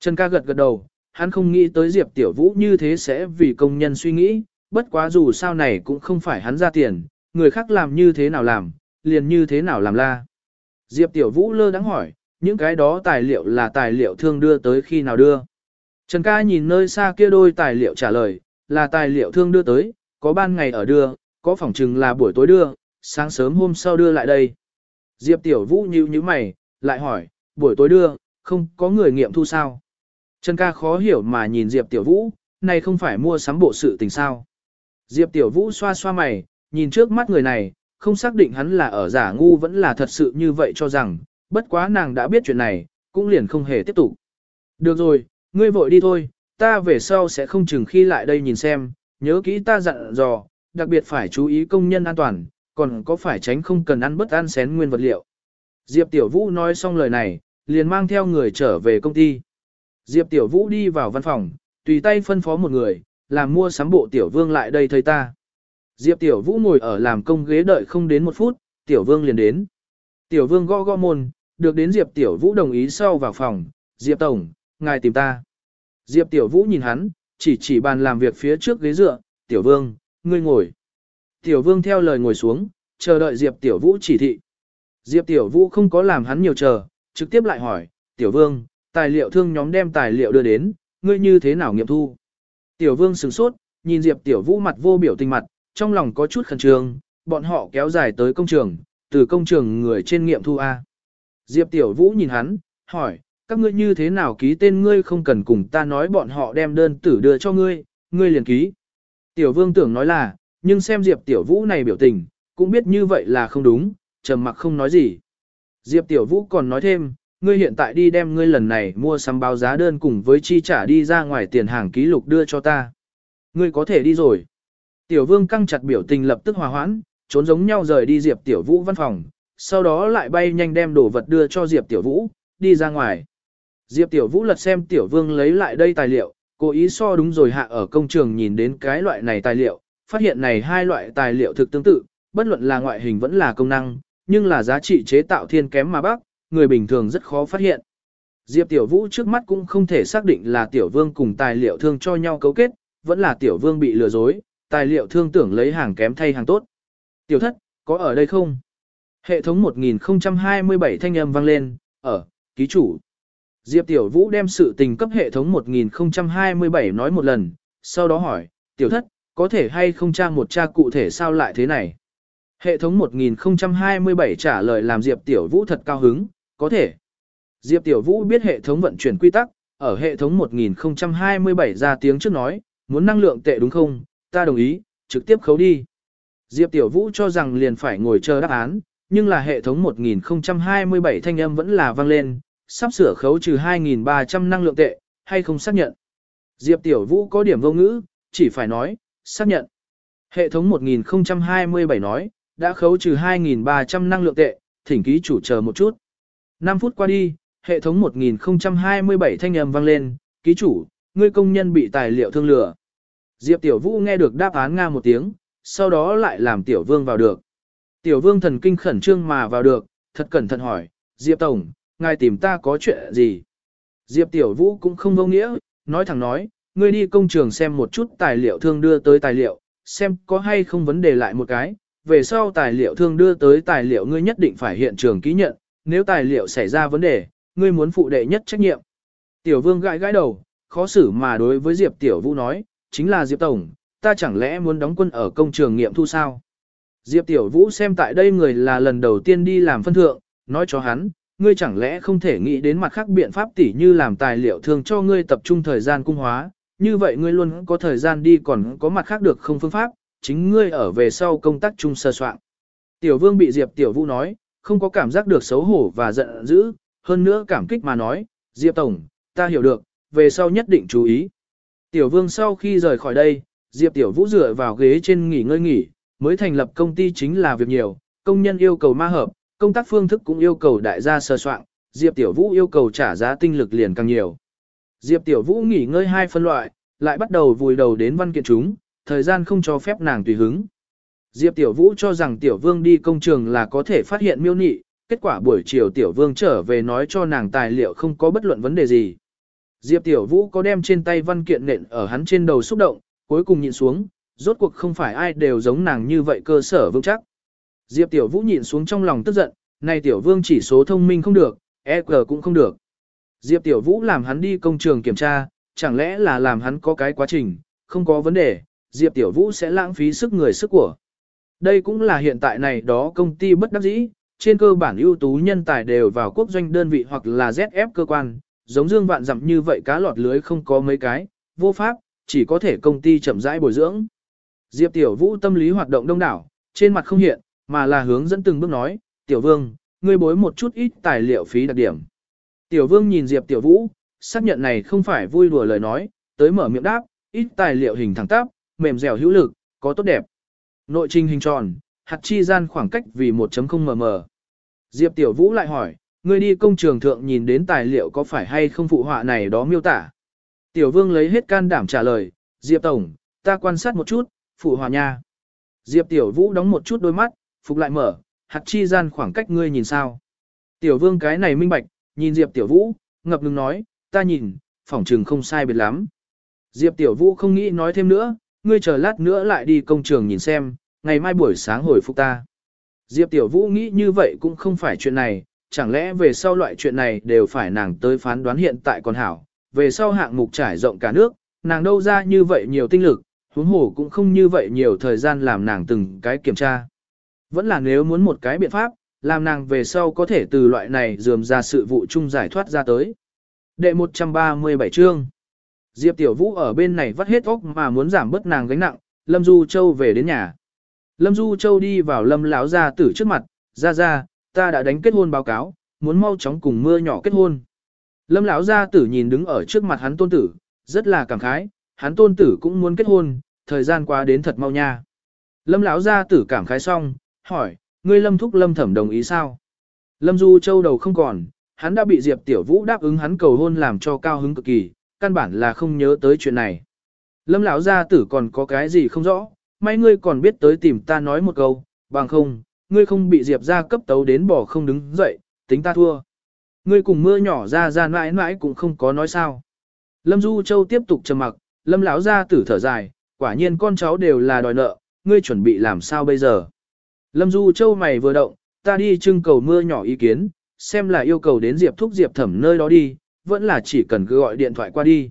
Trần ca gật gật đầu, hắn không nghĩ tới Diệp Tiểu Vũ như thế sẽ vì công nhân suy nghĩ, bất quá dù sao này cũng không phải hắn ra tiền, người khác làm như thế nào làm, liền như thế nào làm la. Diệp Tiểu Vũ lơ đắng hỏi, những cái đó tài liệu là tài liệu thương đưa tới khi nào đưa. Trần ca nhìn nơi xa kia đôi tài liệu trả lời, là tài liệu thương đưa tới, có ban ngày ở đưa, có phòng chừng là buổi tối đưa, sáng sớm hôm sau đưa lại đây. Diệp Tiểu Vũ nhíu nhíu mày, lại hỏi, buổi tối đưa, không có người nghiệm thu sao? Trần ca khó hiểu mà nhìn Diệp Tiểu Vũ, này không phải mua sắm bộ sự tình sao? Diệp Tiểu Vũ xoa xoa mày, nhìn trước mắt người này, không xác định hắn là ở giả ngu vẫn là thật sự như vậy cho rằng, bất quá nàng đã biết chuyện này, cũng liền không hề tiếp tục. Được rồi, ngươi vội đi thôi, ta về sau sẽ không chừng khi lại đây nhìn xem, nhớ kỹ ta dặn dò, đặc biệt phải chú ý công nhân an toàn, còn có phải tránh không cần ăn bất ăn xén nguyên vật liệu. Diệp Tiểu Vũ nói xong lời này, liền mang theo người trở về công ty. Diệp Tiểu Vũ đi vào văn phòng, tùy tay phân phó một người, làm mua sắm bộ Tiểu Vương lại đây thấy ta. Diệp Tiểu Vũ ngồi ở làm công ghế đợi không đến một phút, Tiểu Vương liền đến. Tiểu Vương gõ gõ môn, được đến Diệp Tiểu Vũ đồng ý sau vào phòng, Diệp Tổng, ngài tìm ta. Diệp Tiểu Vũ nhìn hắn, chỉ chỉ bàn làm việc phía trước ghế dựa, Tiểu Vương, ngươi ngồi. Tiểu Vương theo lời ngồi xuống, chờ đợi Diệp Tiểu Vũ chỉ thị. Diệp Tiểu Vũ không có làm hắn nhiều chờ, trực tiếp lại hỏi, Tiểu Vương, tài liệu thương nhóm đem tài liệu đưa đến, ngươi như thế nào nghiệm thu? Tiểu Vương sửng sốt, nhìn Diệp Tiểu Vũ mặt vô biểu tình mặt, trong lòng có chút khẩn trương, bọn họ kéo dài tới công trường, từ công trường người trên nghiệm thu A. Diệp Tiểu Vũ nhìn hắn, hỏi, các ngươi như thế nào ký tên ngươi không cần cùng ta nói bọn họ đem đơn tử đưa cho ngươi, ngươi liền ký. Tiểu Vương tưởng nói là, nhưng xem Diệp Tiểu Vũ này biểu tình, cũng biết như vậy là không đúng, trầm mặc không nói gì. Diệp Tiểu Vũ còn nói thêm, ngươi hiện tại đi đem ngươi lần này mua sắm báo giá đơn cùng với chi trả đi ra ngoài tiền hàng ký lục đưa cho ta. Ngươi có thể đi rồi. Tiểu Vương căng chặt biểu tình lập tức hòa hoãn, trốn giống nhau rời đi Diệp Tiểu Vũ văn phòng, sau đó lại bay nhanh đem đồ vật đưa cho Diệp Tiểu Vũ, đi ra ngoài. Diệp Tiểu Vũ lật xem Tiểu Vương lấy lại đây tài liệu, cố ý so đúng rồi hạ ở công trường nhìn đến cái loại này tài liệu, phát hiện này hai loại tài liệu thực tương tự, bất luận là ngoại hình vẫn là công năng, nhưng là giá trị chế tạo thiên kém mà bác, người bình thường rất khó phát hiện. Diệp Tiểu Vũ trước mắt cũng không thể xác định là Tiểu Vương cùng tài liệu thương cho nhau cấu kết, vẫn là Tiểu Vương bị lừa dối, tài liệu thương tưởng lấy hàng kém thay hàng tốt. Tiểu thất, có ở đây không? Hệ thống 1027 thanh âm vang lên, ở, ký chủ. Diệp Tiểu Vũ đem sự tình cấp hệ thống 1027 nói một lần, sau đó hỏi, Tiểu thất, có thể hay không tra một tra cụ thể sao lại thế này? Hệ thống 1027 trả lời làm Diệp Tiểu Vũ thật cao hứng, có thể. Diệp Tiểu Vũ biết hệ thống vận chuyển quy tắc, ở hệ thống 1027 ra tiếng trước nói, muốn năng lượng tệ đúng không, ta đồng ý, trực tiếp khấu đi. Diệp Tiểu Vũ cho rằng liền phải ngồi chờ đáp án, nhưng là hệ thống 1027 thanh âm vẫn là vang lên, sắp sửa khấu trừ 2.300 năng lượng tệ, hay không xác nhận. Diệp Tiểu Vũ có điểm vô ngữ, chỉ phải nói, xác nhận. Hệ thống 1027 nói, đã khấu trừ 2.300 năng lượng tệ, thỉnh ký chủ chờ một chút. 5 phút qua đi, hệ thống 1027 thanh âm vang lên, ký chủ, ngươi công nhân bị tài liệu thương lừa. Diệp Tiểu Vũ nghe được đáp án nga một tiếng, sau đó lại làm Tiểu Vương vào được. Tiểu Vương thần kinh khẩn trương mà vào được, thật cẩn thận hỏi, Diệp Tổng, ngài tìm ta có chuyện gì? Diệp Tiểu Vũ cũng không vô nghĩa, nói thẳng nói, ngươi đi công trường xem một chút tài liệu thương đưa tới tài liệu, xem có hay không vấn đề lại một cái, về sau tài liệu thương đưa tới tài liệu ngươi nhất định phải hiện trường ký nhận, nếu tài liệu xảy ra vấn đề, ngươi muốn phụ đệ nhất trách nhiệm. Tiểu Vương gãi gãi đầu, khó xử mà đối với Diệp Tiểu Vũ nói, chính là Diệp Tổng, ta chẳng lẽ muốn đóng quân ở công trường nghiệm thu sao? Diệp Tiểu Vũ xem tại đây người là lần đầu tiên đi làm phân thượng, nói cho hắn, ngươi chẳng lẽ không thể nghĩ đến mặt khác biện pháp tỉ như làm tài liệu thường cho ngươi tập trung thời gian cung hóa, như vậy ngươi luôn có thời gian đi còn có mặt khác được không phương pháp, chính ngươi ở về sau công tác chung sơ soạn. Tiểu Vương bị Diệp Tiểu Vũ nói, không có cảm giác được xấu hổ và giận dữ, hơn nữa cảm kích mà nói, Diệp Tổng, ta hiểu được, về sau nhất định chú ý. Tiểu Vương sau khi rời khỏi đây, Diệp Tiểu Vũ dựa vào ghế trên nghỉ ngơi nghỉ, mới thành lập công ty chính là việc nhiều, công nhân yêu cầu ma hợp, công tác phương thức cũng yêu cầu đại gia sơ soạn, Diệp Tiểu Vũ yêu cầu trả giá tinh lực liền càng nhiều. Diệp Tiểu Vũ nghỉ ngơi hai phân loại, lại bắt đầu vùi đầu đến văn kiện chúng, thời gian không cho phép nàng tùy hứng. Diệp Tiểu Vũ cho rằng Tiểu Vương đi công trường là có thể phát hiện miêu nị, kết quả buổi chiều Tiểu Vương trở về nói cho nàng tài liệu không có bất luận vấn đề gì. Diệp Tiểu Vũ có đem trên tay văn kiện nện ở hắn trên đầu xúc động, cuối cùng nhịn xuống, rốt cuộc không phải ai đều giống nàng như vậy cơ sở vững chắc. Diệp Tiểu Vũ nhịn xuống trong lòng tức giận, này Tiểu Vương chỉ số thông minh không được, EQ cũng không được. Diệp Tiểu Vũ làm hắn đi công trường kiểm tra, chẳng lẽ là làm hắn có cái quá trình, không có vấn đề, Diệp Tiểu Vũ sẽ lãng phí sức người sức của. Đây cũng là hiện tại này đó công ty bất đắc dĩ, trên cơ bản ưu tú nhân tài đều vào quốc doanh đơn vị hoặc là ZF cơ quan, giống Dương Vạn dặm như vậy cá lọt lưới không có mấy cái, vô pháp, chỉ có thể công ty chậm rãi bồi dưỡng. Diệp Tiểu Vũ tâm lý hoạt động đông đảo, trên mặt không hiện, mà là hướng dẫn từng bước nói, Tiểu Vương, ngươi bối một chút ít tài liệu phí đặc điểm. Tiểu Vương nhìn Diệp Tiểu Vũ, xác nhận này không phải vui đùa lời nói, tới mở miệng đáp, ít tài liệu hình thẳng tắp, mềm dẻo hữu lực, có tốt đẹp. Nội trình hình tròn, hạt chi gian khoảng cách vì 1.0 mm. Diệp Tiểu Vũ lại hỏi, ngươi đi công trường thượng nhìn đến tài liệu có phải hay không phụ họa này đó miêu tả. Tiểu Vương lấy hết can đảm trả lời, Diệp Tổng, ta quan sát một chút, phụ hòa nha. Diệp Tiểu Vũ đóng một chút đôi mắt, phục lại mở, hạt chi gian khoảng cách ngươi nhìn sao. Tiểu Vương cái này minh bạch, nhìn Diệp Tiểu Vũ, ngập ngừng nói, ta nhìn, phỏng trừng không sai biệt lắm. Diệp Tiểu Vũ không nghĩ nói thêm nữa, ngươi chờ lát nữa lại đi công trường nhìn xem, ngày mai buổi sáng hồi phục ta. Diệp Tiểu Vũ nghĩ như vậy cũng không phải chuyện này, chẳng lẽ về sau loại chuyện này đều phải nàng tới phán đoán hiện tại còn hảo, về sau hạng mục trải rộng cả nước, nàng đâu ra như vậy nhiều tinh lực, huống hồ cũng không như vậy nhiều thời gian làm nàng từng cái kiểm tra. Vẫn là nếu muốn một cái biện pháp, làm nàng về sau có thể từ loại này dườm ra sự vụ chung giải thoát ra tới. Đệ 137 chương Diệp Tiểu Vũ ở bên này vắt hết óc mà muốn giảm bớt nàng gánh nặng, Lâm Du Châu về đến nhà. Lâm Du Châu đi vào Lâm Lão gia tử trước mặt, ra ra, ta đã đánh kết hôn báo cáo, muốn mau chóng cùng mưa nhỏ kết hôn. Lâm Lão gia tử nhìn đứng ở trước mặt hắn tôn tử, rất là cảm khái, hắn tôn tử cũng muốn kết hôn, thời gian qua đến thật mau nha. Lâm Lão gia tử cảm khái xong, hỏi, ngươi Lâm thúc Lâm thẩm đồng ý sao? Lâm Du Châu đầu không còn, hắn đã bị Diệp Tiểu Vũ đáp ứng hắn cầu hôn làm cho cao hứng cực kỳ, căn bản là không nhớ tới chuyện này. Lâm lão gia tử còn có cái gì không rõ, may ngươi còn biết tới tìm ta nói một câu, bằng không, ngươi không bị Diệp gia cấp tấu đến bỏ không đứng dậy, tính ta thua. Ngươi cùng mưa nhỏ ra ra mãi mãi cũng không có nói sao. Lâm Du Châu tiếp tục trầm mặc, Lâm lão gia tử thở dài, quả nhiên con cháu đều là đòi nợ, ngươi chuẩn bị làm sao bây giờ. Lâm Du Châu mày vừa động, ta đi trưng cầu mưa nhỏ ý kiến, xem là yêu cầu đến Diệp Thúc Diệp Thẩm nơi đó đi, vẫn là chỉ cần cứ gọi điện thoại qua đi.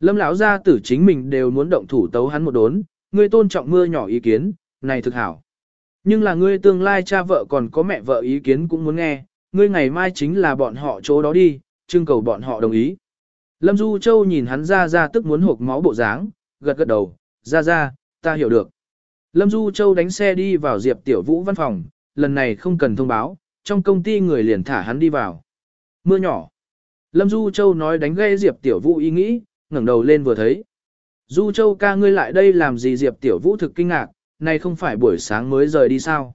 Lâm lão gia tử chính mình đều muốn động thủ tấu hắn một đốn, ngươi tôn trọng mưa nhỏ ý kiến, này thực hảo. Nhưng là ngươi tương lai cha vợ còn có mẹ vợ ý kiến cũng muốn nghe, ngươi ngày mai chính là bọn họ chỗ đó đi, trưng cầu bọn họ đồng ý. Lâm Du Châu nhìn hắn ra ra tức muốn hộp máu bộ dáng, gật gật đầu, ra ra, ta hiểu được. Lâm Du Châu đánh xe đi vào Diệp Tiểu Vũ văn phòng, lần này không cần thông báo, trong công ty người liền thả hắn đi vào. Mưa nhỏ. Lâm Du Châu nói đánh gây Diệp Tiểu Vũ ý nghĩ, ngẩng đầu lên vừa thấy. Du Châu ca ngươi lại đây làm gì Diệp Tiểu Vũ thực kinh ngạc, này không phải buổi sáng mới rời đi sao.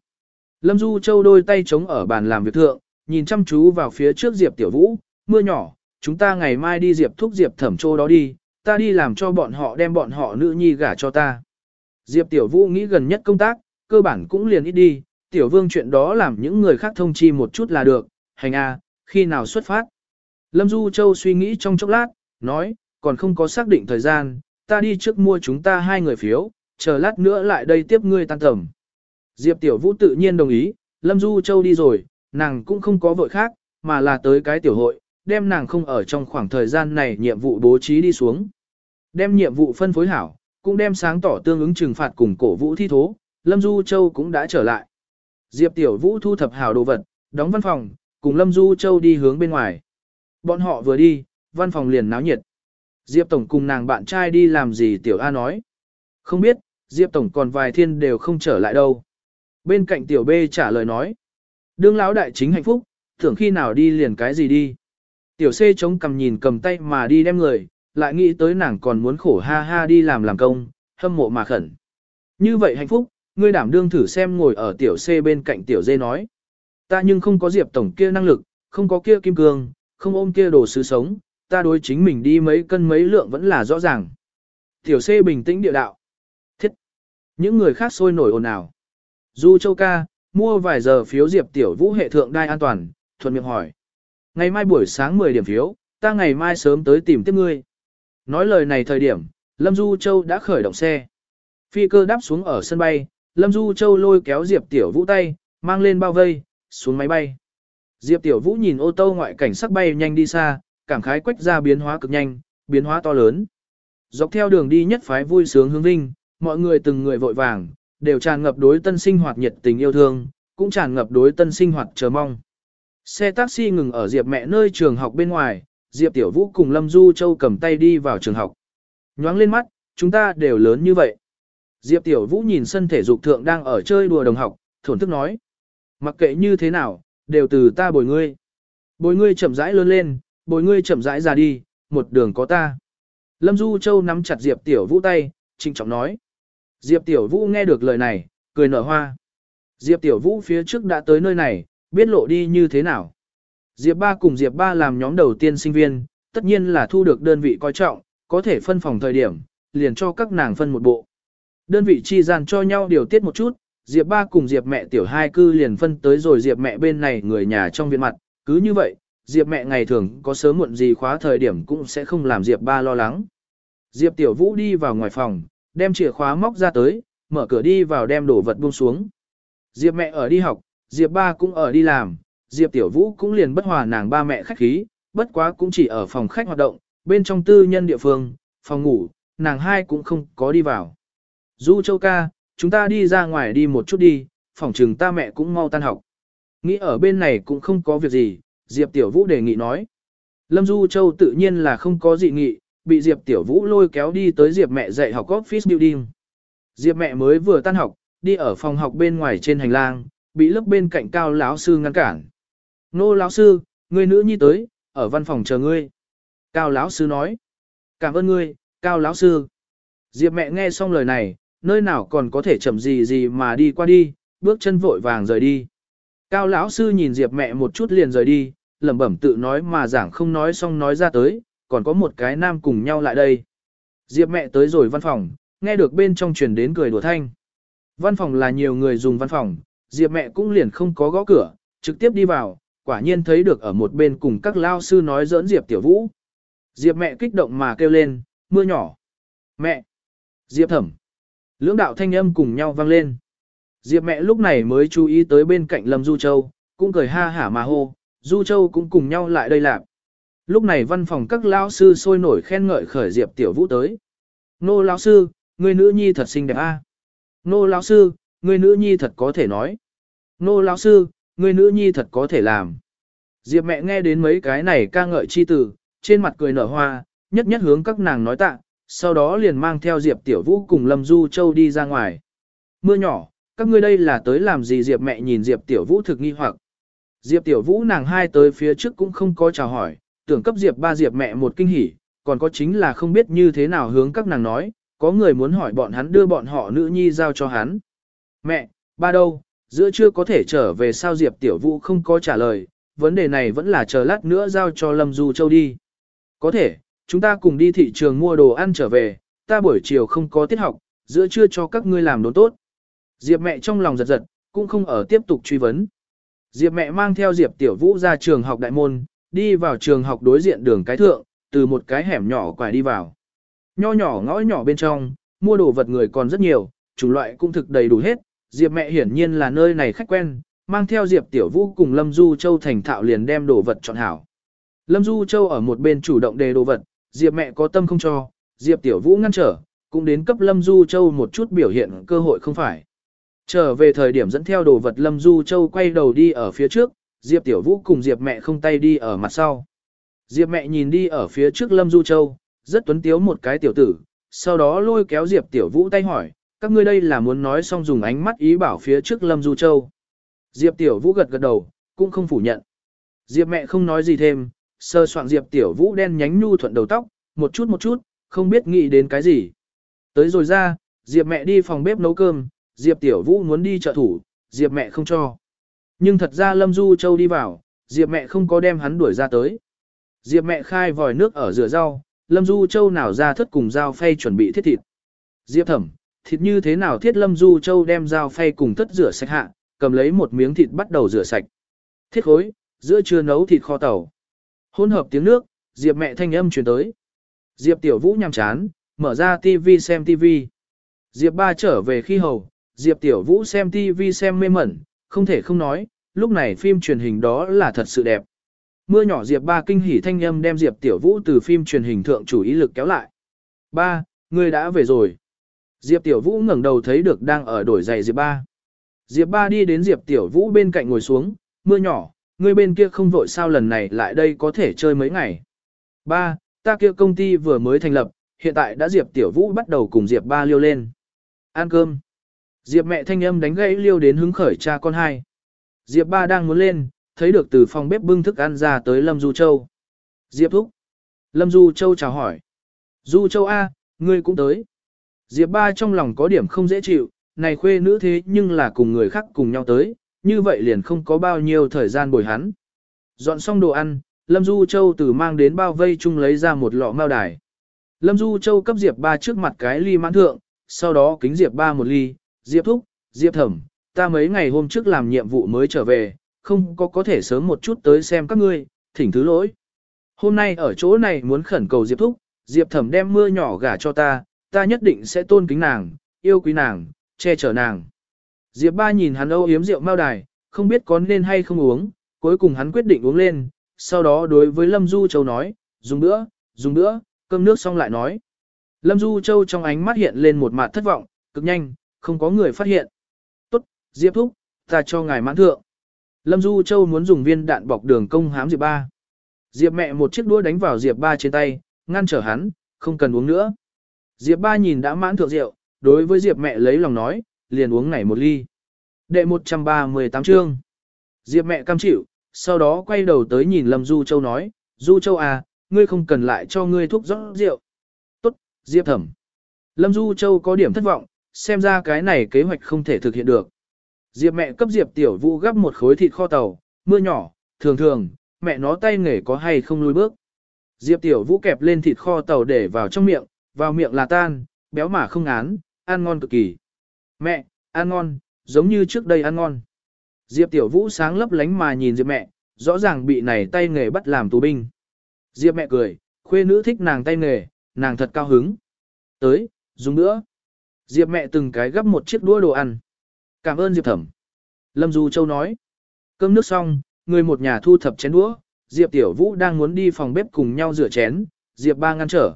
Lâm Du Châu đôi tay chống ở bàn làm việc thượng, nhìn chăm chú vào phía trước Diệp Tiểu Vũ, mưa nhỏ, chúng ta ngày mai đi Diệp thúc Diệp thẩm châu đó đi, ta đi làm cho bọn họ đem bọn họ nữ nhi gả cho ta. Diệp Tiểu Vũ nghĩ gần nhất công tác, cơ bản cũng liền ít đi, Tiểu Vương chuyện đó làm những người khác thông chi một chút là được, hành a, khi nào xuất phát. Lâm Du Châu suy nghĩ trong chốc lát, nói, còn không có xác định thời gian, ta đi trước mua chúng ta hai người phiếu, chờ lát nữa lại đây tiếp ngươi tan tầm. Diệp Tiểu Vũ tự nhiên đồng ý, Lâm Du Châu đi rồi, nàng cũng không có vội khác, mà là tới cái tiểu hội, đem nàng không ở trong khoảng thời gian này nhiệm vụ bố trí đi xuống. Đem nhiệm vụ phân phối hảo, cũng đem sáng tỏ tương ứng trừng phạt cùng cổ vũ thi thố, Lâm Du Châu cũng đã trở lại. Diệp Tiểu Vũ thu thập hảo đồ vật, đóng văn phòng, cùng Lâm Du Châu đi hướng bên ngoài. Bọn họ vừa đi, văn phòng liền náo nhiệt. Diệp Tổng cùng nàng bạn trai đi làm gì Tiểu A nói. Không biết, Diệp Tổng còn vài thiên đều không trở lại đâu. Bên cạnh Tiểu B trả lời nói. Đương lão đại chính hạnh phúc, tưởng khi nào đi liền cái gì đi. Tiểu C chống cầm nhìn cầm tay mà đi đem người, lại nghĩ tới nàng còn muốn khổ ha ha đi làm làm công, hâm mộ mà khẩn. Như vậy hạnh phúc, ngươi đảm đương thử xem ngồi ở tiểu C bên cạnh tiểu D nói. Ta nhưng không có Diệp Tổng kia năng lực, không có kia kim cương, không ôm kia đồ sứ sống, ta đối chính mình đi mấy cân mấy lượng vẫn là rõ ràng. Tiểu C bình tĩnh địa đạo. Thiết. Những người khác sôi nổi ồn ào. Du Châu ca, mua vài giờ phiếu Diệp Tiểu Vũ hệ thượng đai an toàn, thuận miệng hỏi. Ngày mai buổi sáng 10 điểm phiếu, ta ngày mai sớm tới tìm tiếp ngươi. Nói lời này thời điểm, Lâm Du Châu đã khởi động xe. Phi cơ đáp xuống ở sân bay, Lâm Du Châu lôi kéo Diệp Tiểu Vũ tay, mang lên bao vây, xuống máy bay. Diệp Tiểu Vũ nhìn ô tô ngoại cảnh sắc bay nhanh đi xa, cảm khái quách ra biến hóa cực nhanh, biến hóa to lớn. Dọc theo đường đi nhất phái vui sướng hướng vinh, mọi người từng người vội vàng, đều tràn ngập đối tân sinh hoạt nhiệt tình yêu thương, cũng tràn ngập đối tân sinh hoạt chờ mong. Xe taxi ngừng ở Diệp mẹ nơi trường học bên ngoài, Diệp Tiểu Vũ cùng Lâm Du Châu cầm tay đi vào trường học. Nhoáng lên mắt, chúng ta đều lớn như vậy. Diệp Tiểu Vũ nhìn sân thể dục thượng đang ở chơi đùa đồng học, thổn thức nói. Mặc kệ như thế nào, đều từ ta bồi ngươi. Bồi ngươi chậm rãi lớn lên, bồi ngươi chậm rãi ra đi, một đường có ta. Lâm Du Châu nắm chặt Diệp Tiểu Vũ tay, trinh trọng nói. Diệp Tiểu Vũ nghe được lời này, cười nở hoa. Diệp Tiểu Vũ phía trước đã tới nơi này, biết lộ đi như thế nào. Diệp Ba cùng Diệp Ba làm nhóm đầu tiên sinh viên, tất nhiên là thu được đơn vị coi trọng, có thể phân phòng thời điểm, liền cho các nàng phân một bộ. Đơn vị chi gian cho nhau điều tiết một chút, Diệp Ba cùng Diệp mẹ tiểu hai cư liền phân tới rồi Diệp mẹ bên này người nhà trong viện mặt, cứ như vậy, Diệp mẹ ngày thường có sớm muộn gì khóa thời điểm cũng sẽ không làm Diệp Ba lo lắng. Diệp Tiểu Vũ đi vào ngoài phòng, đem chìa khóa móc ra tới, mở cửa đi vào đem đồ vật buông xuống. Diệp mẹ ở đi học, Diệp ba cũng ở đi làm, Diệp Tiểu Vũ cũng liền bất hòa nàng ba mẹ khách khí, bất quá cũng chỉ ở phòng khách hoạt động, bên trong tư nhân địa phương, phòng ngủ, nàng hai cũng không có đi vào. Du Châu ca, chúng ta đi ra ngoài đi một chút đi, phòng trừng ta mẹ cũng mau tan học. Nghĩ ở bên này cũng không có việc gì, Diệp Tiểu Vũ đề nghị nói. Lâm Du Châu tự nhiên là không có dị nghị, bị Diệp Tiểu Vũ lôi kéo đi tới Diệp mẹ dạy học office building. Diệp mẹ mới vừa tan học, đi ở phòng học bên ngoài trên hành lang, bị lớp bên cạnh cao lão sư ngăn cản. Nô lão sư, người nữ nhi tới, ở văn phòng chờ ngươi. Cao lão sư nói. Cảm ơn ngươi, cao lão sư. Diệp mẹ nghe xong lời này, nơi nào còn có thể chậm gì gì mà đi qua đi, bước chân vội vàng rời đi. Cao lão sư nhìn Diệp mẹ một chút liền rời đi, lẩm bẩm tự nói mà giảng không nói xong nói ra tới, còn có một cái nam cùng nhau lại đây. Diệp mẹ tới rồi văn phòng, nghe được bên trong truyền đến cười đùa thanh. Văn phòng là nhiều người dùng văn phòng, Diệp mẹ cũng liền không có gõ cửa, trực tiếp đi vào, quả nhiên thấy được ở một bên cùng các lao sư nói giỡn Diệp Tiểu Vũ. Diệp mẹ kích động mà kêu lên, mưa nhỏ. Mẹ! Diệp thẩm! Lưỡng đạo thanh âm cùng nhau vang lên. Diệp mẹ lúc này mới chú ý tới bên cạnh Lâm Du Châu, cũng cười ha hả mà hô, Du Châu cũng cùng nhau lại đây làm. Lúc này văn phòng các lao sư sôi nổi khen ngợi khởi Diệp Tiểu Vũ tới. Nô lão sư, người nữ nhi thật xinh đẹp a. Nô lão sư, người nữ nhi thật có thể nói. Nô lão sư, người nữ nhi thật có thể làm. Diệp mẹ nghe đến mấy cái này ca ngợi chi tử, trên mặt cười nở hoa, nhất nhất hướng các nàng nói tạ, sau đó liền mang theo Diệp Tiểu Vũ cùng Lâm Du Châu đi ra ngoài. Mưa nhỏ, các ngươi đây là tới làm gì Diệp mẹ nhìn Diệp Tiểu Vũ thực nghi hoặc. Diệp Tiểu Vũ nàng hai tới phía trước cũng không có chào hỏi, tưởng cấp Diệp ba Diệp mẹ một kinh hỉ, còn có chính là không biết như thế nào hướng các nàng nói, có người muốn hỏi bọn hắn đưa bọn họ nữ nhi giao cho hắn. Mẹ, ba đâu, giữa chưa có thể trở về sao Diệp Tiểu Vũ không có trả lời, vấn đề này vẫn là chờ lát nữa giao cho Lâm Du Châu đi. Có thể, chúng ta cùng đi thị trường mua đồ ăn trở về, ta buổi chiều không có tiết học, giữa trưa cho các ngươi làm đốn tốt. Diệp mẹ trong lòng giật giật, cũng không ở tiếp tục truy vấn. Diệp mẹ mang theo Diệp Tiểu Vũ ra trường học đại môn, đi vào trường học đối diện đường cái thượng, từ một cái hẻm nhỏ quải đi vào. Nho nhỏ ngõ nhỏ bên trong, mua đồ vật người còn rất nhiều, chủng loại cũng thực đầy đủ hết, Diệp mẹ hiển nhiên là nơi này khách quen, mang theo Diệp Tiểu Vũ cùng Lâm Du Châu thành thạo liền đem đồ vật chọn hảo. Lâm Du Châu ở một bên chủ động đề đồ vật, Diệp mẹ có tâm không cho, Diệp Tiểu Vũ ngăn trở, cũng đến cấp Lâm Du Châu một chút biểu hiện cơ hội không phải. Trở về thời điểm dẫn theo đồ vật Lâm Du Châu quay đầu đi ở phía trước, Diệp Tiểu Vũ cùng Diệp mẹ không tay đi ở mặt sau. Diệp mẹ nhìn đi ở phía trước Lâm Du Châu, rất tuấn tiếu một cái tiểu tử, sau đó lôi kéo Diệp Tiểu Vũ tay hỏi, các ngươi đây là muốn nói xong dùng ánh mắt ý bảo phía trước Lâm Du Châu. Diệp Tiểu Vũ gật gật đầu, cũng không phủ nhận. Diệp mẹ không nói gì thêm, sơ soạn Diệp Tiểu Vũ đen nhánh nhu thuận đầu tóc, một chút một chút, không biết nghĩ đến cái gì. Tới rồi ra, Diệp mẹ đi phòng bếp nấu cơm, Diệp Tiểu Vũ muốn đi chợ thủ, Diệp mẹ không cho. Nhưng thật ra Lâm Du Châu đi vào, Diệp mẹ không có đem hắn đuổi ra tới. Diệp mẹ khai vòi nước ở rửa rau, Lâm Du Châu nào ra thất cùng dao phay chuẩn bị thiết thịt. Diệp thẩm, thịt như thế nào thiết Lâm Du Châu đem dao phay cùng tất rửa sạch hạ, cầm lấy một miếng thịt bắt đầu rửa sạch. Thiết khối, giữa trưa nấu thịt kho tàu. Hỗn hợp tiếng nước, Diệp mẹ thanh âm truyền tới. Diệp tiểu vũ nhằm chán, mở ra TV xem TV. Diệp ba trở về khi hầu, Diệp tiểu vũ xem TV xem mê mẩn, không thể không nói, lúc này phim truyền hình đó là thật sự đẹp. Mưa nhỏ Diệp ba kinh hỉ thanh âm đem Diệp tiểu vũ từ phim truyền hình thượng chủ ý lực kéo lại. Ba, ngươi đã về rồi. Diệp tiểu vũ ngẩng đầu thấy được đang ở đổi giày Diệp ba. Diệp ba đi đến Diệp tiểu vũ bên cạnh ngồi xuống, mưa nhỏ, ngươi bên kia không vội sao lần này lại đây có thể chơi mấy ngày. Ba, ta kia công ty vừa mới thành lập, hiện tại đã Diệp tiểu vũ bắt đầu cùng Diệp ba liêu lên. Ăn cơm. Diệp mẹ thanh âm đánh gãy liêu đến hứng khởi cha con hai. Diệp ba đang muốn lên, thấy được từ phòng bếp bưng thức ăn ra tới Lâm Du Châu. Diệp thúc. Lâm Du Châu chào hỏi. Du Châu A, ngươi cũng tới. Diệp ba trong lòng có điểm không dễ chịu, này khuê nữ thế nhưng là cùng người khác cùng nhau tới, như vậy liền không có bao nhiêu thời gian bồi hắn. Dọn xong đồ ăn, Lâm Du Châu từ mang đến bao vây chung lấy ra một lọ mao đài. Lâm Du Châu cấp Diệp ba trước mặt cái ly mãn thượng, sau đó kính Diệp ba một ly, Diệp thúc, Diệp thẩm, ta mấy ngày hôm trước làm nhiệm vụ mới trở về, không có có thể sớm một chút tới xem các ngươi, thỉnh thứ lỗi. Hôm nay ở chỗ này muốn khẩn cầu Diệp thúc, Diệp thẩm đem mưa nhỏ gả cho ta, ta nhất định sẽ tôn kính nàng, yêu quý nàng, che chở nàng. Diệp ba nhìn hắn âu yếm rượu mao đài, không biết có nên hay không uống, cuối cùng hắn quyết định uống lên, sau đó đối với Lâm Du Châu nói, dùng nữa, dùng nữa, cơm nước xong lại nói. Lâm Du Châu trong ánh mắt hiện lên một mặt thất vọng, cực nhanh, không có người phát hiện. Tốt, Diệp Thúc, ta cho ngài mãn thượng. Lâm Du Châu muốn dùng viên đạn bọc đường công hám Diệp ba. Diệp mẹ một chiếc đũa đánh vào Diệp ba trên tay, ngăn trở hắn, không cần uống nữa. Diệp ba nhìn đã mãn thượng rượu, đối với Diệp mẹ lấy lòng nói, liền uống này một ly. Đệ 138 chương. Diệp mẹ cam chịu, sau đó quay đầu tới nhìn Lâm Du Châu nói, Du Châu à, ngươi không cần lại cho ngươi thuốc rót rượu. Tốt, Diệp thẩm. Lâm Du Châu có điểm thất vọng, xem ra cái này kế hoạch không thể thực hiện được. Diệp mẹ cấp Diệp Tiểu Vũ gấp một khối thịt kho tàu, mưa nhỏ, thường thường, mẹ nó tay nghề có hay không lùi bước. Diệp Tiểu Vũ kẹp lên thịt kho tàu để vào trong miệng, vào miệng là tan, béo mà không ngán, ăn ngon cực kỳ. Mẹ, ăn ngon, giống như trước đây ăn ngon. Diệp Tiểu Vũ sáng lấp lánh mà nhìn Diệp mẹ, rõ ràng bị này tay nghề bắt làm tù binh. Diệp mẹ cười, khuê nữ thích nàng tay nghề, nàng thật cao hứng. Tới, dùng nữa. Diệp mẹ từng cái gấp một chiếc đũa đồ ăn. Cảm ơn Diệp thẩm. Lâm Du Châu nói. Cơm nước xong, người một nhà thu thập chén đũa, Diệp Tiểu Vũ đang muốn đi phòng bếp cùng nhau rửa chén, Diệp ba ngăn trở.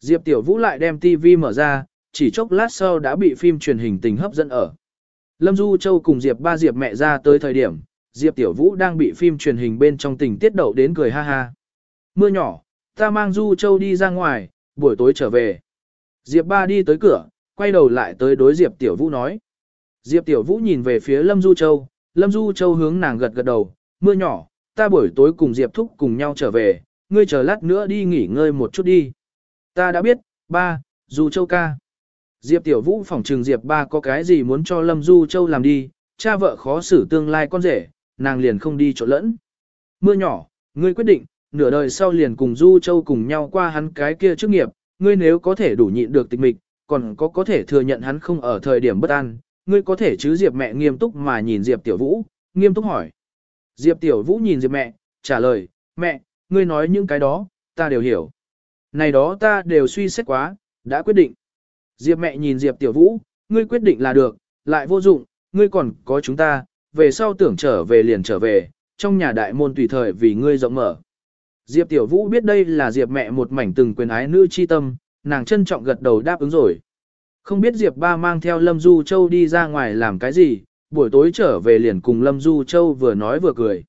Diệp Tiểu Vũ lại đem TV mở ra, chỉ chốc lát sau đã bị phim truyền hình tình hấp dẫn ở. Lâm Du Châu cùng Diệp ba Diệp mẹ ra tới thời điểm, Diệp Tiểu Vũ đang bị phim truyền hình bên trong tình tiết đậu đến cười ha ha. Mưa nhỏ, ta mang Du Châu đi ra ngoài, buổi tối trở về. Diệp ba đi tới cửa, quay đầu lại tới đối Diệp Tiểu Vũ nói. Diệp Tiểu Vũ nhìn về phía Lâm Du Châu, Lâm Du Châu hướng nàng gật gật đầu, mưa nhỏ, ta buổi tối cùng Diệp Thúc cùng nhau trở về, ngươi chờ lát nữa đi nghỉ ngơi một chút đi. Ta đã biết, ba, Du Châu ca. Diệp Tiểu Vũ phỏng trừng Diệp ba có cái gì muốn cho Lâm Du Châu làm đi, cha vợ khó xử tương lai con rể, nàng liền không đi chỗ lẫn. Mưa nhỏ, ngươi quyết định, nửa đời sau liền cùng Du Châu cùng nhau qua hắn cái kia chức nghiệp, ngươi nếu có thể đủ nhịn được tịch mịch, còn có có thể thừa nhận hắn không ở thời điểm bất an, ngươi có thể chứ Diệp mẹ nghiêm túc mà nhìn Diệp Tiểu Vũ, nghiêm túc hỏi. Diệp Tiểu Vũ nhìn Diệp mẹ, trả lời, mẹ, ngươi nói những cái đó, ta đều hiểu. Này đó ta đều suy xét quá, đã quyết định. Diệp mẹ nhìn Diệp Tiểu Vũ, ngươi quyết định là được, lại vô dụng, ngươi còn có chúng ta, về sau tưởng trở về liền trở về, trong nhà đại môn tùy thời vì ngươi rộng mở. Diệp Tiểu Vũ biết đây là Diệp mẹ một mảnh từng quyền ái nữ chi tâm, nàng trân trọng gật đầu đáp ứng rồi. Không biết Diệp ba mang theo Lâm Du Châu đi ra ngoài làm cái gì, buổi tối trở về liền cùng Lâm Du Châu vừa nói vừa cười.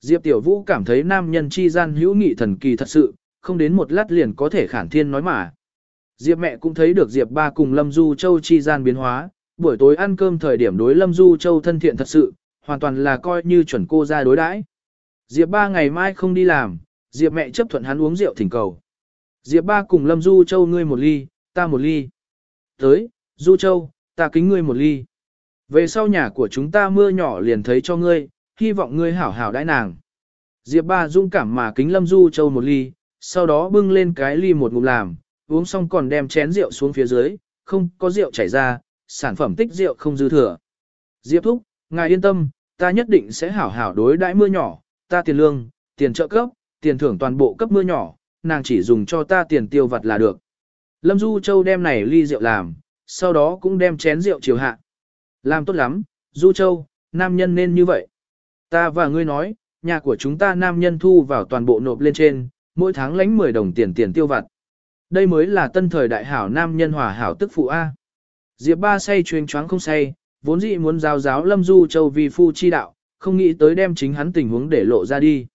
Diệp Tiểu Vũ cảm thấy nam nhân chi gian hữu nghị thần kỳ thật sự, không đến một lát liền có thể khản thiên nói mà. Diệp mẹ cũng thấy được Diệp ba cùng Lâm Du Châu chi gian biến hóa, buổi tối ăn cơm thời điểm đối Lâm Du Châu thân thiện thật sự, hoàn toàn là coi như chuẩn cô ra đối đãi. Diệp ba ngày mai không đi làm, Diệp mẹ chấp thuận hắn uống rượu thỉnh cầu. Diệp ba cùng Lâm Du Châu ngươi một ly, ta một ly. Tới, Du Châu, ta kính ngươi một ly. Về sau nhà của chúng ta mưa nhỏ liền thấy cho ngươi, hy vọng ngươi hảo hảo đãi nàng. Diệp ba dung cảm mà kính Lâm Du Châu một ly, sau đó bưng lên cái ly một ngụm làm, uống xong còn đem chén rượu xuống phía dưới, không có rượu chảy ra, sản phẩm tích rượu không dư thừa. Diệp thúc, ngài yên tâm, ta nhất định sẽ hảo hảo đối đãi mưa nhỏ, ta tiền lương, tiền trợ cấp, tiền thưởng toàn bộ cấp mưa nhỏ, nàng chỉ dùng cho ta tiền tiêu vặt là được. Lâm Du Châu đem này ly rượu làm, sau đó cũng đem chén rượu chiều hạ. Làm tốt lắm, Du Châu, nam nhân nên như vậy. Ta và ngươi nói, nhà của chúng ta nam nhân thu vào toàn bộ nộp lên trên, mỗi tháng lãnh 10 đồng tiền tiền tiêu vặt. Đây mới là tân thời đại hảo nam nhân hòa hảo tức phụ A. Diệp ba say chuyên choáng không say, vốn dĩ muốn giáo giáo Lâm Du Châu vì phu chi đạo, không nghĩ tới đem chính hắn tình huống để lộ ra đi.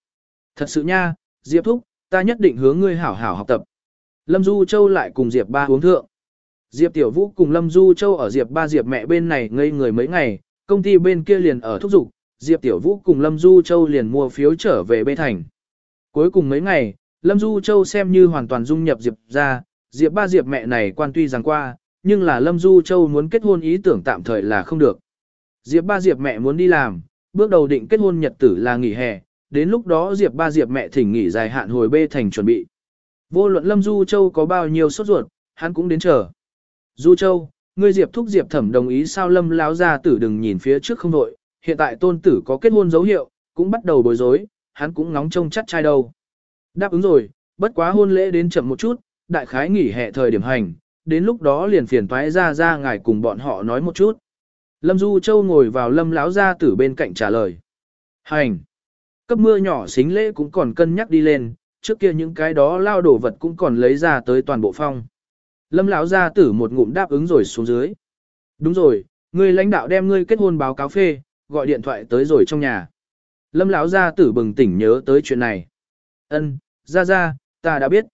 Thật sự nha, Diệp thúc, ta nhất định hướng ngươi hảo hảo học tập. Lâm Du Châu lại cùng Diệp ba uống thượng. Diệp Tiểu Vũ cùng Lâm Du Châu ở Diệp ba Diệp mẹ bên này ngây người mấy ngày, công ty bên kia liền ở thúc dục Diệp Tiểu Vũ cùng Lâm Du Châu liền mua phiếu trở về bê thành. Cuối cùng mấy ngày, Lâm Du Châu xem như hoàn toàn dung nhập Diệp ra, Diệp ba Diệp mẹ này quan tuy rằng qua, nhưng là Lâm Du Châu muốn kết hôn ý tưởng tạm thời là không được. Diệp ba Diệp mẹ muốn đi làm, bước đầu định kết hôn nhật tử là nghỉ hè, đến lúc đó Diệp ba Diệp mẹ thỉnh nghỉ dài hạn hồi bê thành chuẩn bị. Vô luận Lâm Du Châu có bao nhiêu sốt ruột, hắn cũng đến chờ. Du Châu, ngươi Diệp thúc Diệp thẩm đồng ý sao Lâm láo ra tử đừng nhìn phía trước không đội, hiện tại tôn tử có kết hôn dấu hiệu, cũng bắt đầu bối rối, hắn cũng nóng trông chắc trai đâu. Đáp ứng rồi, bất quá hôn lễ đến chậm một chút, đại khái nghỉ hè thời điểm hành, đến lúc đó liền phiền toái ra ra ngài cùng bọn họ nói một chút. Lâm Du Châu ngồi vào lâm lão gia tử bên cạnh trả lời. Hành! Cấp mưa nhỏ xính lễ cũng còn cân nhắc đi lên, trước kia những cái đó lao đổ vật cũng còn lấy ra tới toàn bộ phong. Lâm lão gia tử một ngụm đáp ứng rồi xuống dưới. Đúng rồi, người lãnh đạo đem ngươi kết hôn báo cáo phê, gọi điện thoại tới rồi trong nhà. Lâm lão gia tử bừng tỉnh nhớ tới chuyện này. Ân, ra ra, ta đã biết.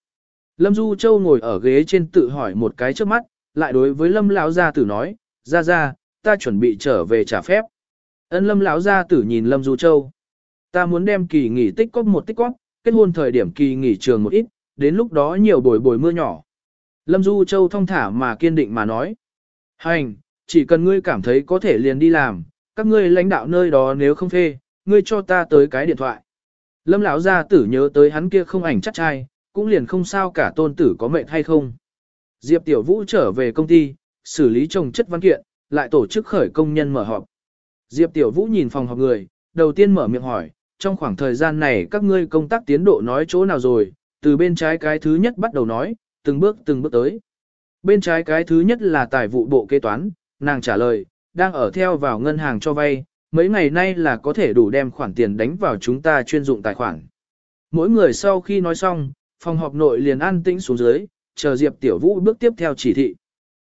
Lâm Du Châu ngồi ở ghế trên tự hỏi một cái trước mắt, lại đối với Lâm lão gia tử nói, ra ra, ta chuẩn bị trở về trả phép. Ân Lâm lão gia tử nhìn Lâm Du Châu. Ta muốn đem kỳ nghỉ tích cóp một tích cóp, kết hôn thời điểm kỳ nghỉ trường một ít, đến lúc đó nhiều bồi bồi mưa nhỏ. Lâm Du Châu thong thả mà kiên định mà nói. Hành, chỉ cần ngươi cảm thấy có thể liền đi làm, các ngươi lãnh đạo nơi đó nếu không phê, ngươi cho ta tới cái điện thoại. Lâm lão gia tử nhớ tới hắn kia không ảnh chắc trai, cũng liền không sao cả tôn tử có mệnh hay không. Diệp Tiểu Vũ trở về công ty, xử lý trồng chất văn kiện, lại tổ chức khởi công nhân mở họp. Diệp Tiểu Vũ nhìn phòng họp người, đầu tiên mở miệng hỏi, trong khoảng thời gian này các ngươi công tác tiến độ nói chỗ nào rồi, từ bên trái cái thứ nhất bắt đầu nói, từng bước từng bước tới. Bên trái cái thứ nhất là tài vụ bộ kế toán, nàng trả lời, đang ở theo vào ngân hàng cho vay, mấy ngày nay là có thể đủ đem khoản tiền đánh vào chúng ta chuyên dụng tài khoản. Mỗi người sau khi nói xong, phòng họp nội liền an tĩnh xuống dưới, chờ Diệp Tiểu Vũ bước tiếp theo chỉ thị.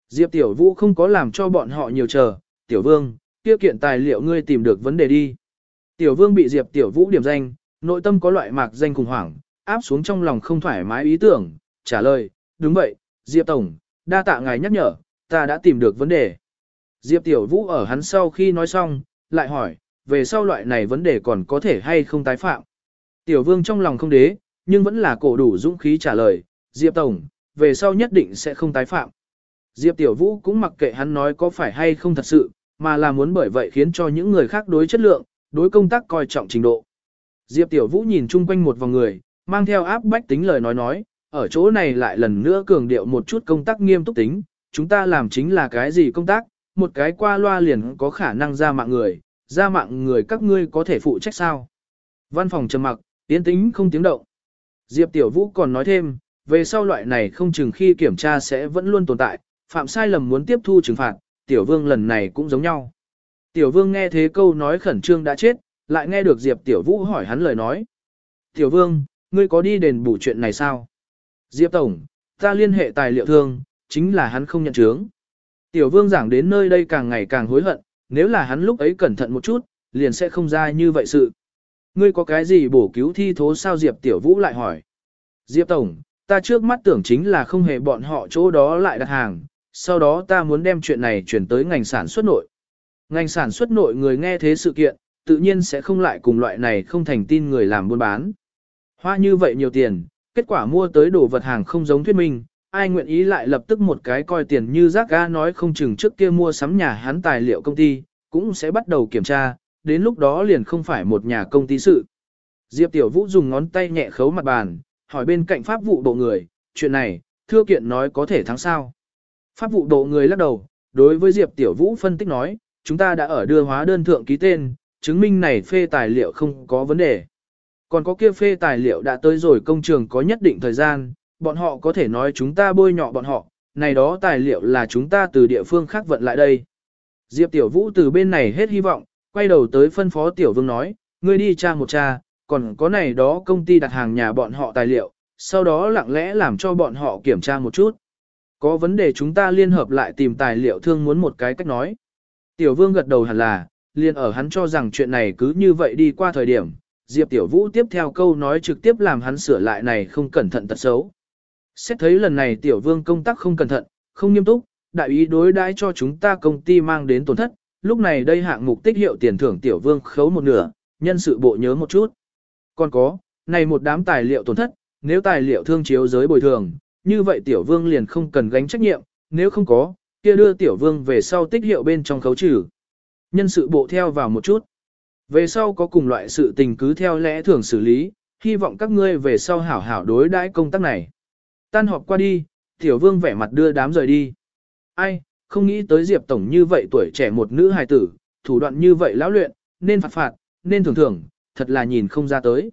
Diệp Tiểu Vũ không có làm cho bọn họ nhiều chờ, Tiểu Vương, kia kiện tài liệu ngươi tìm được vấn đề đi. Tiểu Vương bị Diệp Tiểu Vũ điểm danh, nội tâm có loại mạc danh khủng hoảng, áp xuống trong lòng không thoải mái ý tưởng, trả lời, đúng vậy, Diệp Tổng, đa tạ ngài nhắc nhở, ta đã tìm được vấn đề. Diệp Tiểu Vũ ở hắn sau khi nói xong, lại hỏi, về sau loại này vấn đề còn có thể hay không tái phạm. Tiểu Vương trong lòng không đế, nhưng vẫn là cổ đủ dũng khí trả lời, Diệp Tổng, về sau nhất định sẽ không tái phạm. Diệp Tiểu Vũ cũng mặc kệ hắn nói có phải hay không thật sự, mà là muốn bởi vậy khiến cho những người khác đối chất lượng, đối công tác coi trọng trình độ. Diệp Tiểu Vũ nhìn chung quanh một vòng người, mang theo áp bách tính lời nói nói, ở chỗ này lại lần nữa cường điệu một chút công tác nghiêm túc tính, chúng ta làm chính là cái gì công tác, một cái qua loa liền có khả năng ra mạng người, ra mạng người các ngươi có thể phụ trách sao. Văn phòng trầm mặc, tiến tính không tiếng động. Diệp Tiểu Vũ còn nói thêm, về sau loại này không chừng khi kiểm tra sẽ vẫn luôn tồn tại, phạm sai lầm muốn tiếp thu trừng phạt, Tiểu Vương lần này cũng giống nhau. Tiểu Vương nghe thế câu nói khẩn trương đã chết, lại nghe được Diệp Tiểu Vũ hỏi hắn lời nói. Tiểu Vương, ngươi có đi đền bù chuyện này sao? Diệp Tổng, ta liên hệ tài liệu thương, chính là hắn không nhận chứng. Tiểu Vương giảng đến nơi đây càng ngày càng hối hận, nếu là hắn lúc ấy cẩn thận một chút, liền sẽ không ra như vậy sự. Ngươi có cái gì bổ cứu thi thố sao Diệp Tiểu Vũ lại hỏi. Diệp Tổng, ta trước mắt tưởng chính là không hề bọn họ chỗ đó lại đặt hàng, sau đó ta muốn đem chuyện này chuyển tới ngành sản xuất nội. Ngành sản xuất nội người nghe thế sự kiện, tự nhiên sẽ không lại cùng loại này không thành tin người làm buôn bán. Hoa như vậy nhiều tiền, kết quả mua tới đồ vật hàng không giống thuyết minh, ai nguyện ý lại lập tức một cái coi tiền như rác ga nói không chừng trước kia mua sắm nhà hắn tài liệu công ty, cũng sẽ bắt đầu kiểm tra, đến lúc đó liền không phải một nhà công ty sự. Diệp Tiểu Vũ dùng ngón tay nhẹ khấu mặt bàn, hỏi bên cạnh pháp vụ bộ người, chuyện này, thưa kiện nói có thể thắng sao. Pháp vụ bộ người lắc đầu, đối với Diệp Tiểu Vũ phân tích nói, chúng ta đã ở đưa hóa đơn thượng ký tên, chứng minh này phê tài liệu không có vấn đề. Còn có kia phê tài liệu đã tới rồi công trường có nhất định thời gian, bọn họ có thể nói chúng ta bôi nhọ bọn họ, này đó tài liệu là chúng ta từ địa phương khác vận lại đây. Diệp Tiểu Vũ từ bên này hết hy vọng, quay đầu tới phân phó Tiểu Vương nói, ngươi đi tra một tra, còn có này đó công ty đặt hàng nhà bọn họ tài liệu, sau đó lặng lẽ làm cho bọn họ kiểm tra một chút. Có vấn đề chúng ta liên hợp lại tìm tài liệu thương muốn một cái cách nói. Tiểu Vương gật đầu hẳn là, liền ở hắn cho rằng chuyện này cứ như vậy đi qua thời điểm, Diệp Tiểu Vũ tiếp theo câu nói trực tiếp làm hắn sửa lại này không cẩn thận tật xấu. Xét thấy lần này Tiểu Vương công tác không cẩn thận, không nghiêm túc, đại ý đối đãi cho chúng ta công ty mang đến tổn thất, lúc này đây hạng mục tích hiệu tiền thưởng Tiểu Vương khấu một nửa, nhân sự bộ nhớ một chút. Còn có, này một đám tài liệu tổn thất, nếu tài liệu thương chiếu giới bồi thường, như vậy Tiểu Vương liền không cần gánh trách nhiệm, nếu không có, kia đưa Tiểu Vương về sau tích hiệu bên trong khấu trừ. Nhân sự bộ theo vào một chút. Về sau có cùng loại sự tình cứ theo lẽ thường xử lý, hy vọng các ngươi về sau hảo hảo đối đãi công tác này. Tan họp qua đi, Tiểu Vương vẻ mặt đưa đám rời đi. Ai, không nghĩ tới Diệp Tổng như vậy tuổi trẻ một nữ hài tử, thủ đoạn như vậy lão luyện, nên phạt phạt, nên thưởng thưởng, thật là nhìn không ra tới.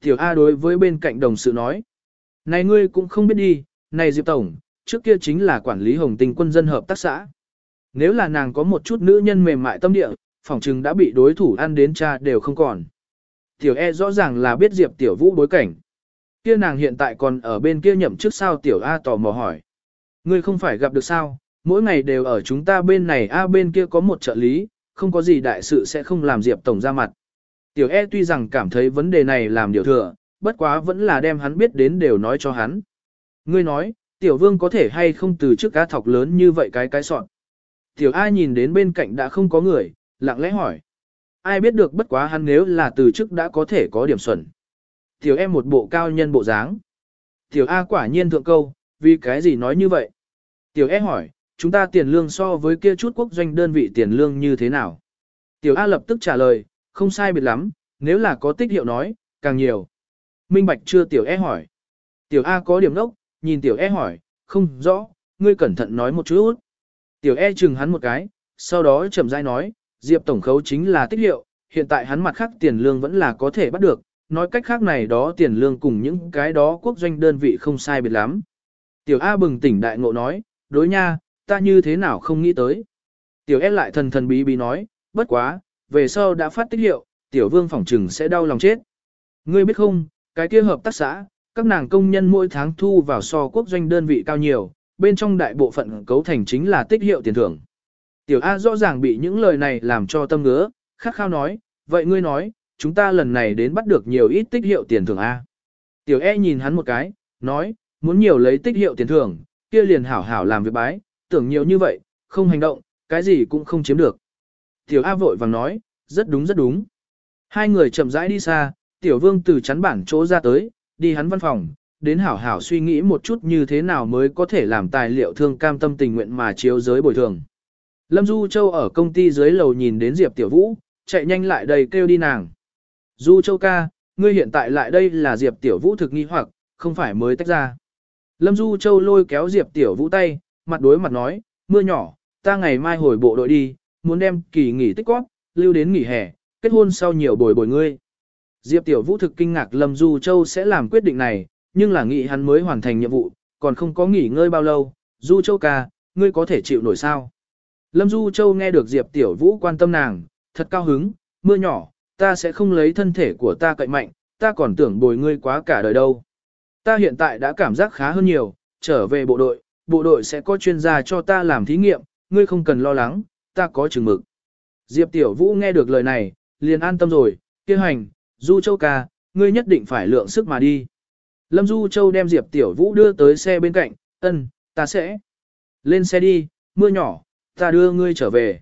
Tiểu A đối với bên cạnh đồng sự nói. Này ngươi cũng không biết đi, này Diệp Tổng, trước kia chính là quản lý hồng tình quân dân hợp tác xã. nếu là nàng có một chút nữ nhân mềm mại tâm địa, phỏng chừng đã bị đối thủ ăn đến cha đều không còn. Tiểu E rõ ràng là biết Diệp Tiểu Vũ bối cảnh. Kia nàng hiện tại còn ở bên kia nhậm chức sao Tiểu A tò mò hỏi. Ngươi không phải gặp được sao, mỗi ngày đều ở chúng ta bên này A bên kia có một trợ lý, không có gì đại sự sẽ không làm Diệp Tổng ra mặt. Tiểu E tuy rằng cảm thấy vấn đề này làm điều thừa, bất quá vẫn là đem hắn biết đến đều nói cho hắn. Ngươi nói, Tiểu Vương có thể hay không từ trước cá thọc lớn như vậy cái cái sọn. Tiểu A nhìn đến bên cạnh đã không có người, lặng lẽ hỏi. Ai biết được bất quá hắn nếu là từ trước đã có thể có điểm xuẩn. Tiểu em một bộ cao nhân bộ dáng. Tiểu A quả nhiên thượng câu, vì cái gì nói như vậy? Tiểu E hỏi, chúng ta tiền lương so với kia chút quốc doanh đơn vị tiền lương như thế nào? Tiểu A lập tức trả lời, không sai biệt lắm, nếu là có tích hiệu nói, càng nhiều. Minh Bạch chưa Tiểu E hỏi. Tiểu A có điểm nốc, nhìn Tiểu E hỏi, không rõ, ngươi cẩn thận nói một chút. Tiểu E chừng hắn một cái, sau đó chậm rãi nói, Diệp tổng khấu chính là tích hiệu, hiện tại hắn mặt khác tiền lương vẫn là có thể bắt được, nói cách khác này đó tiền lương cùng những cái đó quốc doanh đơn vị không sai biệt lắm. Tiểu A bừng tỉnh đại ngộ nói, đối nha, ta như thế nào không nghĩ tới. Tiểu S lại thần thần bí bí nói, bất quá, về sau đã phát tích hiệu, tiểu vương phỏng trừng sẽ đau lòng chết. Ngươi biết không, cái kia hợp tác xã, các nàng công nhân mỗi tháng thu vào so quốc doanh đơn vị cao nhiều, bên trong đại bộ phận cấu thành chính là tích hiệu tiền thưởng. Tiểu A rõ ràng bị những lời này làm cho tâm ngứa, khắc khao nói, vậy ngươi nói, chúng ta lần này đến bắt được nhiều ít tích hiệu tiền thưởng A. Tiểu E nhìn hắn một cái, nói, muốn nhiều lấy tích hiệu tiền thưởng, kia liền hảo hảo làm việc bái, tưởng nhiều như vậy, không hành động, cái gì cũng không chiếm được. Tiểu A vội vàng nói, rất đúng rất đúng. Hai người chậm rãi đi xa, Tiểu Vương từ chắn bản chỗ ra tới, đi hắn văn phòng, đến hảo hảo suy nghĩ một chút như thế nào mới có thể làm tài liệu thương cam tâm tình nguyện mà chiếu giới bồi thường. Lâm Du Châu ở công ty dưới lầu nhìn đến Diệp Tiểu Vũ, chạy nhanh lại đây kêu đi nàng. Du Châu ca, ngươi hiện tại lại đây là Diệp Tiểu Vũ thực nghi hoặc, không phải mới tách ra. Lâm Du Châu lôi kéo Diệp Tiểu Vũ tay, mặt đối mặt nói, mưa nhỏ, ta ngày mai hồi bộ đội đi, muốn đem kỳ nghỉ tích góp, lưu đến nghỉ hè, kết hôn sau nhiều bồi bồi ngươi. Diệp Tiểu Vũ thực kinh ngạc Lâm Du Châu sẽ làm quyết định này, nhưng là nghĩ hắn mới hoàn thành nhiệm vụ, còn không có nghỉ ngơi bao lâu. Du Châu ca, ngươi có thể chịu nổi sao? Lâm Du Châu nghe được Diệp Tiểu Vũ quan tâm nàng, thật cao hứng, mưa nhỏ, ta sẽ không lấy thân thể của ta cậy mạnh, ta còn tưởng bồi ngươi quá cả đời đâu. Ta hiện tại đã cảm giác khá hơn nhiều, trở về bộ đội, bộ đội sẽ có chuyên gia cho ta làm thí nghiệm, ngươi không cần lo lắng, ta có chừng mực. Diệp Tiểu Vũ nghe được lời này, liền an tâm rồi, kêu hành, Du Châu ca, ngươi nhất định phải lượng sức mà đi. Lâm Du Châu đem Diệp Tiểu Vũ đưa tới xe bên cạnh, ân, ta sẽ. Lên xe đi, mưa nhỏ, ta đưa ngươi trở về.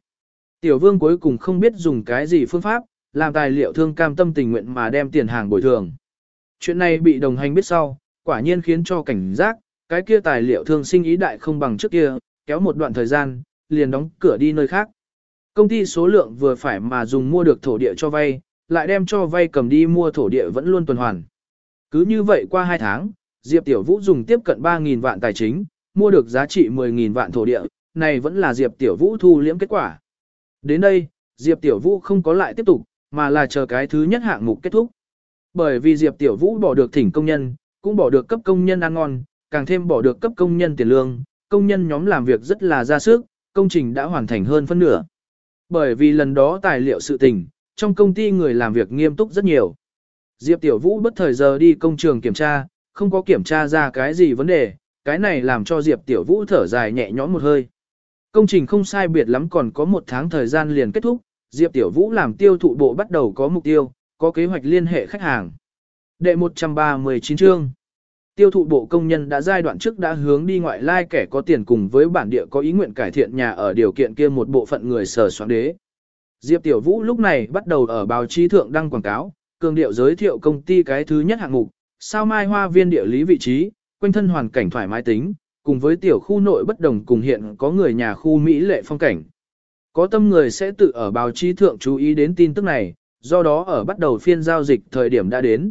Tiểu Vương cuối cùng không biết dùng cái gì phương pháp, làm tài liệu thương cam tâm tình nguyện mà đem tiền hàng bồi thường. Chuyện này bị đồng hành biết sau, quả nhiên khiến cho cảnh giác, cái kia tài liệu thương sinh ý đại không bằng trước kia, kéo một đoạn thời gian, liền đóng cửa đi nơi khác. Công ty số lượng vừa phải mà dùng mua được thổ địa cho vay, lại đem cho vay cầm đi mua thổ địa vẫn luôn tuần hoàn. Cứ như vậy qua 2 tháng, Diệp Tiểu Vũ dùng tiếp cận 3.000 vạn tài chính, mua được giá trị 10.000 vạn thổ địa, này vẫn là Diệp Tiểu Vũ thu liễm kết quả. Đến đây, Diệp Tiểu Vũ không có lại tiếp tục, mà là chờ cái thứ nhất hạng mục kết thúc. Bởi vì Diệp Tiểu Vũ bỏ được thỉnh công nhân, cũng bỏ được cấp công nhân ăn ngon, càng thêm bỏ được cấp công nhân tiền lương, công nhân nhóm làm việc rất là ra sức, công trình đã hoàn thành hơn phân nửa. Bởi vì lần đó tài liệu sự tình, trong công ty người làm việc nghiêm túc rất nhiều. Diệp Tiểu Vũ bất thời giờ đi công trường kiểm tra, không có kiểm tra ra cái gì vấn đề, cái này làm cho Diệp Tiểu Vũ thở dài nhẹ nhõm một hơi. Công trình không sai biệt lắm còn có một tháng thời gian liền kết thúc, Diệp Tiểu Vũ làm tiêu thụ bộ bắt đầu có mục tiêu, có kế hoạch liên hệ khách hàng. Đệ 139 chương Tiêu thụ bộ công nhân đã giai đoạn trước đã hướng đi ngoại lai kẻ có tiền cùng với bản địa có ý nguyện cải thiện nhà ở điều kiện kia một bộ phận người sở soạn đế. Diệp Tiểu Vũ lúc này bắt đầu ở báo chí thượng đăng quảng cáo, cường điệu giới thiệu công ty cái thứ nhất hạng mục, sao mai hoa viên địa lý vị trí, quanh thân hoàn cảnh thoải mái tính, cùng với tiểu khu nội bất đồng cùng hiện có người nhà khu Mỹ lệ phong cảnh. Có tâm người sẽ tự ở báo chí thượng chú ý đến tin tức này, do đó ở bắt đầu phiên giao dịch thời điểm đã đến.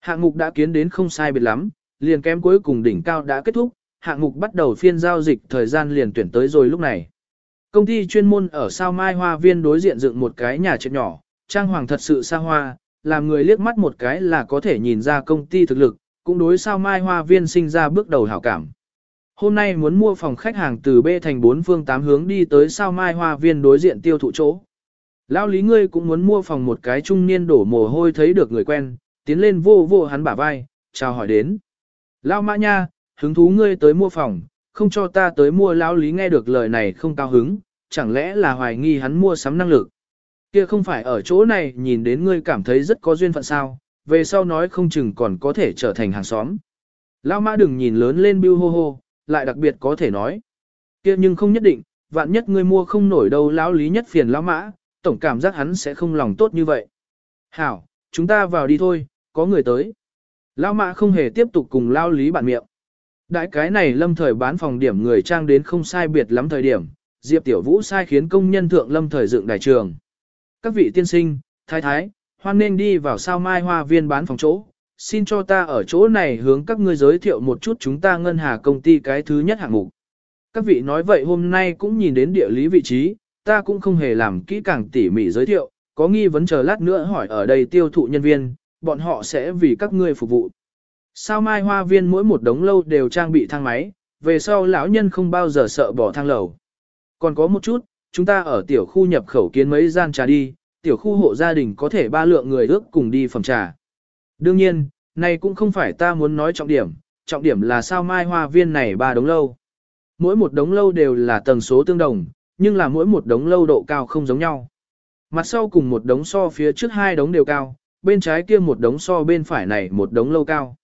Hạng mục đã kiến đến không sai biệt lắm, liền kém cuối cùng đỉnh cao đã kết thúc, hạng mục bắt đầu phiên giao dịch thời gian liền tuyển tới rồi lúc này. Công ty chuyên môn ở sao Mai Hoa Viên đối diện dựng một cái nhà trệt nhỏ, trang hoàng thật sự xa hoa, làm người liếc mắt một cái là có thể nhìn ra công ty thực lực, cũng đối sao Mai Hoa Viên sinh ra bước đầu hảo cảm. Hôm nay muốn mua phòng khách hàng từ B thành 4 phương 8 hướng đi tới sao mai hoa viên đối diện tiêu thụ chỗ. Lão lý ngươi cũng muốn mua phòng một cái trung niên đổ mồ hôi thấy được người quen, tiến lên vô vô hắn bả vai, chào hỏi đến. Lão mã nha, hứng thú ngươi tới mua phòng, không cho ta tới mua lão lý nghe được lời này không cao hứng, chẳng lẽ là hoài nghi hắn mua sắm năng lực. Kia không phải ở chỗ này nhìn đến ngươi cảm thấy rất có duyên phận sao, về sau nói không chừng còn có thể trở thành hàng xóm. Lão mã đừng nhìn lớn lên bưu hô hô, lại đặc biệt có thể nói. kia nhưng không nhất định, vạn nhất ngươi mua không nổi đâu lão lý nhất phiền lão mã, tổng cảm giác hắn sẽ không lòng tốt như vậy. Hảo, chúng ta vào đi thôi, có người tới. Lão mã không hề tiếp tục cùng lão lý bản miệng. Đại cái này lâm thời bán phòng điểm người trang đến không sai biệt lắm thời điểm, Diệp Tiểu Vũ sai khiến công nhân thượng lâm thời dựng đại trường. Các vị tiên sinh, thái thái, hoan nên đi vào sao mai hoa viên bán phòng chỗ, xin cho ta ở chỗ này hướng các ngươi giới thiệu một chút chúng ta ngân hà công ty cái thứ nhất hạng mục. Các vị nói vậy hôm nay cũng nhìn đến địa lý vị trí, ta cũng không hề làm kỹ càng tỉ mỉ giới thiệu, có nghi vấn chờ lát nữa hỏi ở đây tiêu thụ nhân viên, bọn họ sẽ vì các ngươi phục vụ. Sao mai hoa viên mỗi một đống lâu đều trang bị thang máy, về sau lão nhân không bao giờ sợ bỏ thang lầu. Còn có một chút, chúng ta ở tiểu khu nhập khẩu kiến mấy gian trà đi, tiểu khu hộ gia đình có thể ba lượng người ước cùng đi phòng trà. Đương nhiên, này cũng không phải ta muốn nói trọng điểm, trọng điểm là sao mai hoa viên này ba đống lâu. Mỗi một đống lâu đều là tầng số tương đồng, nhưng là mỗi một đống lâu độ cao không giống nhau. Mặt sau cùng một đống so phía trước hai đống đều cao, bên trái kia một đống so bên phải này một đống lâu cao.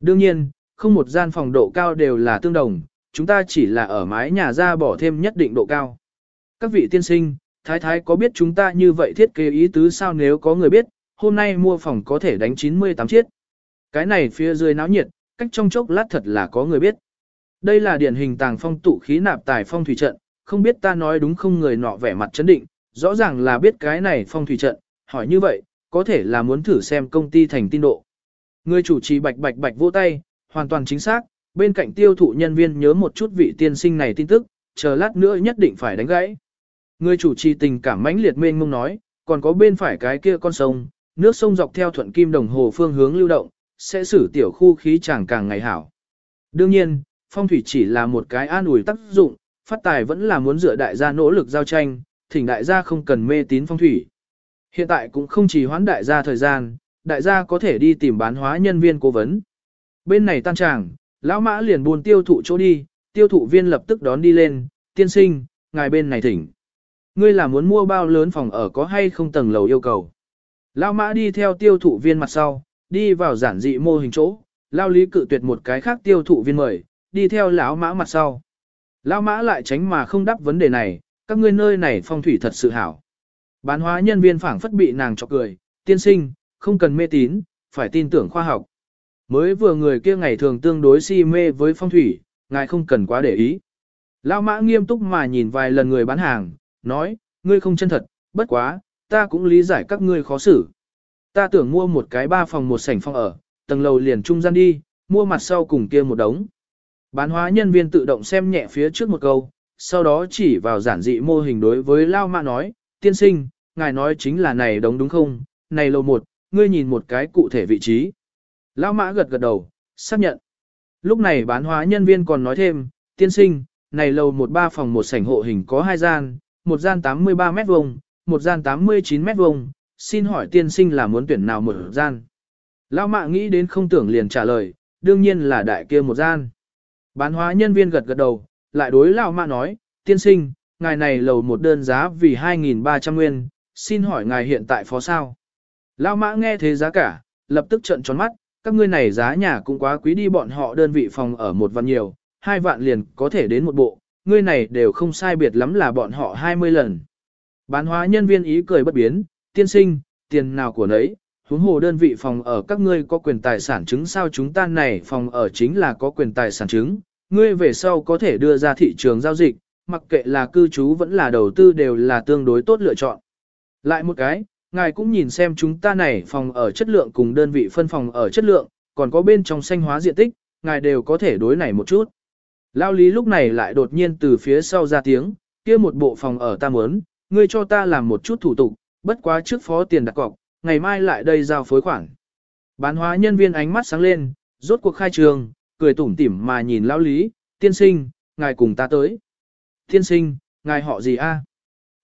Đương nhiên, không một gian phòng độ cao đều là tương đồng, chúng ta chỉ là ở mái nhà ra bỏ thêm nhất định độ cao. Các vị tiên sinh, thái thái có biết chúng ta như vậy thiết kế ý tứ sao nếu có người biết, hôm nay mua phòng có thể đánh 98 chiếc. Cái này phía dưới náo nhiệt, cách trong chốc lát thật là có người biết. Đây là điển hình tàng phong tụ khí nạp tài phong thủy trận, không biết ta nói đúng không người nọ vẻ mặt chấn định, rõ ràng là biết cái này phong thủy trận, hỏi như vậy, có thể là muốn thử xem công ty thành tin độ. Người chủ trì bạch bạch bạch vỗ tay, hoàn toàn chính xác, bên cạnh tiêu thụ nhân viên nhớ một chút vị tiên sinh này tin tức, chờ lát nữa nhất định phải đánh gãy. Người chủ trì tình cảm mãnh liệt mênh mông nói, còn có bên phải cái kia con sông, nước sông dọc theo thuận kim đồng hồ phương hướng lưu động, sẽ xử tiểu khu khí chàng càng ngày hảo. Đương nhiên, phong thủy chỉ là một cái an ủi tác dụng, phát tài vẫn là muốn dựa đại gia nỗ lực giao tranh, thỉnh đại gia không cần mê tín phong thủy. Hiện tại cũng không chỉ hoãn đại gia thời gian, đại gia có thể đi tìm bán hóa nhân viên cố vấn. Bên này tan tràng, lão mã liền buôn tiêu thụ chỗ đi, tiêu thụ viên lập tức đón đi lên, tiên sinh, ngài bên này thỉnh. Ngươi là muốn mua bao lớn phòng ở có hay không tầng lầu yêu cầu. Lão mã đi theo tiêu thụ viên mặt sau, đi vào giản dị mô hình chỗ, lao lý cự tuyệt một cái khác tiêu thụ viên mời, đi theo lão mã mặt sau. Lão mã lại tránh mà không đáp vấn đề này, các ngươi nơi này phong thủy thật sự hảo. Bán hóa nhân viên phảng phất bị nàng chọc cười, tiên sinh, không cần mê tín, phải tin tưởng khoa học. Mới vừa người kia ngày thường tương đối si mê với phong thủy, ngài không cần quá để ý. Lão mã nghiêm túc mà nhìn vài lần người bán hàng, nói, ngươi không chân thật, bất quá, ta cũng lý giải các ngươi khó xử. Ta tưởng mua một cái ba phòng một sảnh phòng ở, tầng lầu liền trung gian đi, mua mặt sau cùng kia một đống. Bán hóa nhân viên tự động xem nhẹ phía trước một câu, sau đó chỉ vào giản dị mô hình đối với Lao Mã nói, tiên sinh, ngài nói chính là này đống đúng không, này lầu một, ngươi nhìn một cái cụ thể vị trí. Lao Mã gật gật đầu, xác nhận. Lúc này bán hóa nhân viên còn nói thêm, tiên sinh, này lầu một ba phòng một sảnh hộ hình có hai gian, một gian 83 mét vuông, một gian 89 mét vuông, xin hỏi tiên sinh là muốn tuyển nào một gian. Lão mạ nghĩ đến không tưởng liền trả lời, đương nhiên là đại kia một gian. Bán hóa nhân viên gật gật đầu, lại đối lão mạ nói, tiên sinh, ngài này lầu một đơn giá vì 2.300 nguyên, xin hỏi ngài hiện tại phó sao. Lão mã nghe thế giá cả, lập tức trợn tròn mắt, các ngươi này giá nhà cũng quá quý đi bọn họ đơn vị phòng ở một vạn nhiều, hai vạn liền có thể đến một bộ, ngươi này đều không sai biệt lắm là bọn họ 20 lần. Bán hóa nhân viên ý cười bất biến, tiên sinh, tiền nào của nấy, huống hồ đơn vị phòng ở các ngươi có quyền tài sản chứng sao chúng ta này phòng ở chính là có quyền tài sản chứng, ngươi về sau có thể đưa ra thị trường giao dịch, mặc kệ là cư trú vẫn là đầu tư đều là tương đối tốt lựa chọn. Lại một cái, ngài cũng nhìn xem chúng ta này phòng ở chất lượng cùng đơn vị phân phòng ở chất lượng, còn có bên trong xanh hóa diện tích, ngài đều có thể đối này một chút. Lao lý lúc này lại đột nhiên từ phía sau ra tiếng, kia một bộ phòng ở ta muốn, ngươi cho ta làm một chút thủ tục, bất quá trước phó tiền đặt cọc, ngày mai lại đây giao phối khoản. Bán hóa nhân viên ánh mắt sáng lên, rốt cuộc khai trường, cười tủm tỉm mà nhìn Lão lý, tiên sinh, ngài cùng ta tới. Tiên sinh, ngài họ gì a?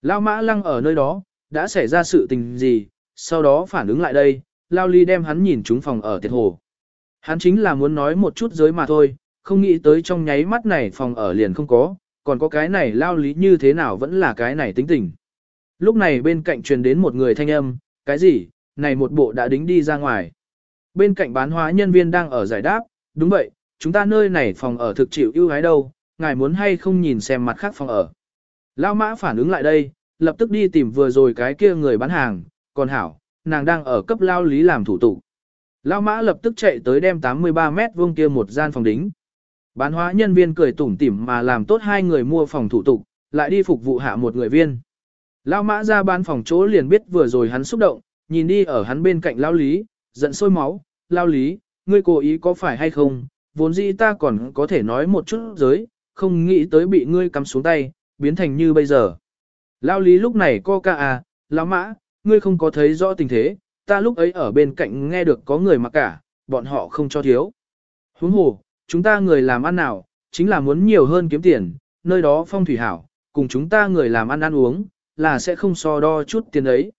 Lão mã lăng ở nơi đó, đã xảy ra sự tình gì, sau đó phản ứng lại đây, Lão Lý đem hắn nhìn trúng phòng ở tiệt hồ. Hắn chính là muốn nói một chút giới mà thôi, không nghĩ tới trong nháy mắt này phòng ở liền không có, còn có cái này Lao lý như thế nào vẫn là cái này tính tình. Lúc này bên cạnh truyền đến một người thanh âm, cái gì, này một bộ đã đính đi ra ngoài. Bên cạnh bán hóa nhân viên đang ở giải đáp, đúng vậy, chúng ta nơi này phòng ở thực chịu ưu ái đâu, ngài muốn hay không nhìn xem mặt khác phòng ở. Lao mã phản ứng lại đây, lập tức đi tìm vừa rồi cái kia người bán hàng, còn hảo, nàng đang ở cấp lao lý làm thủ tục. Lao mã lập tức chạy tới đem 83 mét vuông kia một gian phòng đính. Bán hóa nhân viên cười tủm tỉm mà làm tốt hai người mua phòng thủ tục, lại đi phục vụ hạ một người viên. Lao mã ra bán phòng chỗ liền biết vừa rồi hắn xúc động, nhìn đi ở hắn bên cạnh lao lý, giận sôi máu, lao lý, ngươi cố ý có phải hay không, vốn dĩ ta còn có thể nói một chút giới, không nghĩ tới bị ngươi cắm xuống tay, biến thành như bây giờ. Lao lý lúc này co ca à, lão mã, ngươi không có thấy rõ tình thế, ta lúc ấy ở bên cạnh nghe được có người mặc cả, bọn họ không cho thiếu. Huống hồ, chúng ta người làm ăn nào, chính là muốn nhiều hơn kiếm tiền, nơi đó phong thủy hảo, cùng chúng ta người làm ăn ăn uống, là sẽ không so đo chút tiền ấy.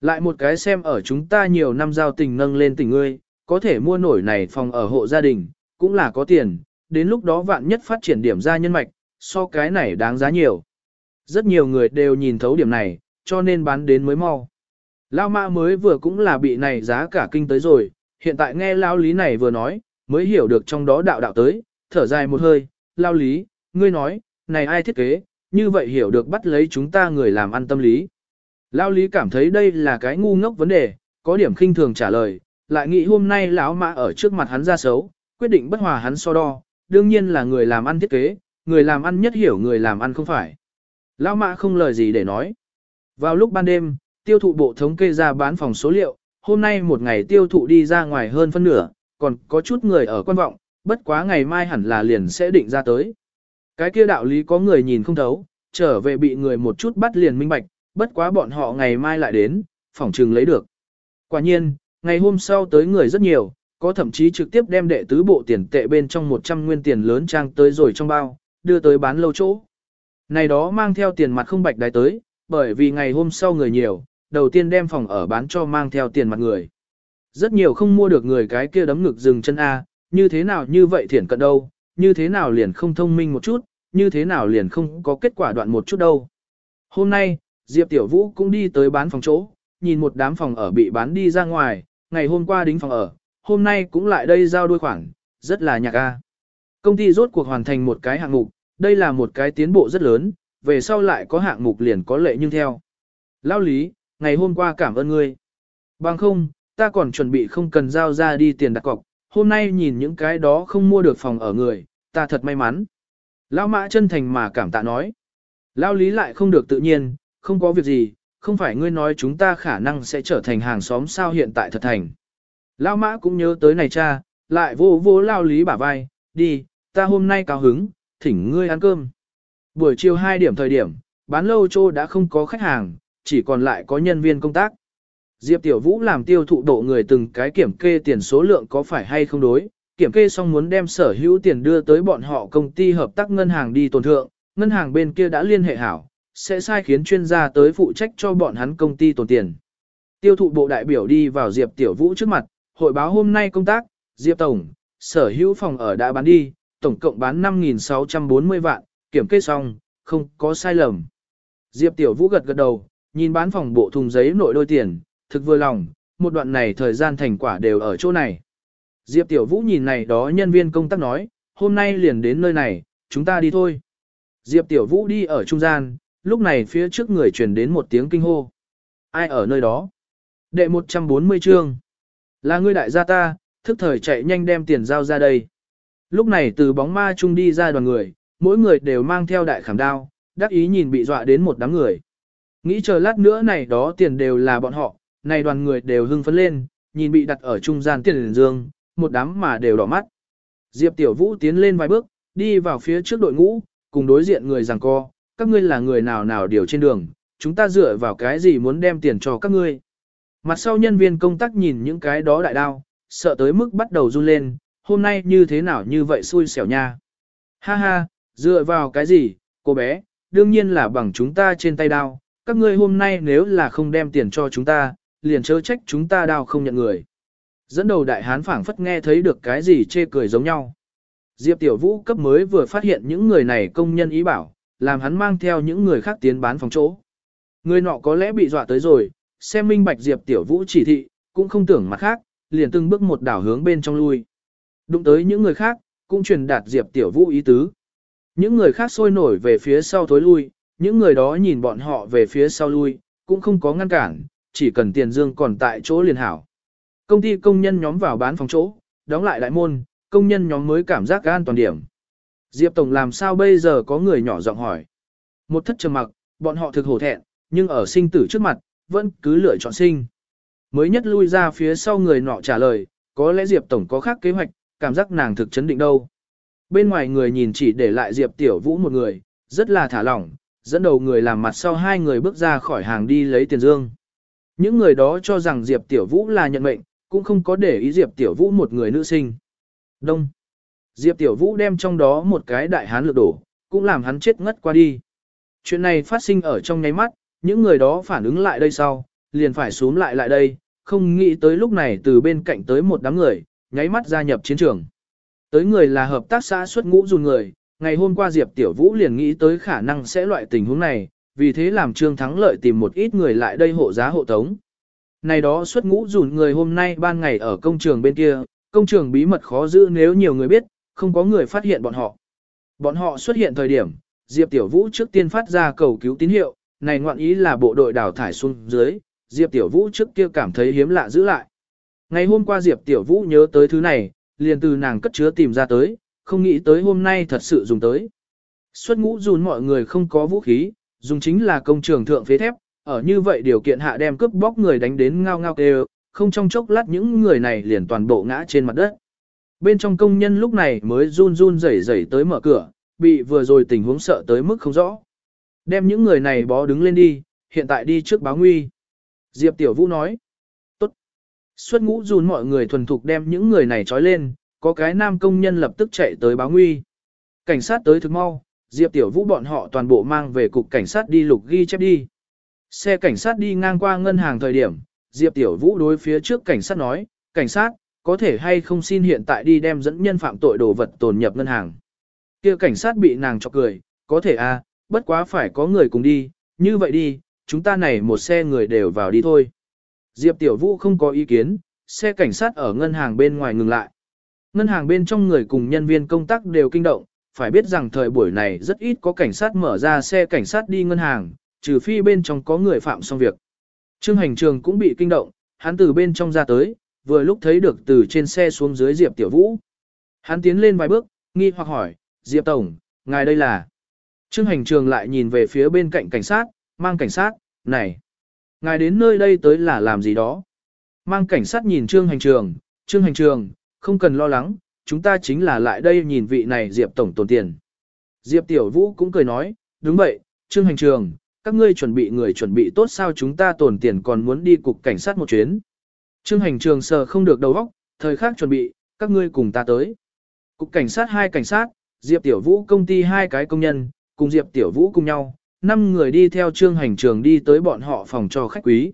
Lại một cái xem ở chúng ta nhiều năm giao tình nâng lên tình ngươi, có thể mua nổi này phòng ở hộ gia đình, cũng là có tiền, đến lúc đó vạn nhất phát triển điểm ra nhân mạch, so cái này đáng giá nhiều. Rất nhiều người đều nhìn thấu điểm này, cho nên bán đến mới mau. Lao mã mới vừa cũng là bị này giá cả kinh tới rồi, hiện tại nghe Lao lý này vừa nói, mới hiểu được trong đó đạo đạo tới, thở dài một hơi, Lao lý, ngươi nói, này ai thiết kế, như vậy hiểu được bắt lấy chúng ta người làm ăn tâm lý. Lao lý cảm thấy đây là cái ngu ngốc vấn đề, có điểm khinh thường trả lời, lại nghĩ hôm nay lão mã ở trước mặt hắn ra xấu, quyết định bất hòa hắn so đo, đương nhiên là người làm ăn thiết kế, người làm ăn nhất hiểu người làm ăn không phải. Lão mã không lời gì để nói. Vào lúc ban đêm, tiêu thụ bộ thống kê ra bán phòng số liệu, hôm nay một ngày tiêu thụ đi ra ngoài hơn phân nửa, còn có chút người ở quan vọng, bất quá ngày mai hẳn là liền sẽ định ra tới. Cái kia đạo lý có người nhìn không thấu, trở về bị người một chút bắt liền minh bạch, bất quá bọn họ ngày mai lại đến, phòng trừng lấy được. Quả nhiên, ngày hôm sau tới người rất nhiều, có thậm chí trực tiếp đem đệ tứ bộ tiền tệ bên trong 100 nguyên tiền lớn trang tới rồi trong bao, đưa tới bán lâu chỗ. Này đó mang theo tiền mặt không bạch đáy tới, bởi vì ngày hôm sau người nhiều, đầu tiên đem phòng ở bán cho mang theo tiền mặt người. Rất nhiều không mua được người cái kia đấm ngực dừng chân A, như thế nào như vậy thiển cận đâu, như thế nào liền không thông minh một chút, như thế nào liền không có kết quả đoạn một chút đâu. Hôm nay, Diệp Tiểu Vũ cũng đi tới bán phòng chỗ, nhìn một đám phòng ở bị bán đi ra ngoài, ngày hôm qua đính phòng ở, hôm nay cũng lại đây giao đôi khoản, rất là nhạc a. Công ty rốt cuộc hoàn thành một cái hạng mục, đây là một cái tiến bộ rất lớn, về sau lại có hạng mục liền có lệ nhưng theo. Lao lý, ngày hôm qua cảm ơn ngươi. Bằng không, ta còn chuẩn bị không cần giao ra đi tiền đặt cọc, hôm nay nhìn những cái đó không mua được phòng ở người, ta thật may mắn. Lão mã chân thành mà cảm tạ nói. Lão lý lại không được tự nhiên, không có việc gì, không phải ngươi nói chúng ta khả năng sẽ trở thành hàng xóm sao hiện tại thật thành. Lão mã cũng nhớ tới này cha, lại vô vô lao lý bả vai, đi, ta hôm nay cao hứng, thỉnh ngươi ăn cơm. Buổi chiều 2 điểm thời điểm, bán lâu trô đã không có khách hàng, chỉ còn lại có nhân viên công tác. Diệp Tiểu Vũ làm tiêu thụ độ người từng cái kiểm kê tiền số lượng có phải hay không đối, kiểm kê xong muốn đem sở hữu tiền đưa tới bọn họ công ty hợp tác ngân hàng đi tồn thượng, ngân hàng bên kia đã liên hệ hảo, sẽ sai khiến chuyên gia tới phụ trách cho bọn hắn công ty tồn tiền. Tiêu thụ bộ đại biểu đi vào Diệp Tiểu Vũ trước mặt, hội báo hôm nay công tác, Diệp Tổng, sở hữu phòng ở đã bán đi, tổng cộng bán 5.640 vạn, kiểm kê xong, không có sai lầm. Diệp Tiểu Vũ gật gật đầu, nhìn bán phòng bộ thùng giấy nội đôi tiền, thực vừa lòng, một đoạn này thời gian thành quả đều ở chỗ này. Diệp Tiểu Vũ nhìn này đó nhân viên công tác nói, hôm nay liền đến nơi này, chúng ta đi thôi. Diệp Tiểu Vũ đi ở trung gian, lúc này phía trước người truyền đến một tiếng kinh hô. Ai ở nơi đó? Đệ 140 chương. Là ngươi đại gia ta, thức thời chạy nhanh đem tiền giao ra đây. Lúc này từ bóng ma chung đi ra đoàn người, mỗi người đều mang theo đại khảm đao, đắc ý nhìn bị dọa đến một đám người. Nghĩ chờ lát nữa này đó tiền đều là bọn họ, này đoàn người đều hưng phấn lên, nhìn bị đặt ở trung gian tiền dương, một đám mà đều đỏ mắt. Diệp Tiểu Vũ tiến lên vài bước, đi vào phía trước đội ngũ, cùng đối diện người rằng co, các ngươi là người nào nào điều trên đường, chúng ta dựa vào cái gì muốn đem tiền cho các ngươi. Mặt sau nhân viên công tác nhìn những cái đó đại đao, sợ tới mức bắt đầu run lên, hôm nay như thế nào như vậy xui xẻo nha. Ha ha, dựa vào cái gì, cô bé, đương nhiên là bằng chúng ta trên tay đao, các ngươi hôm nay nếu là không đem tiền cho chúng ta, liền chớ trách chúng ta đao không nhận người. Dẫn đầu đại hán phảng phất nghe thấy được cái gì chê cười giống nhau. Diệp Tiểu Vũ cấp mới vừa phát hiện những người này công nhân ý bảo, làm hắn mang theo những người khác tiến bán phòng chỗ. Người nọ có lẽ bị dọa tới rồi, xem minh bạch Diệp Tiểu Vũ chỉ thị, cũng không tưởng mặt khác, liền từng bước một đảo hướng bên trong lui. Đụng tới những người khác, cũng truyền đạt Diệp Tiểu Vũ ý tứ. Những người khác sôi nổi về phía sau thối lui, những người đó nhìn bọn họ về phía sau lui, cũng không có ngăn cản, chỉ cần tiền dương còn tại chỗ liền hảo. Công ty công nhân nhóm vào bán phòng chỗ, đóng lại đại môn, công nhân nhóm mới cảm giác an toàn điểm. Diệp Tổng làm sao bây giờ có người nhỏ giọng hỏi. Một thất trầm mặc, bọn họ thực hổ thẹn, nhưng ở sinh tử trước mặt, vẫn cứ lựa chọn sinh. Mới nhất lui ra phía sau người nọ trả lời, có lẽ Diệp Tổng có khác kế hoạch, cảm giác nàng thực chấn định đâu. Bên ngoài người nhìn chỉ để lại Diệp Tiểu Vũ một người, rất là thả lỏng, dẫn đầu người làm mặt sau hai người bước ra khỏi hàng đi lấy tiền dương. Những người đó cho rằng Diệp Tiểu Vũ là nhận mệnh, cũng không có để ý Diệp Tiểu Vũ một người nữ sinh. Đông. Diệp Tiểu Vũ đem trong đó một cái đại hán lược đổ, cũng làm hắn chết ngất qua đi. Chuyện này phát sinh ở trong nháy mắt, những người đó phản ứng lại đây sau, liền phải xuống lại lại đây, không nghĩ tới lúc này từ bên cạnh tới một đám người, nháy mắt gia nhập chiến trường. Tới người là hợp tác xã xuất ngũ dùn người, ngày hôm qua Diệp Tiểu Vũ liền nghĩ tới khả năng sẽ loại tình huống này, vì thế làm Trương Thắng Lợi tìm một ít người lại đây hộ giá hộ tống. Này đó xuất ngũ dùn người hôm nay ban ngày ở công trường bên kia, công trường bí mật khó giữ nếu nhiều người biết, không có người phát hiện bọn họ. Bọn họ xuất hiện thời điểm, Diệp Tiểu Vũ trước tiên phát ra cầu cứu tín hiệu, này ngoạn ý là bộ đội đào thải xuống dưới, Diệp Tiểu Vũ trước kia cảm thấy hiếm lạ giữ lại. Ngày hôm qua Diệp Tiểu Vũ nhớ tới thứ này, liền từ nàng cất chứa tìm ra tới, không nghĩ tới hôm nay thật sự dùng tới. Xuất ngũ dùn mọi người không có vũ khí, dùng chính là công trường thượng phế thép, ở như vậy điều kiện hạ đem cướp bóc người đánh đến ngao ngao kêu, không trong chốc lát những người này liền toàn bộ ngã trên mặt đất. Bên trong công nhân lúc này mới run run rẩy rẩy tới mở cửa, bị vừa rồi tình huống sợ tới mức không rõ. Đem những người này bó đứng lên đi, hiện tại đi trước báo nguy. Diệp Tiểu Vũ nói. Tốt. Xuất ngũ run mọi người thuần thục đem những người này trói lên, có cái nam công nhân lập tức chạy tới báo nguy. Cảnh sát tới thực mau, Diệp Tiểu Vũ bọn họ toàn bộ mang về cục cảnh sát đi lục ghi chép đi. Xe cảnh sát đi ngang qua ngân hàng thời điểm, Diệp Tiểu Vũ đối phía trước cảnh sát nói, cảnh sát, có thể hay không xin hiện tại đi đem dẫn nhân phạm tội đồ vật tồn nhập ngân hàng. kia cảnh sát bị nàng chọc cười, có thể à, bất quá phải có người cùng đi, như vậy đi, chúng ta này một xe người đều vào đi thôi. Diệp Tiểu Vũ không có ý kiến, xe cảnh sát ở ngân hàng bên ngoài ngừng lại. Ngân hàng bên trong người cùng nhân viên công tác đều kinh động, phải biết rằng thời buổi này rất ít có cảnh sát mở ra xe cảnh sát đi ngân hàng, trừ phi bên trong có người phạm xong việc. Trương hành trường cũng bị kinh động, hắn từ bên trong ra tới, vừa lúc thấy được từ trên xe xuống dưới Diệp Tiểu Vũ. Hắn tiến lên vài bước, nghi hoặc hỏi, Diệp Tổng, ngài đây là... Trương hành trường lại nhìn về phía bên cạnh cảnh sát, mang cảnh sát, này, ngài đến nơi đây tới là làm gì đó. Mang cảnh sát nhìn trương hành trường, trương hành trường, không cần lo lắng, chúng ta chính là lại đây nhìn vị này Diệp Tổng tồn tiền. Diệp Tiểu Vũ cũng cười nói, đúng vậy, trương hành trường, các ngươi chuẩn bị người chuẩn bị tốt sao chúng ta tồn tiền còn muốn đi cục cảnh sát một chuyến. Trương hành trường sờ không được đầu óc, thời khắc chuẩn bị, các ngươi cùng ta tới. Cục cảnh sát hai cảnh sát, Diệp Tiểu Vũ công ty hai cái công nhân, cùng Diệp Tiểu Vũ cùng nhau, năm người đi theo Trương Hành Trường đi tới bọn họ phòng cho khách quý.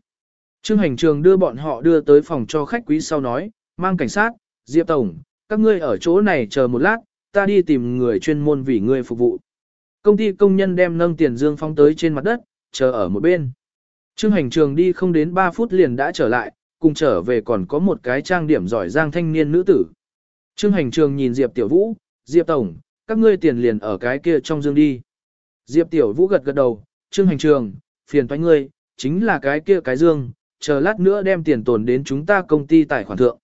Trương Hành Trường đưa bọn họ đưa tới phòng cho khách quý sau nói, mang cảnh sát, Diệp Tổng, các ngươi ở chỗ này chờ một lát, ta đi tìm người chuyên môn vì ngươi phục vụ. Công ty công nhân đem nâng tiền dương phong tới trên mặt đất, chờ ở một bên. Trương Hành Trường đi không đến 3 phút liền đã trở lại, cùng trở về còn có một cái trang điểm giỏi giang thanh niên nữ tử. Trương Hành Trường nhìn Diệp Tiểu Vũ, Diệp Tổng, các ngươi tiền liền ở cái kia trong dương đi. Diệp Tiểu Vũ gật gật đầu, Trương Hành Trường, phiền toái ngươi, chính là cái kia cái dương, chờ lát nữa đem tiền tồn đến chúng ta công ty tài khoản thượng.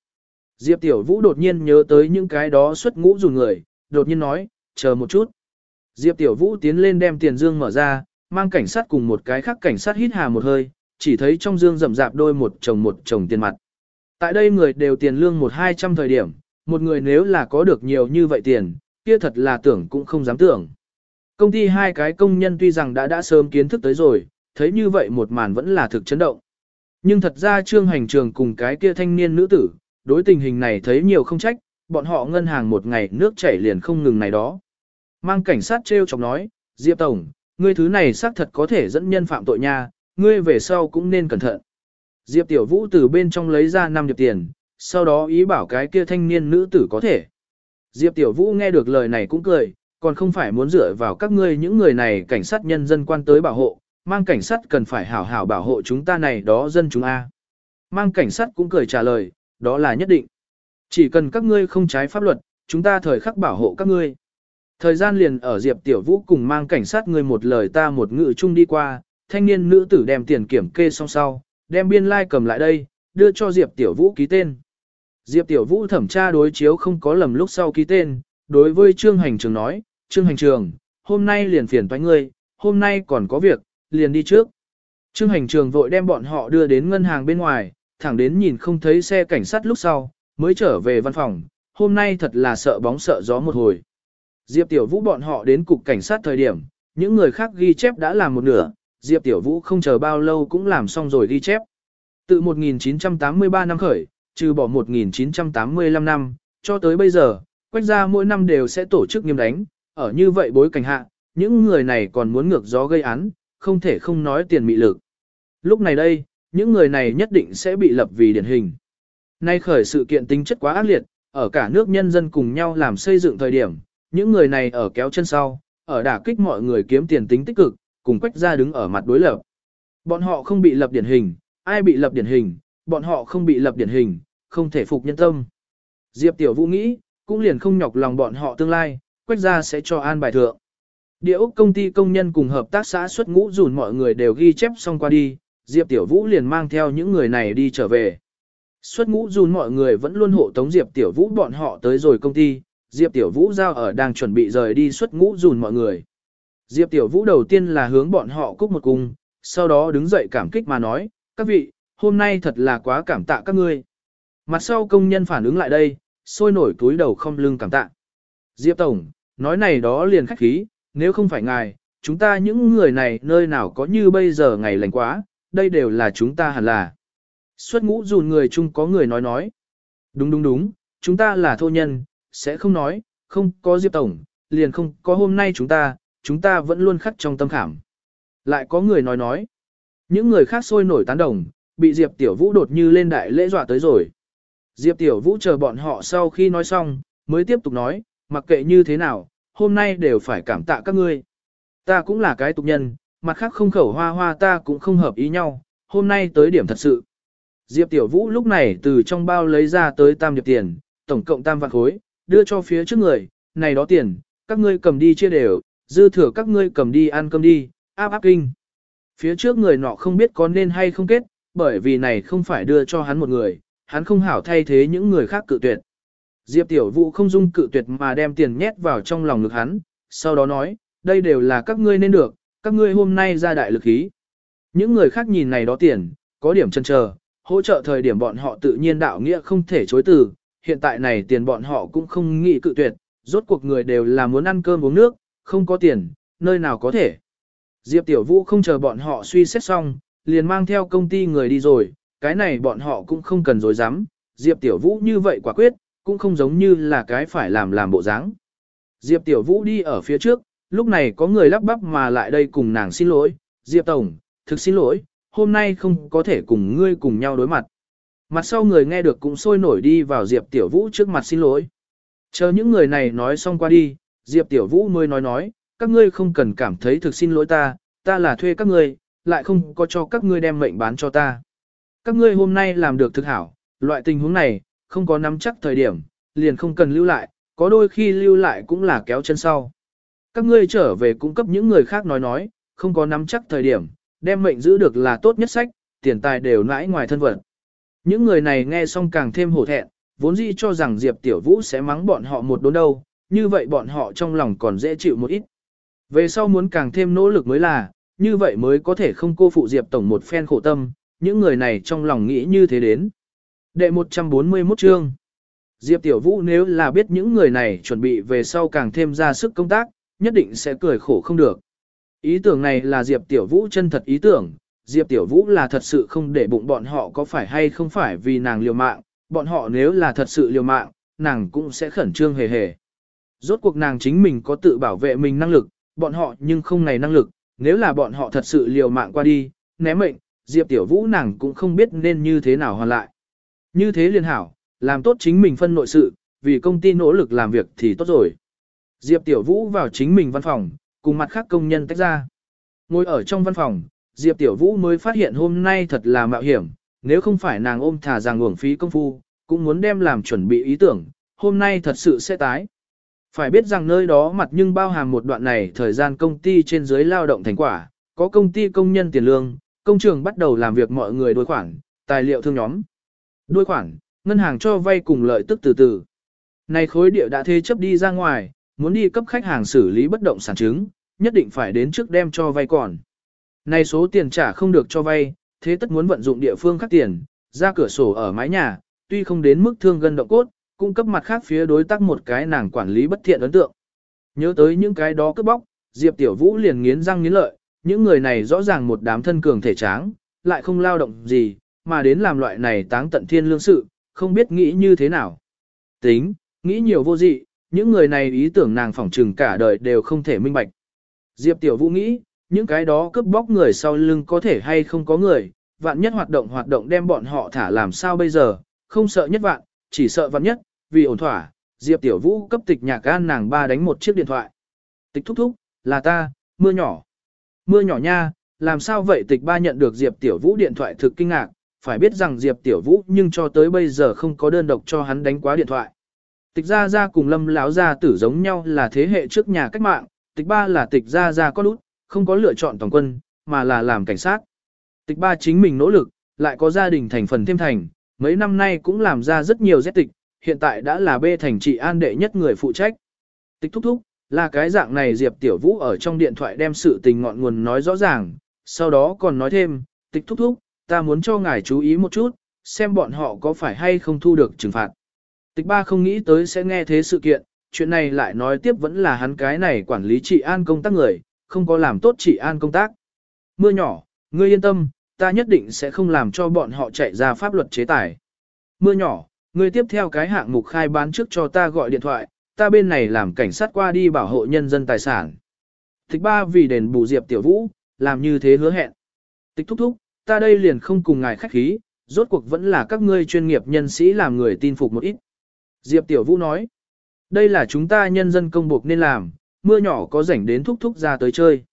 Diệp Tiểu Vũ đột nhiên nhớ tới những cái đó xuất ngũ dù người, đột nhiên nói, chờ một chút. Diệp Tiểu Vũ tiến lên đem tiền dương mở ra, mang cảnh sát cùng một cái khác cảnh sát hít hà một hơi, chỉ thấy trong dương rậm rạp đôi một chồng một chồng tiền mặt. Tại đây người đều tiền lương một hai trăm thời điểm, một người nếu là có được nhiều như vậy tiền, kia thật là tưởng cũng không dám tưởng. Công ty hai cái công nhân tuy rằng đã đã sớm kiến thức tới rồi, thấy như vậy một màn vẫn là thực chấn động. Nhưng thật ra trương hành trường cùng cái kia thanh niên nữ tử, đối tình hình này thấy nhiều không trách, bọn họ ngân hàng một ngày nước chảy liền không ngừng này đó. Mang cảnh sát treo chọc nói, Diệp Tổng, ngươi thứ này xác thật có thể dẫn nhân phạm tội nha, ngươi về sau cũng nên cẩn thận. Diệp Tiểu Vũ từ bên trong lấy ra 5 điệp tiền, sau đó ý bảo cái kia thanh niên nữ tử có thể. Diệp Tiểu Vũ nghe được lời này cũng cười, còn không phải muốn dựa vào các ngươi những người này cảnh sát nhân dân quan tới bảo hộ, mang cảnh sát cần phải hảo hảo bảo hộ chúng ta này đó dân chúng A. Mang cảnh sát cũng cười trả lời, đó là nhất định. Chỉ cần các ngươi không trái pháp luật, chúng ta thời khắc bảo hộ các ngươi. Thời gian liền ở Diệp Tiểu Vũ cùng mang cảnh sát người một lời ta một ngự chung đi qua, thanh niên nữ tử đem tiền kiểm kê xong sau, đem biên lai like cầm lại đây, đưa cho Diệp Tiểu Vũ ký tên. Diệp Tiểu Vũ thẩm tra đối chiếu không có lầm lúc sau ký tên, đối với Trương Hành Trường nói, Trương Hành Trường, hôm nay liền phiền toái ngươi, hôm nay còn có việc, liền đi trước. Trương Hành Trường vội đem bọn họ đưa đến ngân hàng bên ngoài, thẳng đến nhìn không thấy xe cảnh sát lúc sau, mới trở về văn phòng, hôm nay thật là sợ bóng sợ gió một hồi. Diệp Tiểu Vũ bọn họ đến cục cảnh sát thời điểm, những người khác ghi chép đã làm một nửa, Diệp Tiểu Vũ không chờ bao lâu cũng làm xong rồi ghi chép. Từ 1983 năm khởi, trừ bỏ 1985 năm, cho tới bây giờ, quách gia mỗi năm đều sẽ tổ chức nghiêm đánh, ở như vậy bối cảnh hạ, những người này còn muốn ngược gió gây án, không thể không nói tiền mị lực. Lúc này đây, những người này nhất định sẽ bị lập vì điển hình. Nay khởi sự kiện tính chất quá ác liệt, ở cả nước nhân dân cùng nhau làm xây dựng thời điểm, những người này ở kéo chân sau, ở đả kích mọi người kiếm tiền tính tích cực, cùng quách gia đứng ở mặt đối lập. Bọn họ không bị lập điển hình, ai bị lập điển hình, bọn họ không bị lập điển hình, không thể phục nhân tâm. Diệp Tiểu Vũ nghĩ, cũng liền không nhọc lòng bọn họ tương lai, quách gia sẽ cho an bài thượng. Địa Úc công ty công nhân cùng hợp tác xã xuất ngũ dùn mọi người đều ghi chép xong qua đi, Diệp Tiểu Vũ liền mang theo những người này đi trở về. Xuất ngũ dùn mọi người vẫn luôn hộ tống Diệp Tiểu Vũ bọn họ tới rồi công ty, Diệp Tiểu Vũ giao ở đang chuẩn bị rời đi xuất ngũ dùn mọi người. Diệp Tiểu Vũ đầu tiên là hướng bọn họ cúc một cung, sau đó đứng dậy cảm kích mà nói, các vị, hôm nay thật là quá cảm tạ các ngươi. Mặt sau công nhân phản ứng lại đây, sôi nổi túi đầu không lưng cảm tạ. Diệp Tổng, nói này đó liền khách khí, nếu không phải ngài, chúng ta những người này nơi nào có như bây giờ ngày lành quá, đây đều là chúng ta hẳn là. Xuất ngũ dùn người chung có người nói nói. Đúng đúng đúng, chúng ta là thô nhân, sẽ không nói, không có Diệp Tổng, liền không có hôm nay chúng ta, chúng ta vẫn luôn khắc trong tâm khảm. Lại có người nói nói. Những người khác sôi nổi tán đồng, bị Diệp Tiểu Vũ đột như lên đại lễ dọa tới rồi. Diệp Tiểu Vũ chờ bọn họ sau khi nói xong, mới tiếp tục nói, mặc kệ như thế nào, hôm nay đều phải cảm tạ các ngươi. Ta cũng là cái tục nhân, mặt khác không khẩu hoa hoa ta cũng không hợp ý nhau, hôm nay tới điểm thật sự. Diệp Tiểu Vũ lúc này từ trong bao lấy ra tới tam điệp tiền, tổng cộng tam vạn khối, đưa cho phía trước người, này đó tiền, các ngươi cầm đi chia đều, dư thừa các ngươi cầm đi ăn cơm đi, áp áp kinh. Phía trước người nọ không biết có nên hay không kết, bởi vì này không phải đưa cho hắn một người, hắn không hảo thay thế những người khác cự tuyệt. Diệp Tiểu Vũ không dung cự tuyệt mà đem tiền nhét vào trong lòng ngực hắn, sau đó nói, đây đều là các ngươi nên được, các ngươi hôm nay ra đại lực khí, Những người khác nhìn này đó tiền, có điểm chân chờ, hỗ trợ thời điểm bọn họ tự nhiên đạo nghĩa không thể chối từ, hiện tại này tiền bọn họ cũng không nghĩ cự tuyệt, rốt cuộc người đều là muốn ăn cơm uống nước, không có tiền, nơi nào có thể. Diệp Tiểu Vũ không chờ bọn họ suy xét xong, liền mang theo công ty người đi rồi, cái này bọn họ cũng không cần dối dám, Diệp Tiểu Vũ như vậy quả quyết, cũng không giống như là cái phải làm làm bộ dáng. Diệp Tiểu Vũ đi ở phía trước, lúc này có người lắp bắp mà lại đây cùng nàng xin lỗi, Diệp Tổng, thực xin lỗi, hôm nay không có thể cùng ngươi cùng nhau đối mặt. Mặt sau người nghe được cũng sôi nổi đi vào Diệp Tiểu Vũ trước mặt xin lỗi. Chờ những người này nói xong qua đi, Diệp Tiểu Vũ mới nói nói, các ngươi không cần cảm thấy thực xin lỗi ta, ta là thuê các ngươi, lại không có cho các ngươi đem mệnh bán cho ta. Các ngươi hôm nay làm được thực hảo, loại tình huống này, không có nắm chắc thời điểm, liền không cần lưu lại, có đôi khi lưu lại cũng là kéo chân sau. Các ngươi trở về cung cấp những người khác nói nói, không có nắm chắc thời điểm, đem mệnh giữ được là tốt nhất sách, tiền tài đều nãi ngoài thân vật. Những người này nghe xong càng thêm hổ thẹn, vốn dĩ cho rằng Diệp Tiểu Vũ sẽ mắng bọn họ một đốn đâu, như vậy bọn họ trong lòng còn dễ chịu một ít. Về sau muốn càng thêm nỗ lực mới là, như vậy mới có thể không cô phụ Diệp Tổng một phen khổ tâm, những người này trong lòng nghĩ như thế đến. Đệ 141 chương Diệp Tiểu Vũ nếu là biết những người này chuẩn bị về sau càng thêm ra sức công tác, nhất định sẽ cười khổ không được. Ý tưởng này là Diệp Tiểu Vũ chân thật ý tưởng, Diệp Tiểu Vũ là thật sự không để bụng bọn họ có phải hay không phải vì nàng liều mạng, bọn họ nếu là thật sự liều mạng, nàng cũng sẽ khẩn trương hề hề. Rốt cuộc nàng chính mình có tự bảo vệ mình năng lực, bọn họ nhưng không này năng lực, nếu là bọn họ thật sự liều mạng qua đi, ném mệnh, Diệp Tiểu Vũ nàng cũng không biết nên như thế nào hoàn lại. Như thế liên hảo, làm tốt chính mình phân nội sự, vì công ty nỗ lực làm việc thì tốt rồi. Diệp Tiểu Vũ vào chính mình văn phòng, cùng mặt khác công nhân tách ra. Ngồi ở trong văn phòng, Diệp Tiểu Vũ mới phát hiện hôm nay thật là mạo hiểm, nếu không phải nàng ôm thả rằng uổng phí công phu, cũng muốn đem làm chuẩn bị ý tưởng, hôm nay thật sự sẽ tái. Phải biết rằng nơi đó mặt nhưng bao hàm một đoạn này thời gian công ty trên dưới lao động thành quả, có công ty công nhân tiền lương, công trường bắt đầu làm việc mọi người đối khoản, tài liệu thương nhóm. Đối khoản, ngân hàng cho vay cùng lợi tức từ từ. Này khối địa đã thế chấp đi ra ngoài, muốn đi cấp khách hàng xử lý bất động sản chứng, nhất định phải đến trước đem cho vay còn. Này số tiền trả không được cho vay, thế tất muốn vận dụng địa phương khác tiền, ra cửa sổ ở mái nhà, tuy không đến mức thương gân động cốt, cung cấp mặt khác phía đối tác một cái nàng quản lý bất thiện ấn tượng. Nhớ tới những cái đó cướp bóc, Diệp Tiểu Vũ liền nghiến răng nghiến lợi, những người này rõ ràng một đám thân cường thể tráng, lại không lao động gì, mà đến làm loại này táng tận thiên lương sự, không biết nghĩ như thế nào. Tính, nghĩ nhiều vô dị, những người này ý tưởng nàng phỏng trừng cả đời đều không thể minh bạch. Diệp Tiểu Vũ nghĩ, những cái đó cướp bóc người sau lưng có thể hay không có người, vạn nhất hoạt động hoạt động đem bọn họ thả làm sao bây giờ, không sợ nhất vạn, chỉ sợ vạn nhất, vì ổn thỏa, Diệp Tiểu Vũ cấp tịch nhạc gan nàng ba đánh một chiếc điện thoại. Tịch thúc thúc, là ta, mưa nhỏ. Mưa nhỏ nha, làm sao vậy tịch ba nhận được Diệp Tiểu Vũ điện thoại thực kinh ngạc, phải biết rằng Diệp Tiểu Vũ nhưng cho tới bây giờ không có đơn độc cho hắn đánh quá điện thoại. Tịch gia gia cùng lâm lão gia tử giống nhau là thế hệ trước nhà cách mạng, tịch ba là tịch gia gia có lút, không có lựa chọn toàn quân, mà là làm cảnh sát. Tịch ba chính mình nỗ lực, lại có gia đình thành phần thêm thành, mấy năm nay cũng làm ra rất nhiều rét tịch, hiện tại đã là bê thành trị an đệ nhất người phụ trách. Tịch thúc thúc, là cái dạng này Diệp Tiểu Vũ ở trong điện thoại đem sự tình ngọn nguồn nói rõ ràng, sau đó còn nói thêm, tịch thúc thúc, ta muốn cho ngài chú ý một chút, xem bọn họ có phải hay không thu được trừng phạt. Tịch ba không nghĩ tới sẽ nghe thế sự kiện, chuyện này lại nói tiếp vẫn là hắn cái này quản lý trị an công tác người, không có làm tốt trị an công tác. Mưa nhỏ, ngươi yên tâm, ta nhất định sẽ không làm cho bọn họ chạy ra pháp luật chế tài. Mưa nhỏ, ngươi tiếp theo cái hạng mục khai bán trước cho ta gọi điện thoại, ta bên này làm cảnh sát qua đi bảo hộ nhân dân tài sản. Tịch ba vì đền bù Diệp Tiểu Vũ, làm như thế hứa hẹn. Tịch thúc thúc, ta đây liền không cùng ngài khách khí, rốt cuộc vẫn là các ngươi chuyên nghiệp nhân sĩ làm người tin phục một ít. Diệp Tiểu Vũ nói, đây là chúng ta nhân dân công buộc nên làm, mưa nhỏ có rảnh đến thúc thúc ra tới chơi.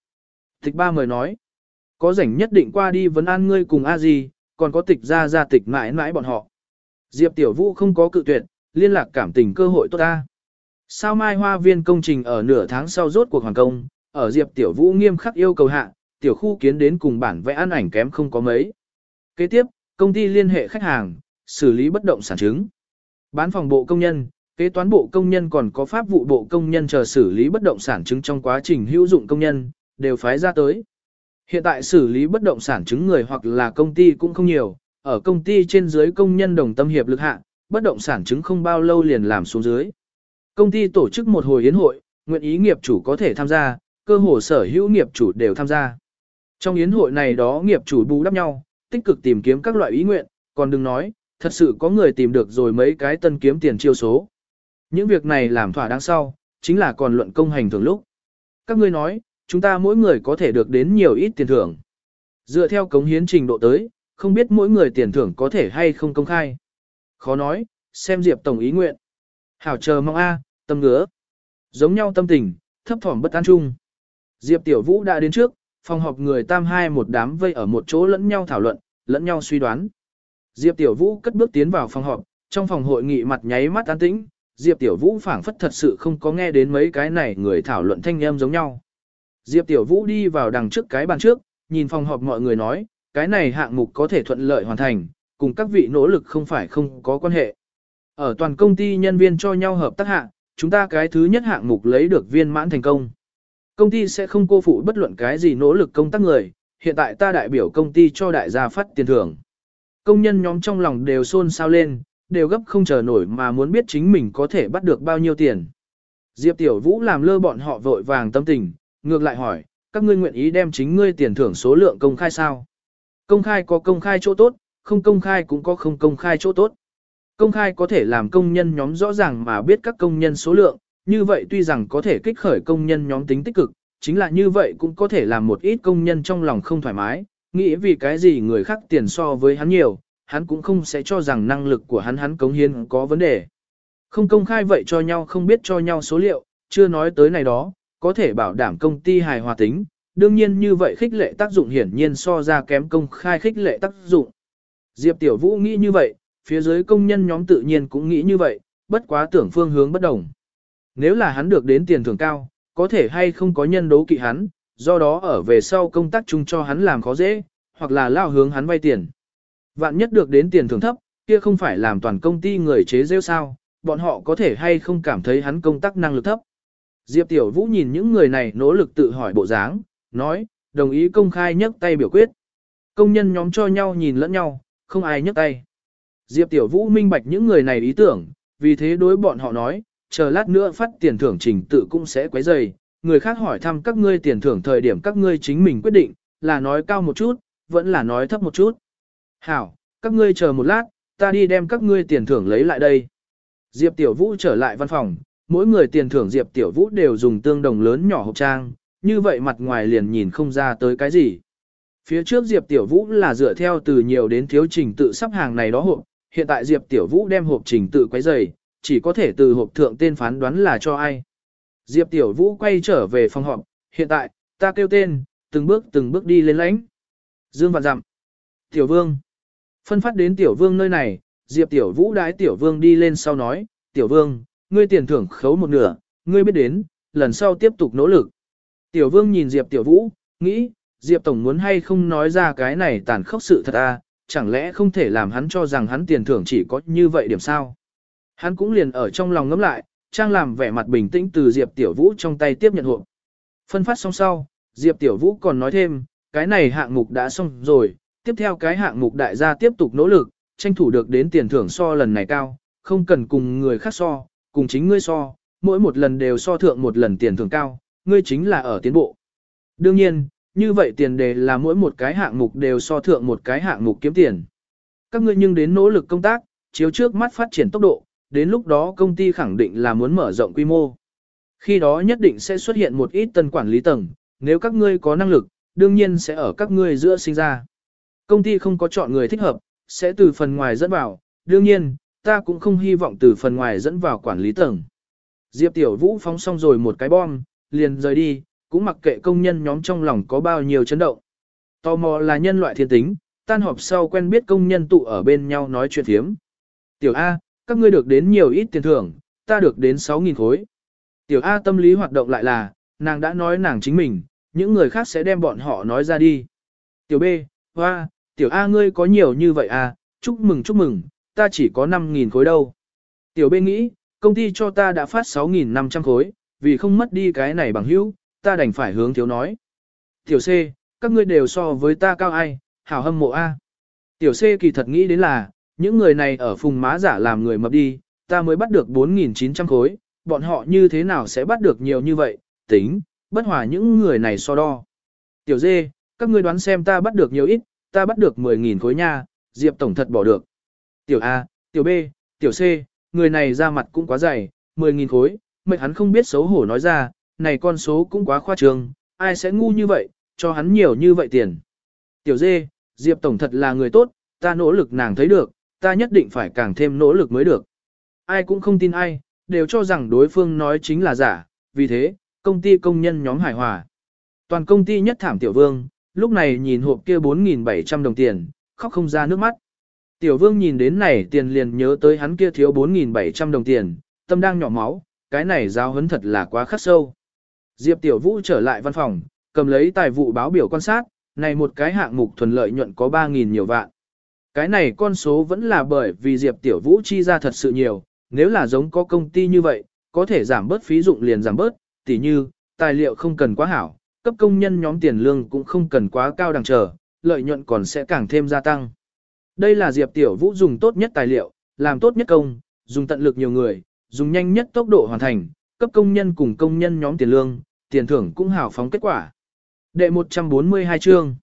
Tịch ba mời nói, có rảnh nhất định qua đi vấn an ngươi cùng a gì, còn có tịch ra ra tịch mãi mãi bọn họ. Diệp Tiểu Vũ không có cự tuyệt, liên lạc cảm tình cơ hội tốt ta. Sao mai hoa viên công trình ở nửa tháng sau rốt cuộc hoàn công, ở Diệp Tiểu Vũ nghiêm khắc yêu cầu hạ, tiểu khu kiến đến cùng bản vẽ ăn ảnh kém không có mấy. Kế tiếp, công ty liên hệ khách hàng, xử lý bất động sản chứng. Bán phòng bộ công nhân, kế toán bộ công nhân còn có pháp vụ bộ công nhân chờ xử lý bất động sản chứng trong quá trình hữu dụng công nhân, đều phái ra tới. Hiện tại xử lý bất động sản chứng người hoặc là công ty cũng không nhiều, ở công ty trên dưới công nhân đồng tâm hiệp lực hạ, bất động sản chứng không bao lâu liền làm xuống dưới. Công ty tổ chức một hồi yến hội, nguyện ý nghiệp chủ có thể tham gia, cơ hồ sở hữu nghiệp chủ đều tham gia. Trong yến hội này đó nghiệp chủ bù đắp nhau, tích cực tìm kiếm các loại ý nguyện, còn đừng nói, thật sự có người tìm được rồi mấy cái tân kiếm tiền chiêu số. Những việc này làm thỏa đáng sau, chính là còn luận công hành thường lúc. Các ngươi nói, chúng ta mỗi người có thể được đến nhiều ít tiền thưởng. Dựa theo cống hiến trình độ tới, không biết mỗi người tiền thưởng có thể hay không công khai. Khó nói, xem Diệp Tổng ý nguyện. Hảo chờ mong A, tâm ngứa. Giống nhau tâm tình, thấp thỏm bất an chung. Diệp Tiểu Vũ đã đến trước, phòng họp người tam hai một đám vây ở một chỗ lẫn nhau thảo luận, lẫn nhau suy đoán. Diệp Tiểu Vũ cất bước tiến vào phòng họp, trong phòng hội nghị mặt nháy mắt an tĩnh, Diệp Tiểu Vũ phảng phất thật sự không có nghe đến mấy cái này người thảo luận thanh âm giống nhau. Diệp Tiểu Vũ đi vào đằng trước cái bàn trước, nhìn phòng họp mọi người nói, cái này hạng mục có thể thuận lợi hoàn thành, cùng các vị nỗ lực không phải không có quan hệ. Ở toàn công ty nhân viên cho nhau hợp tác hạng, chúng ta cái thứ nhất hạng mục lấy được viên mãn thành công. Công ty sẽ không cô phụ bất luận cái gì nỗ lực công tác người, hiện tại ta đại biểu công ty cho đại gia phát tiền thưởng. Công nhân nhóm trong lòng đều xôn xao lên, đều gấp không chờ nổi mà muốn biết chính mình có thể bắt được bao nhiêu tiền. Diệp Tiểu Vũ làm lơ bọn họ vội vàng tâm tình, ngược lại hỏi, các ngươi nguyện ý đem chính ngươi tiền thưởng số lượng công khai sao? Công khai có công khai chỗ tốt, không công khai cũng có không công khai chỗ tốt. Công khai có thể làm công nhân nhóm rõ ràng mà biết các công nhân số lượng, như vậy tuy rằng có thể kích khởi công nhân nhóm tính tích cực, chính là như vậy cũng có thể làm một ít công nhân trong lòng không thoải mái, nghĩ vì cái gì người khác tiền so với hắn nhiều, hắn cũng không sẽ cho rằng năng lực của hắn hắn cống hiến có vấn đề. Không công khai vậy cho nhau không biết cho nhau số liệu, chưa nói tới này đó, có thể bảo đảm công ty hài hòa tính, đương nhiên như vậy khích lệ tác dụng hiển nhiên so ra kém công khai khích lệ tác dụng. Diệp Tiểu Vũ nghĩ như vậy, phía dưới công nhân nhóm tự nhiên cũng nghĩ như vậy, bất quá tưởng phương hướng bất đồng. Nếu là hắn được đến tiền thưởng cao, có thể hay không có nhân đấu kỵ hắn, do đó ở về sau công tác chung cho hắn làm khó dễ, hoặc là lao hướng hắn vay tiền. Vạn nhất được đến tiền thưởng thấp, kia không phải làm toàn công ty người chế rêu sao, bọn họ có thể hay không cảm thấy hắn công tác năng lực thấp. Diệp Tiểu Vũ nhìn những người này nỗ lực tự hỏi bộ dáng, nói, đồng ý công khai nhấc tay biểu quyết. Công nhân nhóm cho nhau nhìn lẫn nhau, không ai nhấc tay. Diệp Tiểu Vũ minh bạch những người này ý tưởng, vì thế đối bọn họ nói, chờ lát nữa phát tiền thưởng trình tự cũng sẽ quấy dày, người khác hỏi thăm các ngươi tiền thưởng thời điểm các ngươi chính mình quyết định, là nói cao một chút, vẫn là nói thấp một chút. Hảo, các ngươi chờ một lát, ta đi đem các ngươi tiền thưởng lấy lại đây. Diệp Tiểu Vũ trở lại văn phòng, mỗi người tiền thưởng Diệp Tiểu Vũ đều dùng tương đồng lớn nhỏ hộp trang, như vậy mặt ngoài liền nhìn không ra tới cái gì. Phía trước Diệp Tiểu Vũ là dựa theo từ nhiều đến thiếu trình tự sắp hàng này đó hộp, hiện tại Diệp Tiểu Vũ đem hộp trình tự quấy dày, chỉ có thể từ hộp thượng tên phán đoán là cho ai. Diệp Tiểu Vũ quay trở về phòng họp, hiện tại, ta kêu tên, từng bước từng bước đi lên lãnh. Dương Vạn Dặm. Tiểu Vương. Phân phát đến Tiểu Vương nơi này, Diệp Tiểu Vũ đái Tiểu Vương đi lên sau nói, Tiểu Vương, ngươi tiền thưởng khấu một nửa, ngươi biết đến, lần sau tiếp tục nỗ lực. Tiểu Vương nhìn Diệp Tiểu Vũ, nghĩ, Diệp Tổng muốn hay không nói ra cái này tàn khốc sự thật à, chẳng lẽ không thể làm hắn cho rằng hắn tiền thưởng chỉ có như vậy điểm sao? Hắn cũng liền ở trong lòng ngấm lại, trang làm vẻ mặt bình tĩnh từ Diệp Tiểu Vũ trong tay tiếp nhận hộp. Phân phát xong sau, Diệp Tiểu Vũ còn nói thêm, cái này hạng mục đã xong rồi, tiếp theo cái hạng mục đại gia tiếp tục nỗ lực, tranh thủ được đến tiền thưởng so lần này cao, không cần cùng người khác so, cùng chính ngươi so, mỗi một lần đều so thượng một lần tiền thưởng cao, ngươi chính là ở tiến bộ. Đương nhiên, như vậy tiền đề là mỗi một cái hạng mục đều so thượng một cái hạng mục kiếm tiền. Các ngươi nhưng đến nỗ lực công tác, chiếu trước mắt phát triển tốc độ, đến lúc đó công ty khẳng định là muốn mở rộng quy mô. Khi đó nhất định sẽ xuất hiện một ít tân quản lý tầng, nếu các ngươi có năng lực, đương nhiên sẽ ở các ngươi giữa sinh ra. Công ty không có chọn người thích hợp, sẽ từ phần ngoài dẫn vào, đương nhiên, ta cũng không hy vọng từ phần ngoài dẫn vào quản lý tầng. Diệp Tiểu Vũ phóng xong rồi một cái bom, liền rời đi, cũng mặc kệ công nhân nhóm trong lòng có bao nhiêu chấn động. Tò mò là nhân loại thiên tính, tan họp sau quen biết công nhân tụ ở bên nhau nói chuyện thiếm. Tiểu A, các ngươi được đến nhiều ít tiền thưởng, ta được đến 6.000 khối. Tiểu A tâm lý hoạt động lại là, nàng đã nói nàng chính mình, những người khác sẽ đem bọn họ nói ra đi. Tiểu B, hoa, tiểu A ngươi có nhiều như vậy à, chúc mừng chúc mừng, ta chỉ có 5.000 khối đâu. Tiểu B nghĩ, công ty cho ta đã phát 6.500 khối, vì không mất đi cái này bằng hữu, ta đành phải hướng thiếu nói. Tiểu C, các ngươi đều so với ta cao ai, hảo hâm mộ A. Tiểu C kỳ thật nghĩ đến là, những người này ở phùng má giả làm người mập đi, ta mới bắt được 4.900 khối, bọn họ như thế nào sẽ bắt được nhiều như vậy, tính, bất hòa những người này so đo. Tiểu dê, các ngươi đoán xem ta bắt được nhiều ít, ta bắt được 10.000 khối nha, Diệp Tổng thật bỏ được. Tiểu A, Tiểu B, Tiểu C, người này ra mặt cũng quá dày, 10.000 khối, mệnh hắn không biết xấu hổ nói ra, này con số cũng quá khoa trương, ai sẽ ngu như vậy, cho hắn nhiều như vậy tiền. Tiểu Dê, Diệp Tổng thật là người tốt, ta nỗ lực nàng thấy được, ta nhất định phải càng thêm nỗ lực mới được. Ai cũng không tin ai, đều cho rằng đối phương nói chính là giả, vì thế, công ty công nhân nhóm hải hòa. Toàn công ty nhất thảm tiểu vương, lúc này nhìn hộp kia 4.700 đồng tiền, khóc không ra nước mắt. Tiểu vương nhìn đến này tiền liền nhớ tới hắn kia thiếu 4.700 đồng tiền, tâm đang nhỏ máu, cái này giáo hấn thật là quá khắc sâu. Diệp Tiểu Vũ trở lại văn phòng, cầm lấy tài vụ báo biểu quan sát, này một cái hạng mục thuần lợi nhuận có 3.000 nhiều vạn. Cái này con số vẫn là bởi vì Diệp Tiểu Vũ chi ra thật sự nhiều, nếu là giống có công ty như vậy, có thể giảm bớt phí dụng liền giảm bớt, tỉ như, tài liệu không cần quá hảo, cấp công nhân nhóm tiền lương cũng không cần quá cao đằng chờ, lợi nhuận còn sẽ càng thêm gia tăng. Đây là Diệp Tiểu Vũ dùng tốt nhất tài liệu, làm tốt nhất công, dùng tận lực nhiều người, dùng nhanh nhất tốc độ hoàn thành, cấp công nhân cùng công nhân nhóm tiền lương, tiền thưởng cũng hảo phóng kết quả. Đệ 142 chương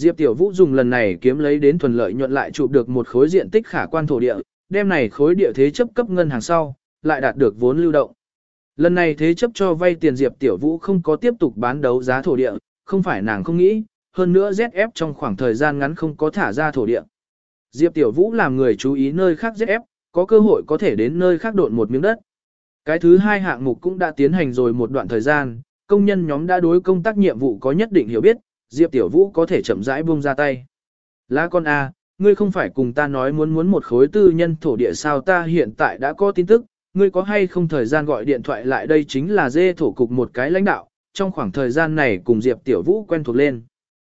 Diệp Tiểu Vũ dùng lần này kiếm lấy đến thuần lợi nhuận lại chụp được một khối diện tích khả quan thổ địa, đem này khối địa thế chấp cấp ngân hàng sau, lại đạt được vốn lưu động. Lần này thế chấp cho vay tiền Diệp Tiểu Vũ không có tiếp tục bán đấu giá thổ địa, không phải nàng không nghĩ, hơn nữa ZF trong khoảng thời gian ngắn không có thả ra thổ địa. Diệp Tiểu Vũ làm người chú ý nơi khác ZF, có cơ hội có thể đến nơi khác độn một miếng đất. Cái thứ hai hạng mục cũng đã tiến hành rồi một đoạn thời gian, công nhân nhóm đã đối công tác nhiệm vụ có nhất định hiểu biết, Diệp Tiểu Vũ có thể chậm rãi buông ra tay. Lá con A, ngươi không phải cùng ta nói muốn muốn một khối tư nhân thổ địa sao ta hiện tại đã có tin tức, ngươi có hay không thời gian gọi điện thoại lại đây chính là dê thổ cục một cái lãnh đạo, trong khoảng thời gian này cùng Diệp Tiểu Vũ quen thuộc lên.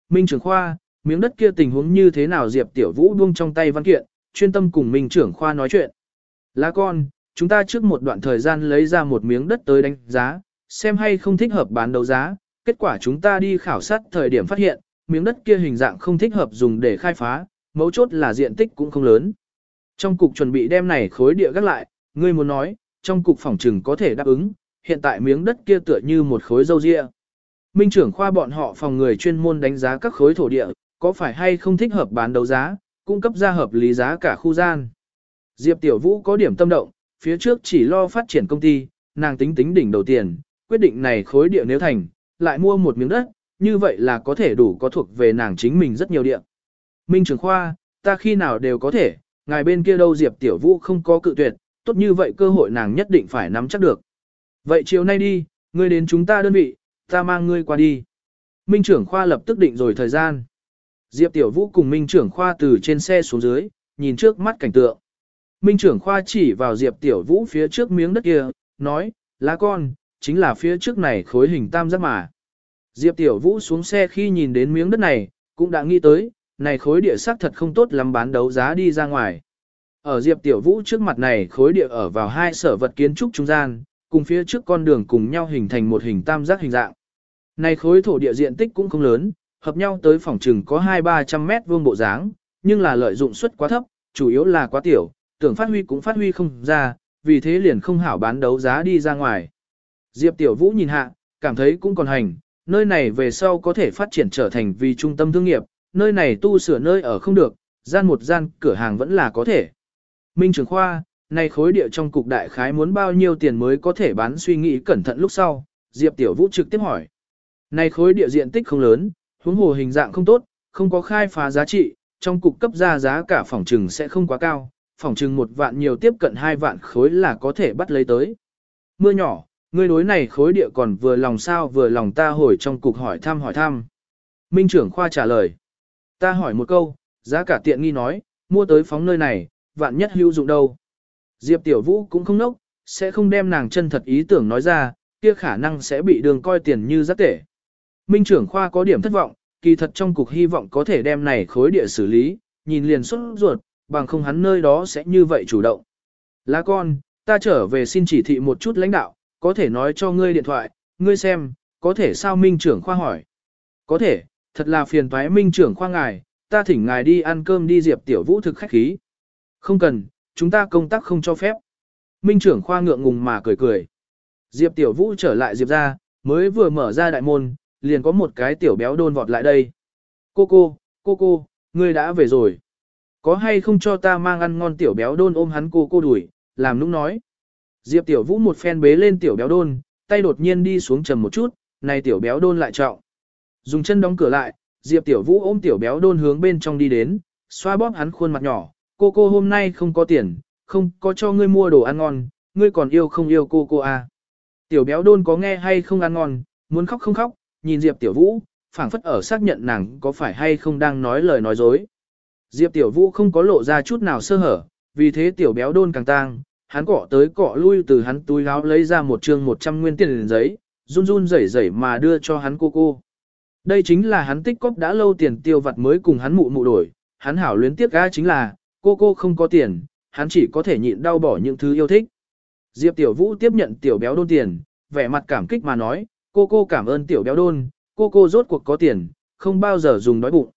Minh trưởng khoa, miếng đất kia tình huống như thế nào Diệp Tiểu Vũ buông trong tay văn kiện, chuyên tâm cùng Minh trưởng khoa nói chuyện. Lá con, chúng ta trước một đoạn thời gian lấy ra một miếng đất tới đánh giá, xem hay không thích hợp bán đấu giá, kết quả chúng ta đi khảo sát thời điểm phát hiện, miếng đất kia hình dạng không thích hợp dùng để khai phá, mấu chốt là diện tích cũng không lớn. Trong cục chuẩn bị đem này khối địa gác lại, ngươi muốn nói, trong cục phòng trừng có thể đáp ứng, hiện tại miếng đất kia tựa như một khối dâu ria. Minh trưởng khoa bọn họ phòng người chuyên môn đánh giá các khối thổ địa, có phải hay không thích hợp bán đấu giá, cung cấp ra hợp lý giá cả khu gian. Diệp Tiểu Vũ có điểm tâm động, phía trước chỉ lo phát triển công ty, nàng tính tính đỉnh đầu tiền, quyết định này khối địa nếu thành, lại mua một miếng đất, như vậy là có thể đủ có thuộc về nàng chính mình rất nhiều địa. Minh trưởng khoa, ta khi nào đều có thể, ngài bên kia đâu Diệp Tiểu Vũ không có cự tuyệt, tốt như vậy cơ hội nàng nhất định phải nắm chắc được. Vậy chiều nay đi, ngươi đến chúng ta đơn vị, ta mang ngươi qua đi. Minh trưởng khoa lập tức định rồi thời gian. Diệp Tiểu Vũ cùng Minh trưởng khoa từ trên xe xuống dưới, nhìn trước mắt cảnh tượng. Minh trưởng khoa chỉ vào Diệp Tiểu Vũ phía trước miếng đất kia, nói, lá con, chính là phía trước này khối hình tam giác mà. Diệp Tiểu Vũ xuống xe khi nhìn đến miếng đất này, cũng đã nghĩ tới, này khối địa sắc thật không tốt lắm bán đấu giá đi ra ngoài. Ở Diệp Tiểu Vũ trước mặt này khối địa ở vào hai sở vật kiến trúc trung gian, cùng phía trước con đường cùng nhau hình thành một hình tam giác hình dạng. Này khối thổ địa diện tích cũng không lớn, hợp nhau tới phòng trừng có 2-300 mét vuông bộ dáng, nhưng là lợi dụng suất quá thấp, chủ yếu là quá tiểu, tưởng phát huy cũng phát huy không ra, vì thế liền không hảo bán đấu giá đi ra ngoài. Diệp Tiểu Vũ nhìn hạ, cảm thấy cũng còn hành, nơi này về sau có thể phát triển trở thành vì trung tâm thương nghiệp, nơi này tu sửa nơi ở không được, gian một gian cửa hàng vẫn là có thể. Minh Trường Khoa, này khối địa trong cục đại khái muốn bao nhiêu tiền mới có thể bán suy nghĩ cẩn thận lúc sau, Diệp Tiểu Vũ trực tiếp hỏi. Này khối địa diện tích không lớn, huống hồ hình dạng không tốt, không có khai phá giá trị, trong cục cấp ra giá cả phòng trừng sẽ không quá cao, phòng trừng một vạn nhiều tiếp cận hai vạn khối là có thể bắt lấy tới. Mưa nhỏ, ngươi đối này khối địa còn vừa lòng sao vừa lòng ta hồi trong cục hỏi thăm hỏi thăm. Minh trưởng khoa trả lời. Ta hỏi một câu, giá cả tiện nghi nói, mua tới phóng nơi này, vạn nhất hữu dụng đâu. Diệp Tiểu Vũ cũng không nốc, sẽ không đem nàng chân thật ý tưởng nói ra, kia khả năng sẽ bị đường coi tiền như rất tệ. Minh trưởng khoa có điểm thất vọng, kỳ thật trong cục hy vọng có thể đem này khối địa xử lý, nhìn liền xuất ruột, bằng không hắn nơi đó sẽ như vậy chủ động. Lá con, ta trở về xin chỉ thị một chút lãnh đạo, có thể nói cho ngươi điện thoại, ngươi xem, có thể sao Minh trưởng khoa hỏi. Có thể, thật là phiền toái Minh trưởng khoa ngài, ta thỉnh ngài đi ăn cơm đi Diệp Tiểu Vũ thực khách khí. Không cần, chúng ta công tác không cho phép. Minh trưởng khoa ngượng ngùng mà cười cười. Diệp Tiểu Vũ trở lại Diệp ra, mới vừa mở ra đại môn, liền có một cái tiểu béo đôn vọt lại đây. Cô cô, cô cô, ngươi đã về rồi. Có hay không cho ta mang ăn ngon tiểu béo đôn ôm hắn cô cô đuổi, làm nũng nói. Diệp tiểu vũ một phen bế lên tiểu béo đôn, tay đột nhiên đi xuống trầm một chút, này tiểu béo đôn lại trọng. Dùng chân đóng cửa lại, Diệp tiểu vũ ôm tiểu béo đôn hướng bên trong đi đến, xoa bóp hắn khuôn mặt nhỏ, cô cô hôm nay không có tiền, không có cho ngươi mua đồ ăn ngon, ngươi còn yêu không yêu cô cô à. Tiểu béo đôn có nghe hay không ăn ngon, muốn khóc không khóc, nhìn Diệp tiểu vũ, phảng phất ở xác nhận nàng có phải hay không đang nói lời nói dối. Diệp Tiểu Vũ không có lộ ra chút nào sơ hở, vì thế Tiểu Béo đôn càng tang, hắn cọ tới cọ lui từ hắn túi áo lấy ra một trương 100 nguyên tiền giấy, run run rẩy rẩy mà đưa cho hắn cô cô. Đây chính là hắn tích cóp đã lâu tiền tiêu vặt mới cùng hắn mụ mụ đổi, hắn hảo luyến tiếc ga chính là, cô cô không có tiền, hắn chỉ có thể nhịn đau bỏ những thứ yêu thích. Diệp Tiểu Vũ tiếp nhận Tiểu Béo đôn tiền, vẻ mặt cảm kích mà nói, cô cô cảm ơn Tiểu Béo đôn, cô cô rốt cuộc có tiền, không bao giờ dùng đói bụng.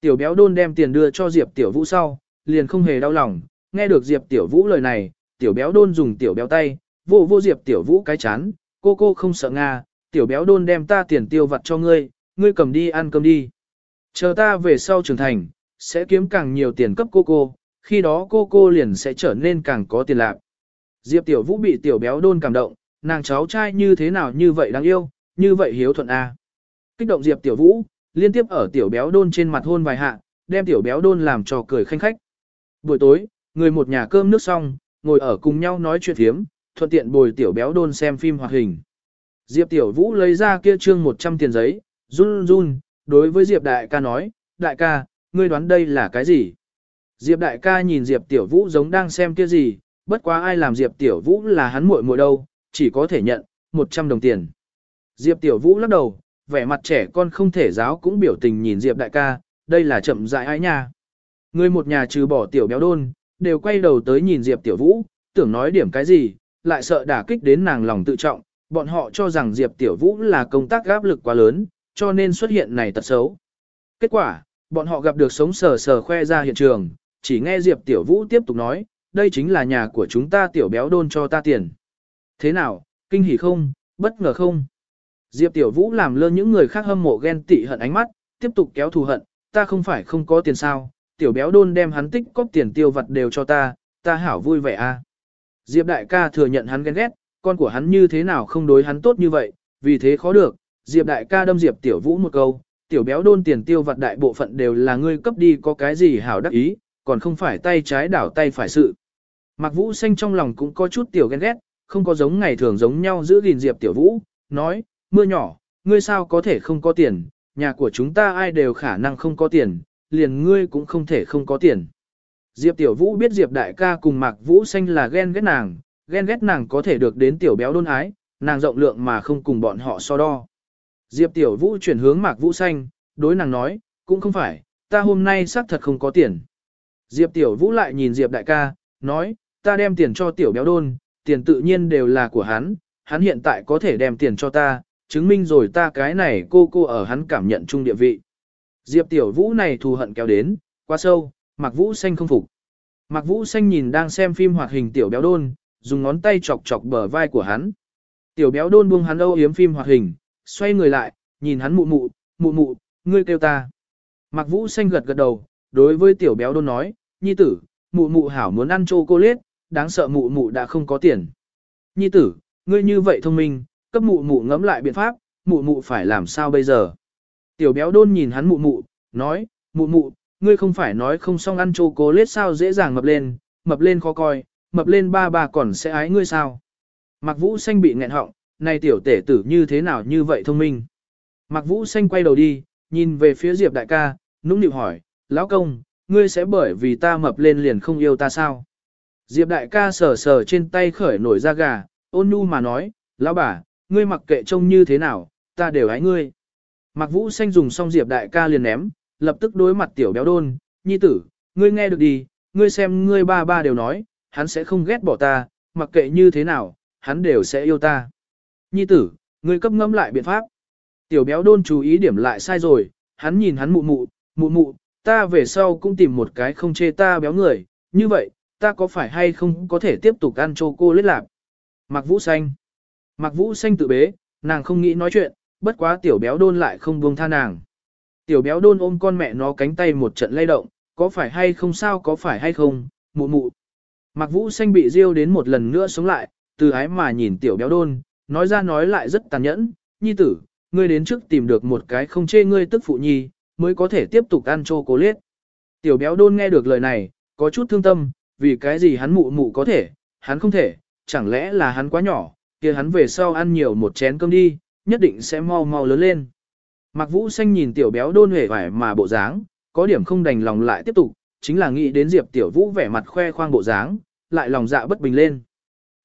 Tiểu béo đôn đem tiền đưa cho Diệp Tiểu Vũ sau, liền không hề đau lòng, nghe được Diệp Tiểu Vũ lời này, Tiểu béo đôn dùng Tiểu béo tay, vô vô Diệp Tiểu Vũ cái chán, cô cô không sợ Nga, Tiểu béo đôn đem ta tiền tiêu vặt cho ngươi, ngươi cầm đi ăn cơm đi. Chờ ta về sau trưởng thành, sẽ kiếm càng nhiều tiền cấp cô cô, khi đó cô cô liền sẽ trở nên càng có tiền lạc. Diệp Tiểu Vũ bị Tiểu béo đôn cảm động, nàng cháu trai như thế nào như vậy đáng yêu, như vậy hiếu thuận a. Kích động Diệp Tiểu Vũ, liên tiếp ở tiểu béo đôn trên mặt hôn vài hạ, đem tiểu béo đôn làm cho cười khanh khách. Buổi tối, người một nhà cơm nước xong, ngồi ở cùng nhau nói chuyện thiếm, thuận tiện bồi tiểu béo đôn xem phim hoạt hình. Diệp Tiểu Vũ lấy ra kia trương 100 tiền giấy, run run, đối với Diệp Đại ca nói, Đại ca, ngươi đoán đây là cái gì? Diệp Đại ca nhìn Diệp Tiểu Vũ giống đang xem kia gì, bất quá ai làm Diệp Tiểu Vũ là hắn muội muội đâu, chỉ có thể nhận, 100 đồng tiền. Diệp Tiểu Vũ lắc đầu, vẻ mặt trẻ con không thể giáo cũng biểu tình nhìn Diệp Đại ca, đây là chậm dại ai nha. ngươi một nhà trừ bỏ Tiểu Béo Đôn, đều quay đầu tới nhìn Diệp Tiểu Vũ, tưởng nói điểm cái gì, lại sợ đả kích đến nàng lòng tự trọng, bọn họ cho rằng Diệp Tiểu Vũ là công tác áp lực quá lớn, cho nên xuất hiện này tật xấu. Kết quả, bọn họ gặp được sống sờ sờ khoe ra hiện trường, chỉ nghe Diệp Tiểu Vũ tiếp tục nói, đây chính là nhà của chúng ta Tiểu Béo Đôn cho ta tiền. Thế nào, kinh hỉ không, bất ngờ không? Diệp Tiểu Vũ làm lơ những người khác hâm mộ ghen tị hận ánh mắt, tiếp tục kéo thù hận, ta không phải không có tiền sao, Tiểu Béo Đôn đem hắn tích cóp tiền tiêu vặt đều cho ta, ta hảo vui vẻ a. À? Diệp đại ca thừa nhận hắn ghen ghét, con của hắn như thế nào không đối hắn tốt như vậy, vì thế khó được, Diệp đại ca đâm Diệp tiểu vũ một câu, tiểu béo đôn tiền tiêu vặt đại bộ phận đều là ngươi cấp đi có cái gì hảo đắc ý, còn không phải tay trái đảo tay phải sự. Mạc Vũ xanh trong lòng cũng có chút tiểu ghen ghét, không có giống ngày thường giống nhau giữ gìn Diệp tiểu vũ, nói, mưa nhỏ, ngươi sao có thể không có tiền, nhà của chúng ta ai đều khả năng không có tiền, liền ngươi cũng không thể không có tiền. Diệp Tiểu Vũ biết Diệp Đại ca cùng Mạc Vũ Xanh là ghen ghét nàng, ghen ghét nàng có thể được đến tiểu béo đôn ái, nàng rộng lượng mà không cùng bọn họ so đo. Diệp Tiểu Vũ chuyển hướng Mạc Vũ Xanh, đối nàng nói, cũng không phải, ta hôm nay xác thật không có tiền. Diệp Tiểu Vũ lại nhìn Diệp Đại ca, nói, ta đem tiền cho tiểu béo đôn, tiền tự nhiên đều là của hắn, hắn hiện tại có thể đem tiền cho ta, chứng minh rồi ta cái này cô cô ở hắn cảm nhận chung địa vị. Diệp Tiểu Vũ này thù hận kéo đến, quá sâu, Mạc Vũ Xanh không phục. Mạc Vũ Xanh nhìn đang xem phim hoạt hình tiểu béo đôn, dùng ngón tay chọc chọc bờ vai của hắn. Tiểu béo đôn buông hắn âu yếm phim hoạt hình, xoay người lại, nhìn hắn mụ mụ, mụ mụ, ngươi kêu ta. Mạc Vũ Xanh gật gật đầu, đối với tiểu béo đôn nói, nhi tử, mụ mụ hảo muốn ăn chocolate, đáng sợ mụ mụ đã không có tiền. Nhi tử, ngươi như vậy thông minh, cấp mụ mụ ngẫm lại biện pháp, mụ mụ phải làm sao bây giờ. Tiểu béo đôn nhìn hắn mụ mụ, nói, mụ mụ, ngươi không phải nói không xong ăn chocolate sao dễ dàng mập lên, mập lên khó coi, mập lên ba bà còn sẽ ái ngươi sao. Mạc Vũ Xanh bị nghẹn họng, này tiểu tể tử như thế nào như vậy thông minh. Mạc Vũ Xanh quay đầu đi, nhìn về phía Diệp đại ca, nũng nịu hỏi, lão công, ngươi sẽ bởi vì ta mập lên liền không yêu ta sao? Diệp đại ca sờ sờ trên tay khởi nổi da gà, ôn nhu mà nói, lão bà, ngươi mặc kệ trông như thế nào, ta đều ái ngươi. Mạc Vũ Xanh dùng xong Diệp đại ca liền ném, lập tức đối mặt tiểu béo đôn, nhi tử, ngươi nghe được đi, ngươi xem ngươi ba ba đều nói, hắn sẽ không ghét bỏ ta, mặc kệ như thế nào, hắn đều sẽ yêu ta. Nhi tử, ngươi cấp ngâm lại biện pháp. Tiểu béo đôn chú ý điểm lại sai rồi, hắn nhìn hắn mụ mụ, mụ mụ, ta về sau cũng tìm một cái không chê ta béo người, như vậy, ta có phải hay không có thể tiếp tục ăn chô cô lết lạp. Mạc vũ xanh. Mạc vũ xanh tự bế, nàng không nghĩ nói chuyện, bất quá tiểu béo đôn lại không buông tha nàng. Tiểu béo đôn ôm con mẹ nó cánh tay một trận lay động, có phải hay không sao có phải hay không, mụ mụ. Mạc Vũ Xanh bị riêu đến một lần nữa sống lại, từ ái mà nhìn tiểu béo đôn, nói ra nói lại rất tàn nhẫn, nhi tử, ngươi đến trước tìm được một cái không chê ngươi tức phụ nhi, mới có thể tiếp tục ăn chô cố liết. Tiểu béo đôn nghe được lời này, có chút thương tâm, vì cái gì hắn mụ mụ có thể, hắn không thể, chẳng lẽ là hắn quá nhỏ, kia hắn về sau ăn nhiều một chén cơm đi, nhất định sẽ mau mau lớn lên. Mạc Vũ Xanh nhìn tiểu béo đôn hề vải mà bộ dáng, có điểm không đành lòng lại tiếp tục, chính là nghĩ đến Diệp Tiểu Vũ vẻ mặt khoe khoang bộ dáng, lại lòng dạ bất bình lên.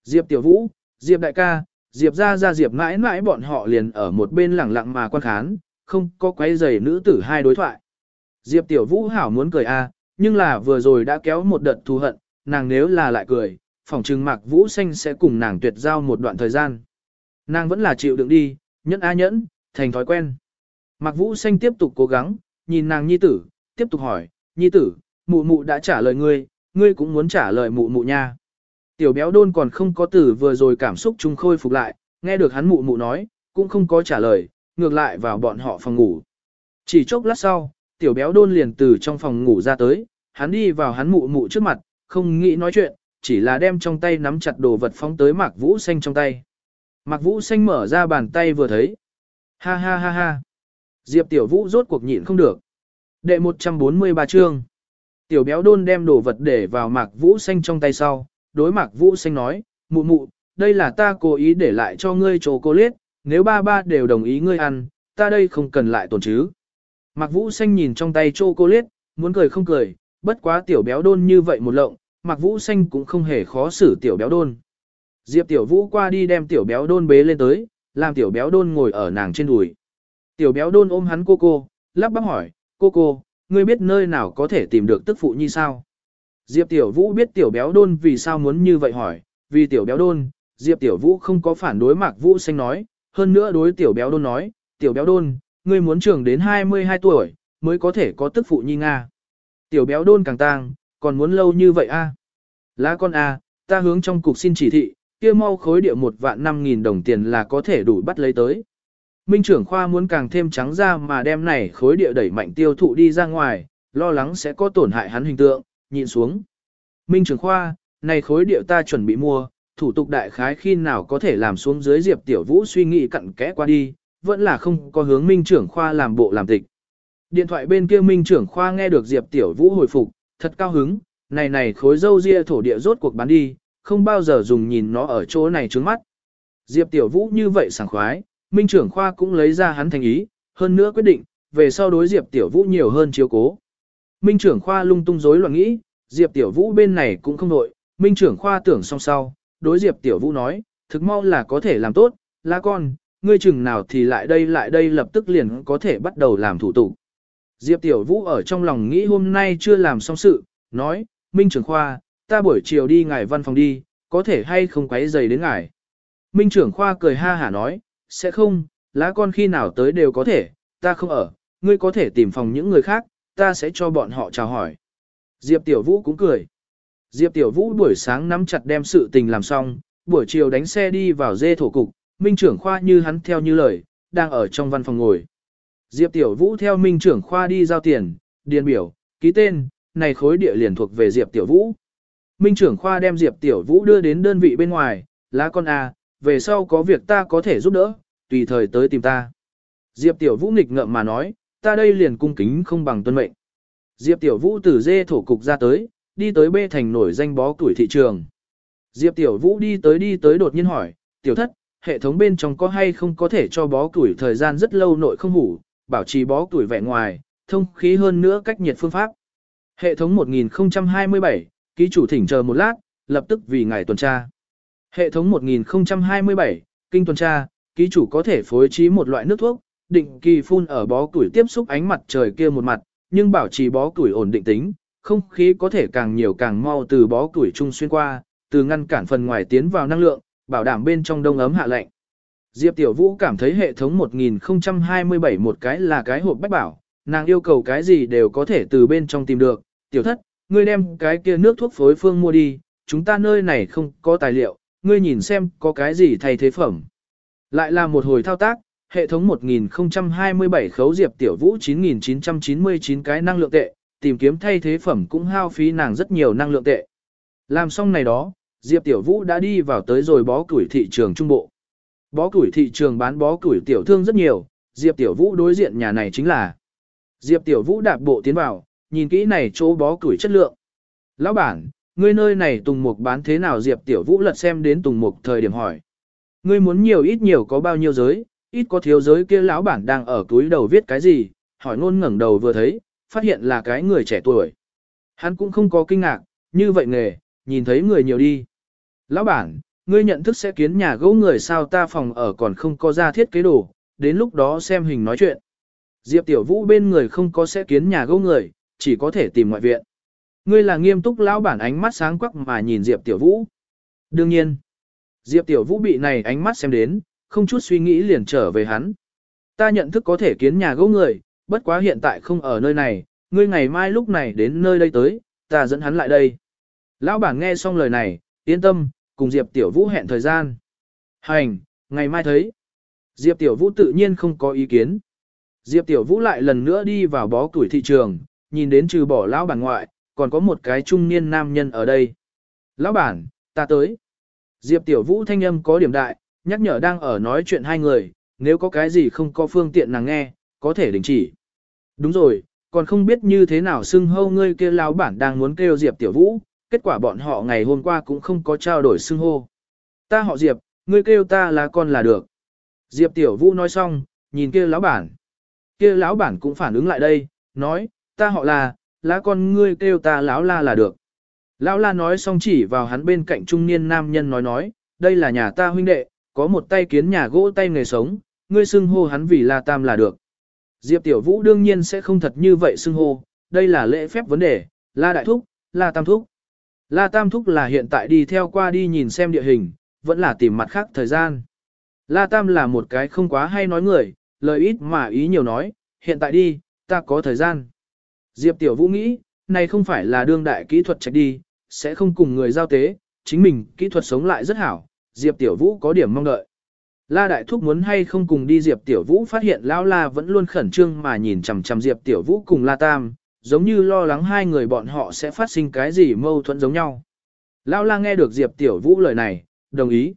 Diệp Tiểu Vũ, Diệp Đại ca, Diệp ra ra Diệp mãi mãi bọn họ liền ở một bên lẳng lặng mà quan khán, không có quấy giày nữ tử hai đối thoại. Diệp Tiểu Vũ hảo muốn cười a, nhưng là vừa rồi đã kéo một đợt thù hận, nàng nếu là lại cười, phòng trừng Mạc Vũ Xanh sẽ cùng nàng tuyệt giao một đoạn thời gian. Nàng vẫn là chịu đựng đi, nhẫn a nhẫn, thành thói quen. Mạc Vũ Xanh tiếp tục cố gắng, nhìn nàng nhi tử, tiếp tục hỏi, nhi tử, mụ mụ đã trả lời ngươi, ngươi cũng muốn trả lời mụ mụ nha. Tiểu béo đôn còn không có tử vừa rồi cảm xúc chung khôi phục lại, nghe được hắn mụ mụ nói, cũng không có trả lời, ngược lại vào bọn họ phòng ngủ. Chỉ chốc lát sau, tiểu béo đôn liền từ trong phòng ngủ ra tới, hắn đi vào hắn mụ mụ trước mặt, không nghĩ nói chuyện, chỉ là đem trong tay nắm chặt đồ vật phóng tới mạc vũ xanh trong tay. Mạc Vũ Xanh mở ra bàn tay vừa thấy. Ha ha ha ha. Diệp Tiểu Vũ rốt cuộc nhịn không được. Đệ 143 chương. Tiểu béo đôn đem đồ vật để vào Mạc Vũ Xanh trong tay sau. Đối Mạc Vũ Xanh nói, mụ mụ, đây là ta cố ý để lại cho ngươi chồ cô liết, nếu ba ba đều đồng ý ngươi ăn, ta đây không cần lại tổn chứ. Mạc Vũ Xanh nhìn trong tay chocolate, muốn cười không cười, bất quá tiểu béo đôn như vậy một lộng, Mạc Vũ Xanh cũng không hề khó xử tiểu béo đôn. Diệp tiểu vũ qua đi đem tiểu béo đôn bế lên tới, làm tiểu béo đôn ngồi ở nàng trên đùi. Tiểu béo đôn ôm hắn cô cô, lắp bắp hỏi, cô cô, ngươi biết nơi nào có thể tìm được tức phụ như sao? Diệp tiểu vũ biết tiểu béo đôn vì sao muốn như vậy hỏi, vì tiểu béo đôn, Diệp tiểu vũ không có phản đối Mạc Vũ Xanh nói, hơn nữa đối tiểu béo đôn nói, tiểu béo đôn, ngươi muốn trưởng đến 22 tuổi, mới có thể có tức phụ nhi Nga. Tiểu béo đôn càng tang, còn muốn lâu như vậy a? À? Lá con a, ta hướng trong cục xin chỉ thị, kia mau khối địa một vạn năm nghìn đồng tiền là có thể đủ bắt lấy tới. Minh trưởng khoa muốn càng thêm trắng ra mà đem này khối địa đẩy mạnh tiêu thụ đi ra ngoài, lo lắng sẽ có tổn hại hắn hình tượng, nhịn xuống. Minh trưởng khoa, này khối địa ta chuẩn bị mua, thủ tục đại khái khi nào có thể làm xuống dưới Diệp Tiểu Vũ suy nghĩ cặn kẽ qua đi, vẫn là không có hướng Minh trưởng khoa làm bộ làm tịch. Điện thoại bên kia Minh trưởng khoa nghe được Diệp Tiểu Vũ hồi phục, thật cao hứng, này này khối dâu ria thổ địa rốt cuộc bán đi, không bao giờ dùng nhìn nó ở chỗ này trướng mắt. Diệp Tiểu Vũ như vậy sảng khoái, Minh trưởng khoa cũng lấy ra hắn thành ý, hơn nữa quyết định, về sau đối Diệp Tiểu Vũ nhiều hơn chiếu cố. Minh trưởng khoa lung tung rối loạn nghĩ, Diệp Tiểu Vũ bên này cũng không nội, Minh trưởng khoa tưởng xong sau, đối Diệp Tiểu Vũ nói, thực mau là có thể làm tốt, lá con, ngươi chừng nào thì lại đây lại đây lập tức liền có thể bắt đầu làm thủ tục. Diệp Tiểu Vũ ở trong lòng nghĩ hôm nay chưa làm xong sự, nói, Minh trưởng khoa, ta buổi chiều đi ngài văn phòng đi, có thể hay không quấy giày đến ngài. Minh trưởng khoa cười ha hả nói, sẽ không, lá con khi nào tới đều có thể, ta không ở, ngươi có thể tìm phòng những người khác, ta sẽ cho bọn họ chào hỏi. Diệp Tiểu Vũ cũng cười. Diệp Tiểu Vũ buổi sáng nắm chặt đem sự tình làm xong, buổi chiều đánh xe đi vào dê thổ cục, Minh trưởng khoa như hắn theo như lời, đang ở trong văn phòng ngồi. Diệp Tiểu Vũ theo Minh trưởng khoa đi giao tiền, điền biểu, ký tên, này khối địa liền thuộc về Diệp Tiểu Vũ. Minh trưởng khoa đem Diệp Tiểu Vũ đưa đến đơn vị bên ngoài, lá con à, về sau có việc ta có thể giúp đỡ, tùy thời tới tìm ta. Diệp Tiểu Vũ nghịch ngợm mà nói, ta đây liền cung kính không bằng tuân mệnh. Diệp Tiểu Vũ từ dê thổ cục ra tới, đi tới bê thành nổi danh bó tuổi thị trường. Diệp Tiểu Vũ đi tới đi tới đột nhiên hỏi, Tiểu thất, hệ thống bên trong có hay không có thể cho bó tuổi thời gian rất lâu nội không hủ, bảo trì bó tuổi vẻ ngoài, thông khí hơn nữa cách nhiệt phương pháp. Hệ thống 1027, ký chủ thỉnh chờ một lát, lập tức vì ngài tuần tra. Hệ thống 1027, kinh tuần tra, ký chủ có thể phối trí một loại nước thuốc, định kỳ phun ở bó củi tiếp xúc ánh mặt trời kia một mặt, nhưng bảo trì bó củi ổn định tính, không khí có thể càng nhiều càng mau từ bó củi trung xuyên qua, từ ngăn cản phần ngoài tiến vào năng lượng, bảo đảm bên trong đông ấm hạ lạnh. Diệp Tiểu Vũ cảm thấy hệ thống 1027 một cái là cái hộp bách bảo, nàng yêu cầu cái gì đều có thể từ bên trong tìm được. Tiểu thất, ngươi đem cái kia nước thuốc phối phương mua đi, chúng ta nơi này không có tài liệu, ngươi nhìn xem có cái gì thay thế phẩm. Lại là một hồi thao tác, hệ thống 1027 khấu Diệp Tiểu Vũ 9999 cái năng lượng tệ, tìm kiếm thay thế phẩm cũng hao phí nàng rất nhiều năng lượng tệ. Làm xong này đó, Diệp Tiểu Vũ đã đi vào tới rồi bó củi thị trường trung bộ. Bó củi thị trường bán bó củi tiểu thương rất nhiều, Diệp Tiểu Vũ đối diện nhà này chính là. Diệp Tiểu Vũ đạp bộ tiến vào, nhìn kỹ này chỗ bó củi chất lượng. Lão bản, ngươi nơi này tùng mục bán thế nào Diệp Tiểu Vũ lật xem đến tùng mục thời điểm hỏi. Ngươi muốn nhiều ít nhiều có bao nhiêu giới, ít có thiếu giới kia lão bản đang ở túi đầu viết cái gì, hỏi ngôn ngẩng đầu vừa thấy, phát hiện là cái người trẻ tuổi. Hắn cũng không có kinh ngạc, như vậy nghề, nhìn thấy người nhiều đi. Lão bản, ngươi nhận thức sẽ kiến nhà gỗ người sao ta phòng ở còn không có ra thiết kế đồ, đến lúc đó xem hình nói chuyện. Diệp Tiểu Vũ bên người không có sẽ kiến nhà gỗ người, chỉ có thể tìm ngoại viện. Ngươi là nghiêm túc lão bản ánh mắt sáng quắc mà nhìn Diệp Tiểu Vũ. Đương nhiên, Diệp Tiểu Vũ bị này ánh mắt xem đến, không chút suy nghĩ liền trở về hắn. Ta nhận thức có thể kiến nhà gỗ người, bất quá hiện tại không ở nơi này, ngươi ngày mai lúc này đến nơi đây tới, ta dẫn hắn lại đây. Lão bản nghe xong lời này, yên tâm, cùng Diệp Tiểu Vũ hẹn thời gian. Hành, ngày mai thấy. Diệp Tiểu Vũ tự nhiên không có ý kiến. Diệp Tiểu Vũ lại lần nữa đi vào bó tuổi thị trường, nhìn đến trừ bỏ lão bản ngoại, còn có một cái trung niên nam nhân ở đây. Lão bản, ta tới. Diệp Tiểu Vũ thanh âm có điểm đại, nhắc nhở đang ở nói chuyện hai người, nếu có cái gì không có phương tiện nàng nghe, có thể đình chỉ. Đúng rồi, còn không biết như thế nào xưng hâu ngươi kia lão bản đang muốn kêu Diệp Tiểu Vũ, kết quả bọn họ ngày hôm qua cũng không có trao đổi xưng hô. Ta họ Diệp, ngươi kêu ta là con là được. Diệp Tiểu Vũ nói xong, nhìn kia lão bản. Kia lão bản cũng phản ứng lại đây, nói, ta họ là, lá con ngươi kêu ta lão la là được. Lão la nói xong chỉ vào hắn bên cạnh trung niên nam nhân nói nói, đây là nhà ta huynh đệ, có một tay kiến nhà gỗ tay nghề sống, ngươi xưng hô hắn vì la tam là được. Diệp Tiểu Vũ đương nhiên sẽ không thật như vậy xưng hô, đây là lễ phép vấn đề, la đại thúc, la tam thúc. La tam thúc là hiện tại đi theo qua đi nhìn xem địa hình, vẫn là tìm mặt khác thời gian. La tam là một cái không quá hay nói người, lời ít mà ý nhiều nói, hiện tại đi, ta có thời gian. Diệp Tiểu Vũ nghĩ, này không phải là đương đại kỹ thuật trạch đi, sẽ không cùng người giao tế, chính mình kỹ thuật sống lại rất hảo, Diệp Tiểu Vũ có điểm mong đợi. La Đại Thúc muốn hay không cùng đi Diệp Tiểu Vũ phát hiện Lão La vẫn luôn khẩn trương mà nhìn chằm chằm Diệp Tiểu Vũ cùng La Tam, giống như lo lắng hai người bọn họ sẽ phát sinh cái gì mâu thuẫn giống nhau. Lão La nghe được Diệp Tiểu Vũ lời này, đồng ý.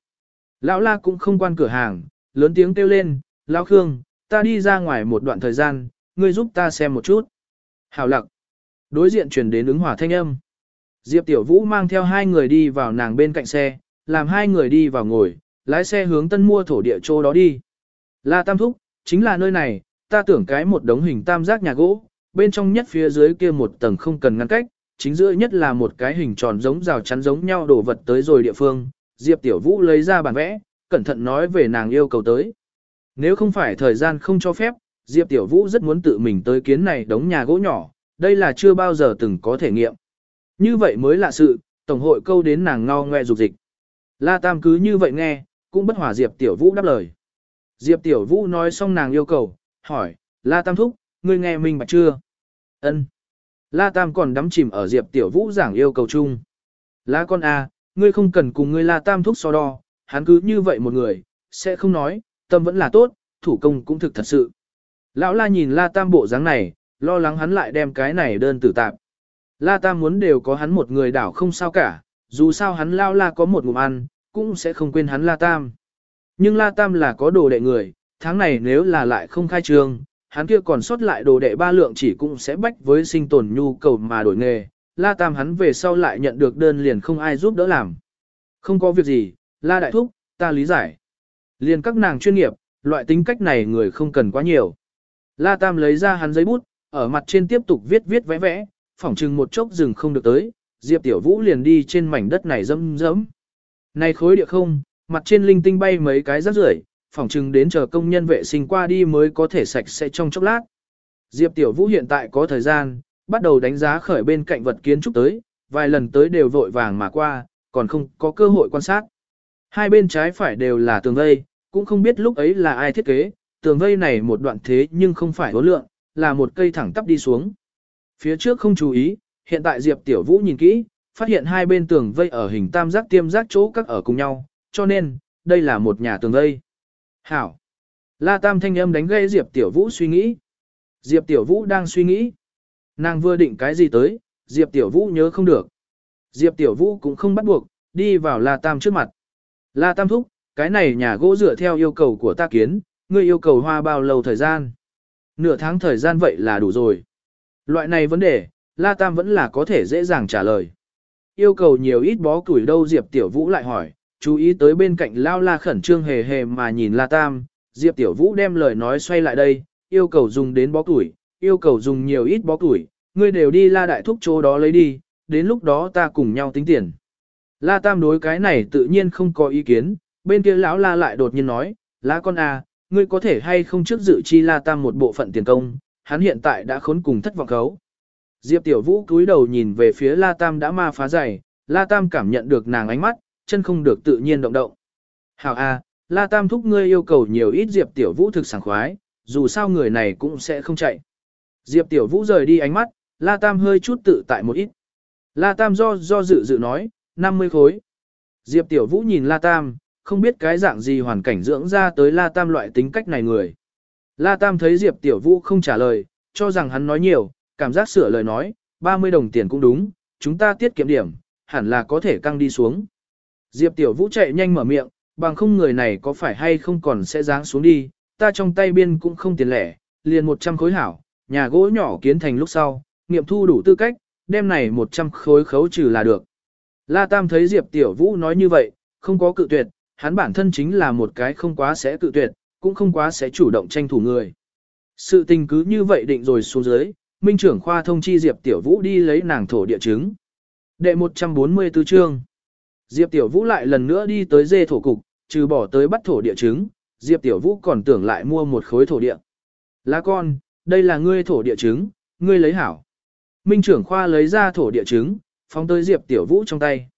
Lão La cũng không quan cửa hàng, lớn tiếng kêu lên, Lão Khương, ta đi ra ngoài một đoạn thời gian, ngươi giúp ta xem một chút. Hảo lặc. Đối diện truyền đến ứng hỏa thanh âm. Diệp Tiểu Vũ mang theo hai người đi vào nàng bên cạnh xe, làm hai người đi vào ngồi, lái xe hướng tân mua thổ địa chỗ đó đi. La Tam Thúc, chính là nơi này, ta tưởng cái một đống hình tam giác nhà gỗ, bên trong nhất phía dưới kia một tầng không cần ngăn cách, chính giữa nhất là một cái hình tròn giống rào chắn giống nhau đổ vật tới rồi địa phương. Diệp Tiểu Vũ lấy ra bản vẽ, cẩn thận nói về nàng yêu cầu tới. Nếu không phải thời gian không cho phép, Diệp Tiểu Vũ rất muốn tự mình tới kiến này đống nhà gỗ nhỏ, đây là chưa bao giờ từng có thể nghiệm. Như vậy mới là sự, Tổng hội câu đến nàng ngao ngoe dục dịch. La Tam cứ như vậy nghe, cũng bất hòa Diệp Tiểu Vũ đáp lời. Diệp Tiểu Vũ nói xong nàng yêu cầu, hỏi, La Tam thúc, ngươi nghe mình bạch chưa? Ân. La Tam còn đắm chìm ở Diệp Tiểu Vũ giảng yêu cầu chung. La con a, à, ngươi không cần cùng ngươi La Tam thúc so đo, hắn cứ như vậy một người, sẽ không nói, tâm vẫn là tốt, thủ công cũng thực thật sự. Lão La nhìn La Tam bộ dáng này, lo lắng hắn lại đem cái này đơn tử tạp. La Tam muốn đều có hắn một người đảo không sao cả, dù sao hắn lao la có một ngụm ăn, cũng sẽ không quên hắn La Tam. Nhưng La Tam là có đồ đệ người, tháng này nếu là lại không khai trương, hắn kia còn sót lại đồ đệ ba lượng chỉ cũng sẽ bách với sinh tồn nhu cầu mà đổi nghề. La Tam hắn về sau lại nhận được đơn liền không ai giúp đỡ làm. Không có việc gì, La Đại Thúc, ta lý giải. Liền các nàng chuyên nghiệp, loại tính cách này người không cần quá nhiều. La Tam lấy ra hắn giấy bút, ở mặt trên tiếp tục viết viết vẽ vẽ, phỏng chừng một chốc rừng không được tới, Diệp Tiểu Vũ liền đi trên mảnh đất này dẫm dẫm. Này khối địa không, mặt trên linh tinh bay mấy cái rác rưởi, phỏng chừng đến chờ công nhân vệ sinh qua đi mới có thể sạch sẽ trong chốc lát. Diệp Tiểu Vũ hiện tại có thời gian, bắt đầu đánh giá khởi bên cạnh vật kiến trúc tới, vài lần tới đều vội vàng mà qua, còn không có cơ hội quan sát. Hai bên trái phải đều là tường vây, cũng không biết lúc ấy là ai thiết kế, tường vây này một đoạn thế nhưng không phải hố lượng, là một cây thẳng tắp đi xuống. Phía trước không chú ý, hiện tại Diệp Tiểu Vũ nhìn kỹ, phát hiện hai bên tường vây ở hình tam giác tiêm giác chỗ các ở cùng nhau, cho nên, đây là một nhà tường vây. Hảo! La Tam thanh âm đánh gây Diệp Tiểu Vũ suy nghĩ. Diệp Tiểu Vũ đang suy nghĩ. Nàng vừa định cái gì tới, Diệp Tiểu Vũ nhớ không được. Diệp Tiểu Vũ cũng không bắt buộc, đi vào La Tam trước mặt. La Tam thúc, cái này nhà gỗ dựa theo yêu cầu của ta kiến, ngươi yêu cầu hoa bao lâu thời gian? Nửa tháng thời gian vậy là đủ rồi. Loại này vấn đề, La Tam vẫn là có thể dễ dàng trả lời. Yêu cầu nhiều ít bó củi đâu Diệp Tiểu Vũ lại hỏi, chú ý tới bên cạnh Lao La khẩn trương hề hề mà nhìn La Tam, Diệp Tiểu Vũ đem lời nói xoay lại đây, yêu cầu dùng đến bó củi, yêu cầu dùng nhiều ít bó củi, ngươi đều đi La Đại Thúc chỗ đó lấy đi, đến lúc đó ta cùng nhau tính tiền. La Tam đối cái này tự nhiên không có ý kiến, bên kia lão La lại đột nhiên nói, La con à, ngươi có thể hay không trước dự chi La Tam một bộ phận tiền công, hắn hiện tại đã khốn cùng thất vọng khấu. Diệp Tiểu Vũ cúi đầu nhìn về phía La Tam đã ma phá dày, La Tam cảm nhận được nàng ánh mắt, chân không được tự nhiên động động. Hảo a, La Tam thúc ngươi yêu cầu nhiều ít Diệp Tiểu Vũ thực sảng khoái, dù sao người này cũng sẽ không chạy. Diệp Tiểu Vũ rời đi ánh mắt, La Tam hơi chút tự tại một ít. La Tam do do dự dự nói, 50 khối. Diệp Tiểu Vũ nhìn La Tam, không biết cái dạng gì hoàn cảnh dưỡng ra tới La Tam loại tính cách này người. La Tam thấy Diệp Tiểu Vũ không trả lời, cho rằng hắn nói nhiều, cảm giác sửa lời nói, 30 đồng tiền cũng đúng, chúng ta tiết kiệm điểm, hẳn là có thể căng đi xuống. Diệp Tiểu Vũ chạy nhanh mở miệng, bằng không người này có phải hay không còn sẽ giáng xuống đi, ta trong tay biên cũng không tiền lẻ, liền 100 khối hảo, nhà gỗ nhỏ kiến thành lúc sau, nghiệm thu đủ tư cách, đem này 100 khối khấu trừ là được. La Tam thấy Diệp Tiểu Vũ nói như vậy, không có cự tuyệt, hắn bản thân chính là một cái không quá sẽ tự tuyệt, cũng không quá sẽ chủ động tranh thủ người. Sự tình cứ như vậy định rồi xuống dưới, Minh trưởng khoa thông chi Diệp Tiểu Vũ đi lấy nàng thổ địa chứng. Đệ 144 chương. Diệp Tiểu Vũ lại lần nữa đi tới dê thổ cục, trừ bỏ tới bắt thổ địa chứng, Diệp Tiểu Vũ còn tưởng lại mua một khối thổ địa. Lá con, đây là ngươi thổ địa chứng, ngươi lấy hảo. Minh trưởng khoa lấy ra thổ địa chứng, phóng tới Diệp Tiểu Vũ trong tay.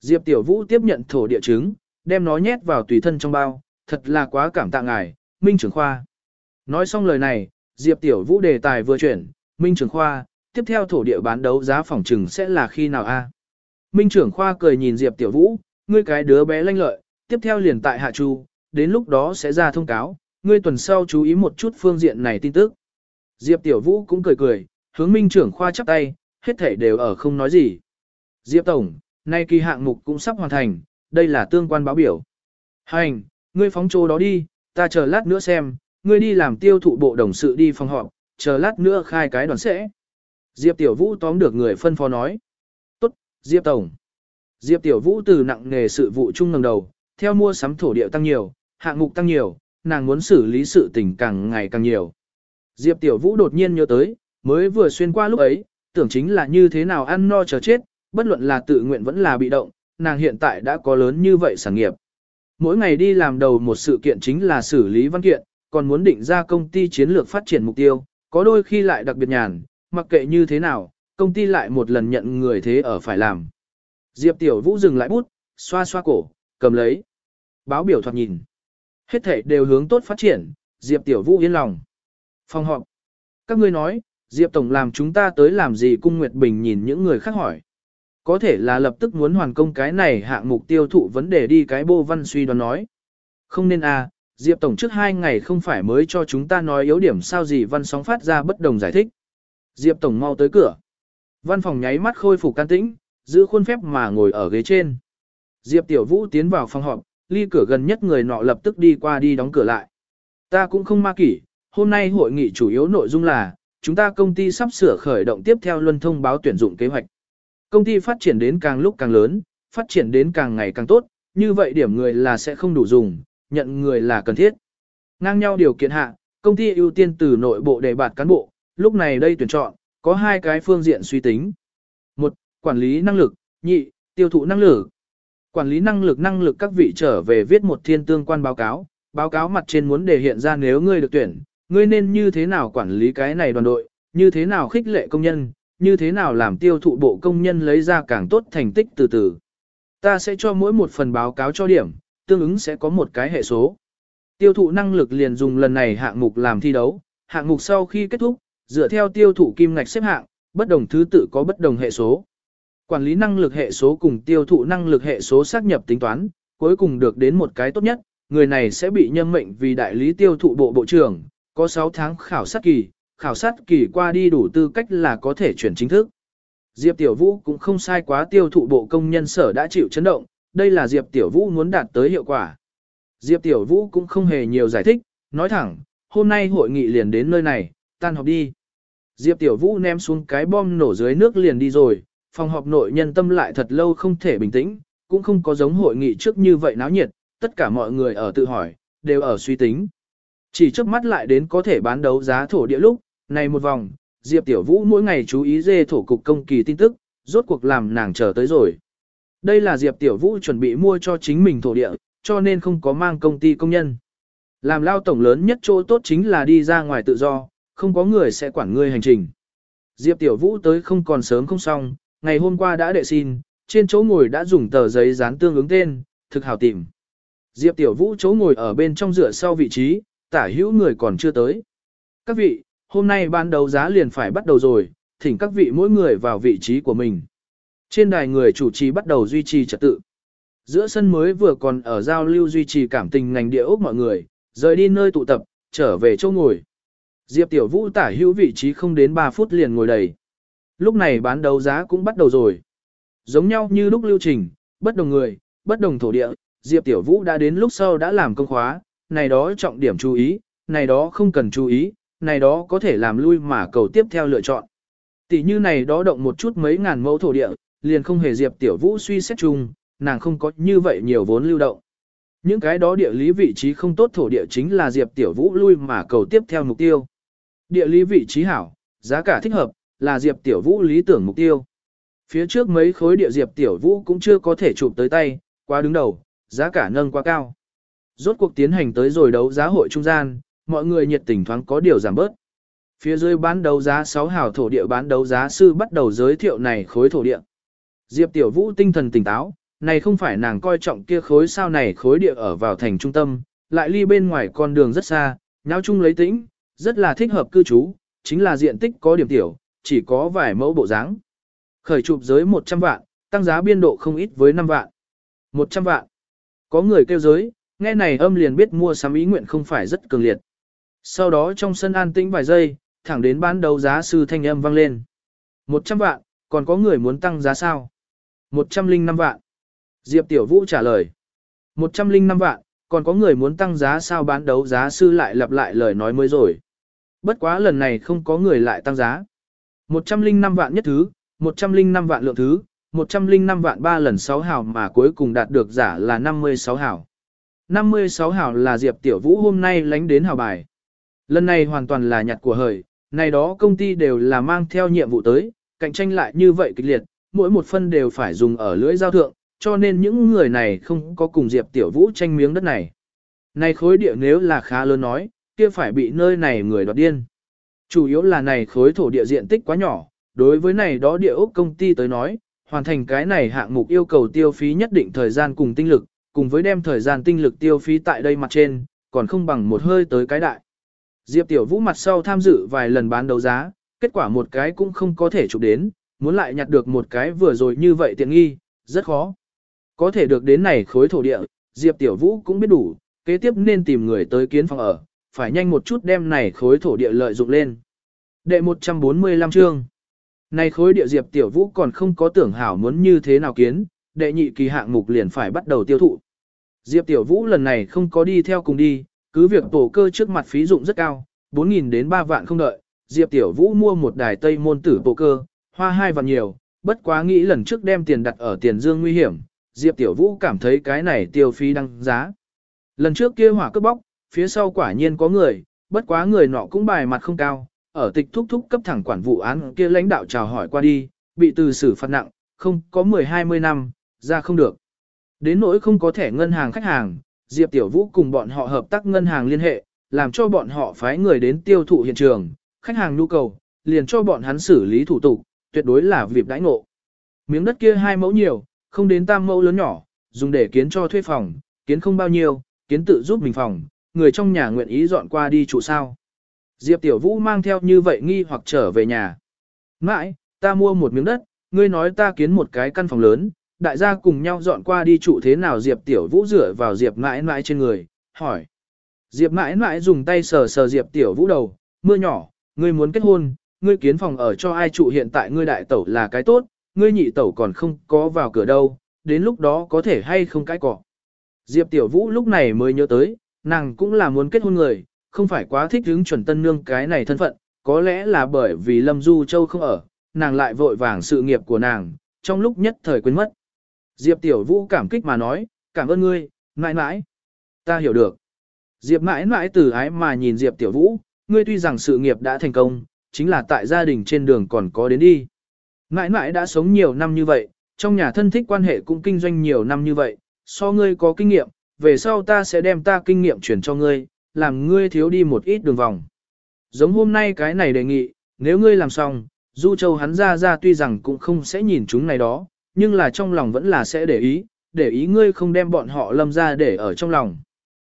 Diệp Tiểu Vũ tiếp nhận thổ địa chứng, đem nó nhét vào tùy thân trong bao, thật là quá cảm tạ ngài, Minh trưởng khoa. Nói xong lời này, Diệp Tiểu Vũ đề tài vừa chuyển, Minh trưởng khoa, tiếp theo thổ địa bán đấu giá phòng trừng sẽ là khi nào a? Minh trưởng khoa cười nhìn Diệp Tiểu Vũ, ngươi cái đứa bé lanh lợi, tiếp theo liền tại Hạ Chu, đến lúc đó sẽ ra thông cáo, ngươi tuần sau chú ý một chút phương diện này tin tức. Diệp Tiểu Vũ cũng cười cười, hướng Minh trưởng khoa chắp tay, hết thể đều ở không nói gì. Diệp Tổng, nay kỳ hạng mục cũng sắp hoàn thành, đây là tương quan báo biểu. Hành, ngươi phóng chỗ đó đi, ta chờ lát nữa xem, ngươi đi làm tiêu thụ bộ đồng sự đi phòng họp, chờ lát nữa khai cái đoàn sẽ. Diệp Tiểu Vũ tóm được người phân phó nói. Tốt, Diệp Tổng. Diệp Tiểu Vũ từ nặng nghề sự vụ chung ngầm đầu, theo mua sắm thổ địa tăng nhiều, hạng mục tăng nhiều, nàng muốn xử lý sự tình càng ngày càng nhiều. Diệp Tiểu Vũ đột nhiên nhớ tới, mới vừa xuyên qua lúc ấy, tưởng chính là như thế nào ăn no chờ chết, bất luận là tự nguyện vẫn là bị động, nàng hiện tại đã có lớn như vậy sản nghiệp. Mỗi ngày đi làm đầu một sự kiện chính là xử lý văn kiện, còn muốn định ra công ty chiến lược phát triển mục tiêu, có đôi khi lại đặc biệt nhàn, mặc kệ như thế nào, công ty lại một lần nhận người thế ở phải làm. Diệp Tiểu Vũ dừng lại bút, xoa xoa cổ, cầm lấy. Báo biểu thoạt nhìn. Hết thể đều hướng tốt phát triển, Diệp Tiểu Vũ yên lòng. Phòng họp. Các ngươi nói, Diệp Tổng làm chúng ta tới làm gì cung Nguyệt Bình nhìn những người khác hỏi. Có thể là lập tức muốn hoàn công cái này hạng mục tiêu thụ vấn đề đi cái bô văn suy đoán nói. Không nên à, Diệp Tổng trước hai ngày không phải mới cho chúng ta nói yếu điểm sao gì văn sóng phát ra bất đồng giải thích. Diệp Tổng mau tới cửa. Văn phòng nháy mắt khôi phục can tĩnh, giữ khuôn phép mà ngồi ở ghế trên. Diệp Tiểu Vũ tiến vào phòng họp, ly cửa gần nhất người nọ lập tức đi qua đi đóng cửa lại. Ta cũng không ma kỷ, hôm nay hội nghị chủ yếu nội dung là, chúng ta công ty sắp sửa khởi động tiếp theo luân thông báo tuyển dụng kế hoạch. Công ty phát triển đến càng lúc càng lớn, phát triển đến càng ngày càng tốt, như vậy điểm người là sẽ không đủ dùng, nhận người là cần thiết. Ngang nhau điều kiện hạ, công ty ưu tiên từ nội bộ đề bạt cán bộ, lúc này đây tuyển chọn, có hai cái phương diện suy tính. Một, quản lý năng lực, nhị, tiêu thụ năng lực. Quản lý năng lực năng lực các vị trở về viết một thiên tương quan báo cáo, báo cáo mặt trên muốn đề hiện ra nếu ngươi được tuyển, ngươi nên như thế nào quản lý cái này đoàn đội, như thế nào khích lệ công nhân, như thế nào làm tiêu thụ bộ công nhân lấy ra càng tốt thành tích từ từ. Ta sẽ cho mỗi một phần báo cáo cho điểm, tương ứng sẽ có một cái hệ số. Tiêu thụ năng lực liền dùng lần này hạng mục làm thi đấu, hạng mục sau khi kết thúc, dựa theo tiêu thụ kim ngạch xếp hạng, bất đồng thứ tự có bất đồng hệ số. Quản lý năng lực hệ số cùng tiêu thụ năng lực hệ số xác nhập tính toán, cuối cùng được đến một cái tốt nhất, người này sẽ bị nhâm mệnh vì đại lý tiêu thụ bộ bộ trưởng, có 6 tháng khảo sát kỳ, khảo sát kỳ qua đi đủ tư cách là có thể chuyển chính thức. Diệp Tiểu Vũ cũng không sai quá tiêu thụ bộ công nhân sở đã chịu chấn động, đây là Diệp Tiểu Vũ muốn đạt tới hiệu quả. Diệp Tiểu Vũ cũng không hề nhiều giải thích, nói thẳng, hôm nay hội nghị liền đến nơi này, tan họp đi. Diệp Tiểu Vũ ném xuống cái bom nổ dưới nước liền đi rồi, phòng họp nội nhân tâm lại thật lâu không thể bình tĩnh, cũng không có giống hội nghị trước như vậy náo nhiệt, tất cả mọi người ở tự hỏi, đều ở suy tính. Chỉ trước mắt lại đến có thể bán đấu giá thổ địa lúc, này một vòng, Diệp Tiểu Vũ mỗi ngày chú ý dê thổ cục công kỳ tin tức, rốt cuộc làm nàng chờ tới rồi. Đây là Diệp Tiểu Vũ chuẩn bị mua cho chính mình thổ địa, cho nên không có mang công ty công nhân. Làm lao tổng lớn nhất chỗ tốt chính là đi ra ngoài tự do, không có người sẽ quản ngươi hành trình. Diệp Tiểu Vũ tới không còn sớm không xong, ngày hôm qua đã đệ xin, trên chỗ ngồi đã dùng tờ giấy dán tương ứng tên, thực hảo tìm. Diệp Tiểu Vũ chỗ ngồi ở bên trong dựa sau vị trí, tả hữu người còn chưa tới. Các vị, hôm nay ban đầu giá liền phải bắt đầu rồi, thỉnh các vị mỗi người vào vị trí của mình. Trên đài người chủ trì bắt đầu duy trì trật tự. Giữa sân mới vừa còn ở giao lưu duy trì cảm tình ngành địa ốc mọi người, rời đi nơi tụ tập, trở về chỗ ngồi. Diệp Tiểu Vũ tả hữu vị trí không đến 3 phút liền ngồi đầy. Lúc này bán đấu giá cũng bắt đầu rồi. Giống nhau như lúc lưu trình, bất đồng người, bất đồng thổ địa, Diệp Tiểu Vũ đã đến lúc sau đã làm công khóa, này đó trọng điểm chú ý, này đó không cần chú ý, này đó có thể làm lui mà cầu tiếp theo lựa chọn. Tỷ như này đó động một chút mấy ngàn mẫu thổ địa, liền không hề Diệp Tiểu Vũ suy xét chung, nàng không có như vậy nhiều vốn lưu động. Những cái đó địa lý vị trí không tốt thổ địa chính là Diệp Tiểu Vũ lui mà cầu tiếp theo mục tiêu. Địa lý vị trí hảo, giá cả thích hợp, là Diệp Tiểu Vũ lý tưởng mục tiêu. Phía trước mấy khối địa Diệp Tiểu Vũ cũng chưa có thể chụp tới tay, quá đứng đầu, giá cả nâng quá cao. Rốt cuộc tiến hành tới rồi đấu giá hội trung gian, mọi người nhiệt tình thoáng có điều giảm bớt. Phía dưới bán đấu giá 6 hào thổ địa bán đấu giá sư bắt đầu giới thiệu này khối thổ địa. Diệp Tiểu Vũ tinh thần tỉnh táo, này không phải nàng coi trọng kia khối sao này khối địa ở vào thành trung tâm, lại ly bên ngoài con đường rất xa, nháo chung lấy tĩnh, rất là thích hợp cư trú, chính là diện tích có điểm tiểu, chỉ có vài mẫu bộ dáng. Khởi chụp giới 100 vạn, tăng giá biên độ không ít với 5 vạn. 100 vạn. Có người kêu giới, nghe này âm liền biết mua sắm ý nguyện không phải rất cường liệt. Sau đó trong sân an tĩnh vài giây, thẳng đến bán đấu giá sư thanh âm vang lên. 100 vạn, còn có người muốn tăng giá sao? 105 vạn. Diệp Tiểu Vũ trả lời. 105 vạn, còn có người muốn tăng giá sao bán đấu giá sư lại lặp lại lời nói mới rồi. Bất quá lần này không có người lại tăng giá. 105 vạn nhất thứ, 105 vạn lượng thứ, 105 vạn 3 lần 6 hào mà cuối cùng đạt được giả là 56 hào. 56 hào là Diệp Tiểu Vũ hôm nay lánh đến hào bài. Lần này hoàn toàn là nhặt của hời, này đó công ty đều là mang theo nhiệm vụ tới, cạnh tranh lại như vậy kịch liệt, mỗi một phân đều phải dùng ở lưỡi giao thượng, cho nên những người này không có cùng Diệp Tiểu Vũ tranh miếng đất này. Này khối địa nếu là khá lớn nói, kia phải bị nơi này người đoạt điên. Chủ yếu là này khối thổ địa diện tích quá nhỏ, đối với này đó địa ốc công ty tới nói, hoàn thành cái này hạng mục yêu cầu tiêu phí nhất định thời gian cùng tinh lực, cùng với đem thời gian tinh lực tiêu phí tại đây mặt trên, còn không bằng một hơi tới cái đại. Diệp Tiểu Vũ mặt sau tham dự vài lần bán đấu giá, kết quả một cái cũng không có thể chụp đến, muốn lại nhặt được một cái vừa rồi như vậy tiện nghi, rất khó. Có thể được đến này khối thổ địa, Diệp Tiểu Vũ cũng biết đủ, kế tiếp nên tìm người tới kiến phòng ở, phải nhanh một chút đem này khối thổ địa lợi dụng lên. Đệ 145 chương Này khối địa Diệp Tiểu Vũ còn không có tưởng hảo muốn như thế nào kiến, đệ nhị kỳ hạng mục liền phải bắt đầu tiêu thụ. Diệp Tiểu Vũ lần này không có đi theo cùng đi, cứ việc tổ cơ trước mặt phí dụng rất cao, 4.000 đến 3 vạn không đợi, Diệp Tiểu Vũ mua một đài tây môn tử tổ cơ, hoa hai vạn nhiều, bất quá nghĩ lần trước đem tiền đặt ở tiền dương nguy hiểm, Diệp Tiểu Vũ cảm thấy cái này tiêu phí đăng giá. Lần trước kia hỏa cướp bóc, phía sau quả nhiên có người, bất quá người nọ cũng bài mặt không cao, ở tịch thúc thúc cấp thẳng quản vụ án kia lãnh đạo chào hỏi qua đi, bị từ xử phạt nặng, không có 10-20 năm, ra không được. Đến nỗi không có thẻ ngân hàng khách hàng, Diệp Tiểu Vũ cùng bọn họ hợp tác ngân hàng liên hệ, làm cho bọn họ phái người đến tiêu thụ hiện trường, khách hàng nhu cầu, liền cho bọn hắn xử lý thủ tục, tuyệt đối là việc đãi ngộ. Miếng đất kia hai mẫu nhiều, không đến tam mẫu lớn nhỏ, dùng để kiến cho thuê phòng, kiến không bao nhiêu, kiến tự giúp mình phòng, người trong nhà nguyện ý dọn qua đi trụ sao. Diệp Tiểu Vũ mang theo như vậy nghi hoặc trở về nhà. Mãi, ta mua một miếng đất, ngươi nói ta kiến một cái căn phòng lớn, đại gia cùng nhau dọn qua đi trụ thế nào Diệp Tiểu Vũ rửa vào Diệp mãi mãi trên người, hỏi. Diệp mãi mãi dùng tay sờ sờ Diệp Tiểu Vũ đầu, mưa nhỏ, ngươi muốn kết hôn, ngươi kiến phòng ở cho ai trụ hiện tại ngươi đại tẩu là cái tốt, ngươi nhị tẩu còn không có vào cửa đâu, đến lúc đó có thể hay không cãi cọ. Diệp Tiểu Vũ lúc này mới nhớ tới, nàng cũng là muốn kết hôn người, không phải quá thích hứng chuẩn tân nương cái này thân phận, có lẽ là bởi vì Lâm Du Châu không ở, nàng lại vội vàng sự nghiệp của nàng, trong lúc nhất thời quên mất. Diệp Tiểu Vũ cảm kích mà nói, cảm ơn ngươi, mãi mãi. Ta hiểu được. Diệp mãi mãi từ ái mà nhìn Diệp Tiểu Vũ, ngươi tuy rằng sự nghiệp đã thành công, chính là tại gia đình trên đường còn có đến đi. Mãi mãi đã sống nhiều năm như vậy, trong nhà thân thích quan hệ cũng kinh doanh nhiều năm như vậy, so ngươi có kinh nghiệm, về sau ta sẽ đem ta kinh nghiệm chuyển cho ngươi, làm ngươi thiếu đi một ít đường vòng. Giống hôm nay cái này đề nghị, nếu ngươi làm xong, Du Châu hắn ra ra tuy rằng cũng không sẽ nhìn chúng này đó, nhưng là trong lòng vẫn là sẽ để ý, để ý ngươi không đem bọn họ lâm ra để ở trong lòng.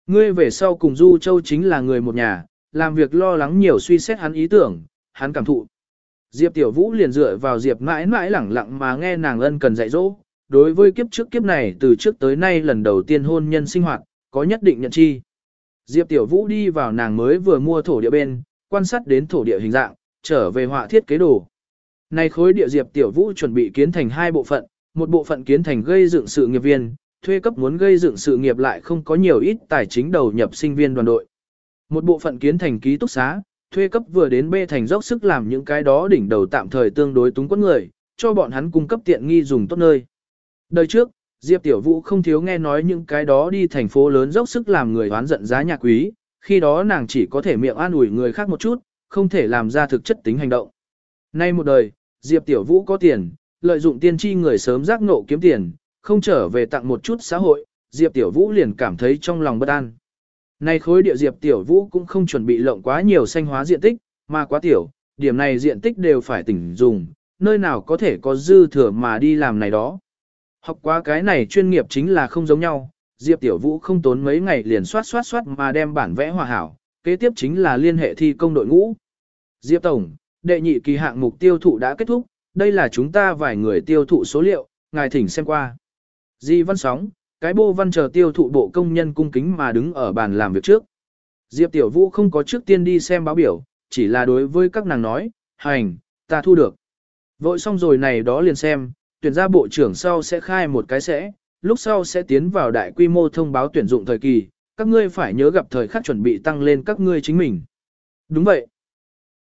Ngươi về sau cùng Du Châu chính là người một nhà, làm việc lo lắng nhiều suy xét hắn ý tưởng, hắn cảm thụ. Diệp Tiểu Vũ liền dựa vào Diệp mãi mãi lẳng lặng mà nghe nàng ân cần dạy dỗ, đối với kiếp trước kiếp này từ trước tới nay lần đầu tiên hôn nhân sinh hoạt, có nhất định nhận chi. Diệp Tiểu Vũ đi vào nàng mới vừa mua thổ địa bên, quan sát đến thổ địa hình dạng, trở về họa thiết kế đồ. Này khối địa Diệp Tiểu Vũ chuẩn bị kiến thành hai bộ phận, một bộ phận kiến thành gây dựng sự nghiệp viên, thuê cấp muốn gây dựng sự nghiệp lại không có nhiều ít tài chính đầu nhập sinh viên đoàn đội. Một bộ phận kiến thành ký túc xá, thuê cấp vừa đến bê thành dốc sức làm những cái đó đỉnh đầu tạm thời tương đối túng quẫn người, cho bọn hắn cung cấp tiện nghi dùng tốt nơi. Đời trước, Diệp Tiểu Vũ không thiếu nghe nói những cái đó đi thành phố lớn dốc sức làm người oán giận giá nhà quý, khi đó nàng chỉ có thể miệng an ủi người khác một chút, không thể làm ra thực chất tính hành động. Nay một đời, Diệp Tiểu Vũ có tiền, lợi dụng tiên tri người sớm giác ngộ kiếm tiền, không trở về tặng một chút xã hội, Diệp Tiểu Vũ liền cảm thấy trong lòng bất an. Nay khối địa Diệp Tiểu Vũ cũng không chuẩn bị lộng quá nhiều xanh hóa diện tích, mà quá tiểu, điểm này diện tích đều phải tỉnh dùng, nơi nào có thể có dư thừa mà đi làm này đó. Học quá cái này chuyên nghiệp chính là không giống nhau, Diệp Tiểu Vũ không tốn mấy ngày liền soát soát soát mà đem bản vẽ hòa hảo, kế tiếp chính là liên hệ thi công đội ngũ. Diệp Tổng, đệ nhị kỳ hạng mục tiêu thụ đã kết thúc, đây là chúng ta vài người tiêu thụ số liệu, ngài thỉnh xem qua. Di Văn Sóng, cái bô văn chờ tiêu thụ bộ công nhân cung kính mà đứng ở bàn làm việc trước. Diệp Tiểu Vũ không có trước tiên đi xem báo biểu, chỉ là đối với các nàng nói, hành, ta thu được. Vội xong rồi này đó liền xem, tuyển ra bộ trưởng sau sẽ khai một cái sẽ, lúc sau sẽ tiến vào đại quy mô thông báo tuyển dụng thời kỳ, các ngươi phải nhớ gặp thời khắc chuẩn bị tăng lên các ngươi chính mình. Đúng vậy.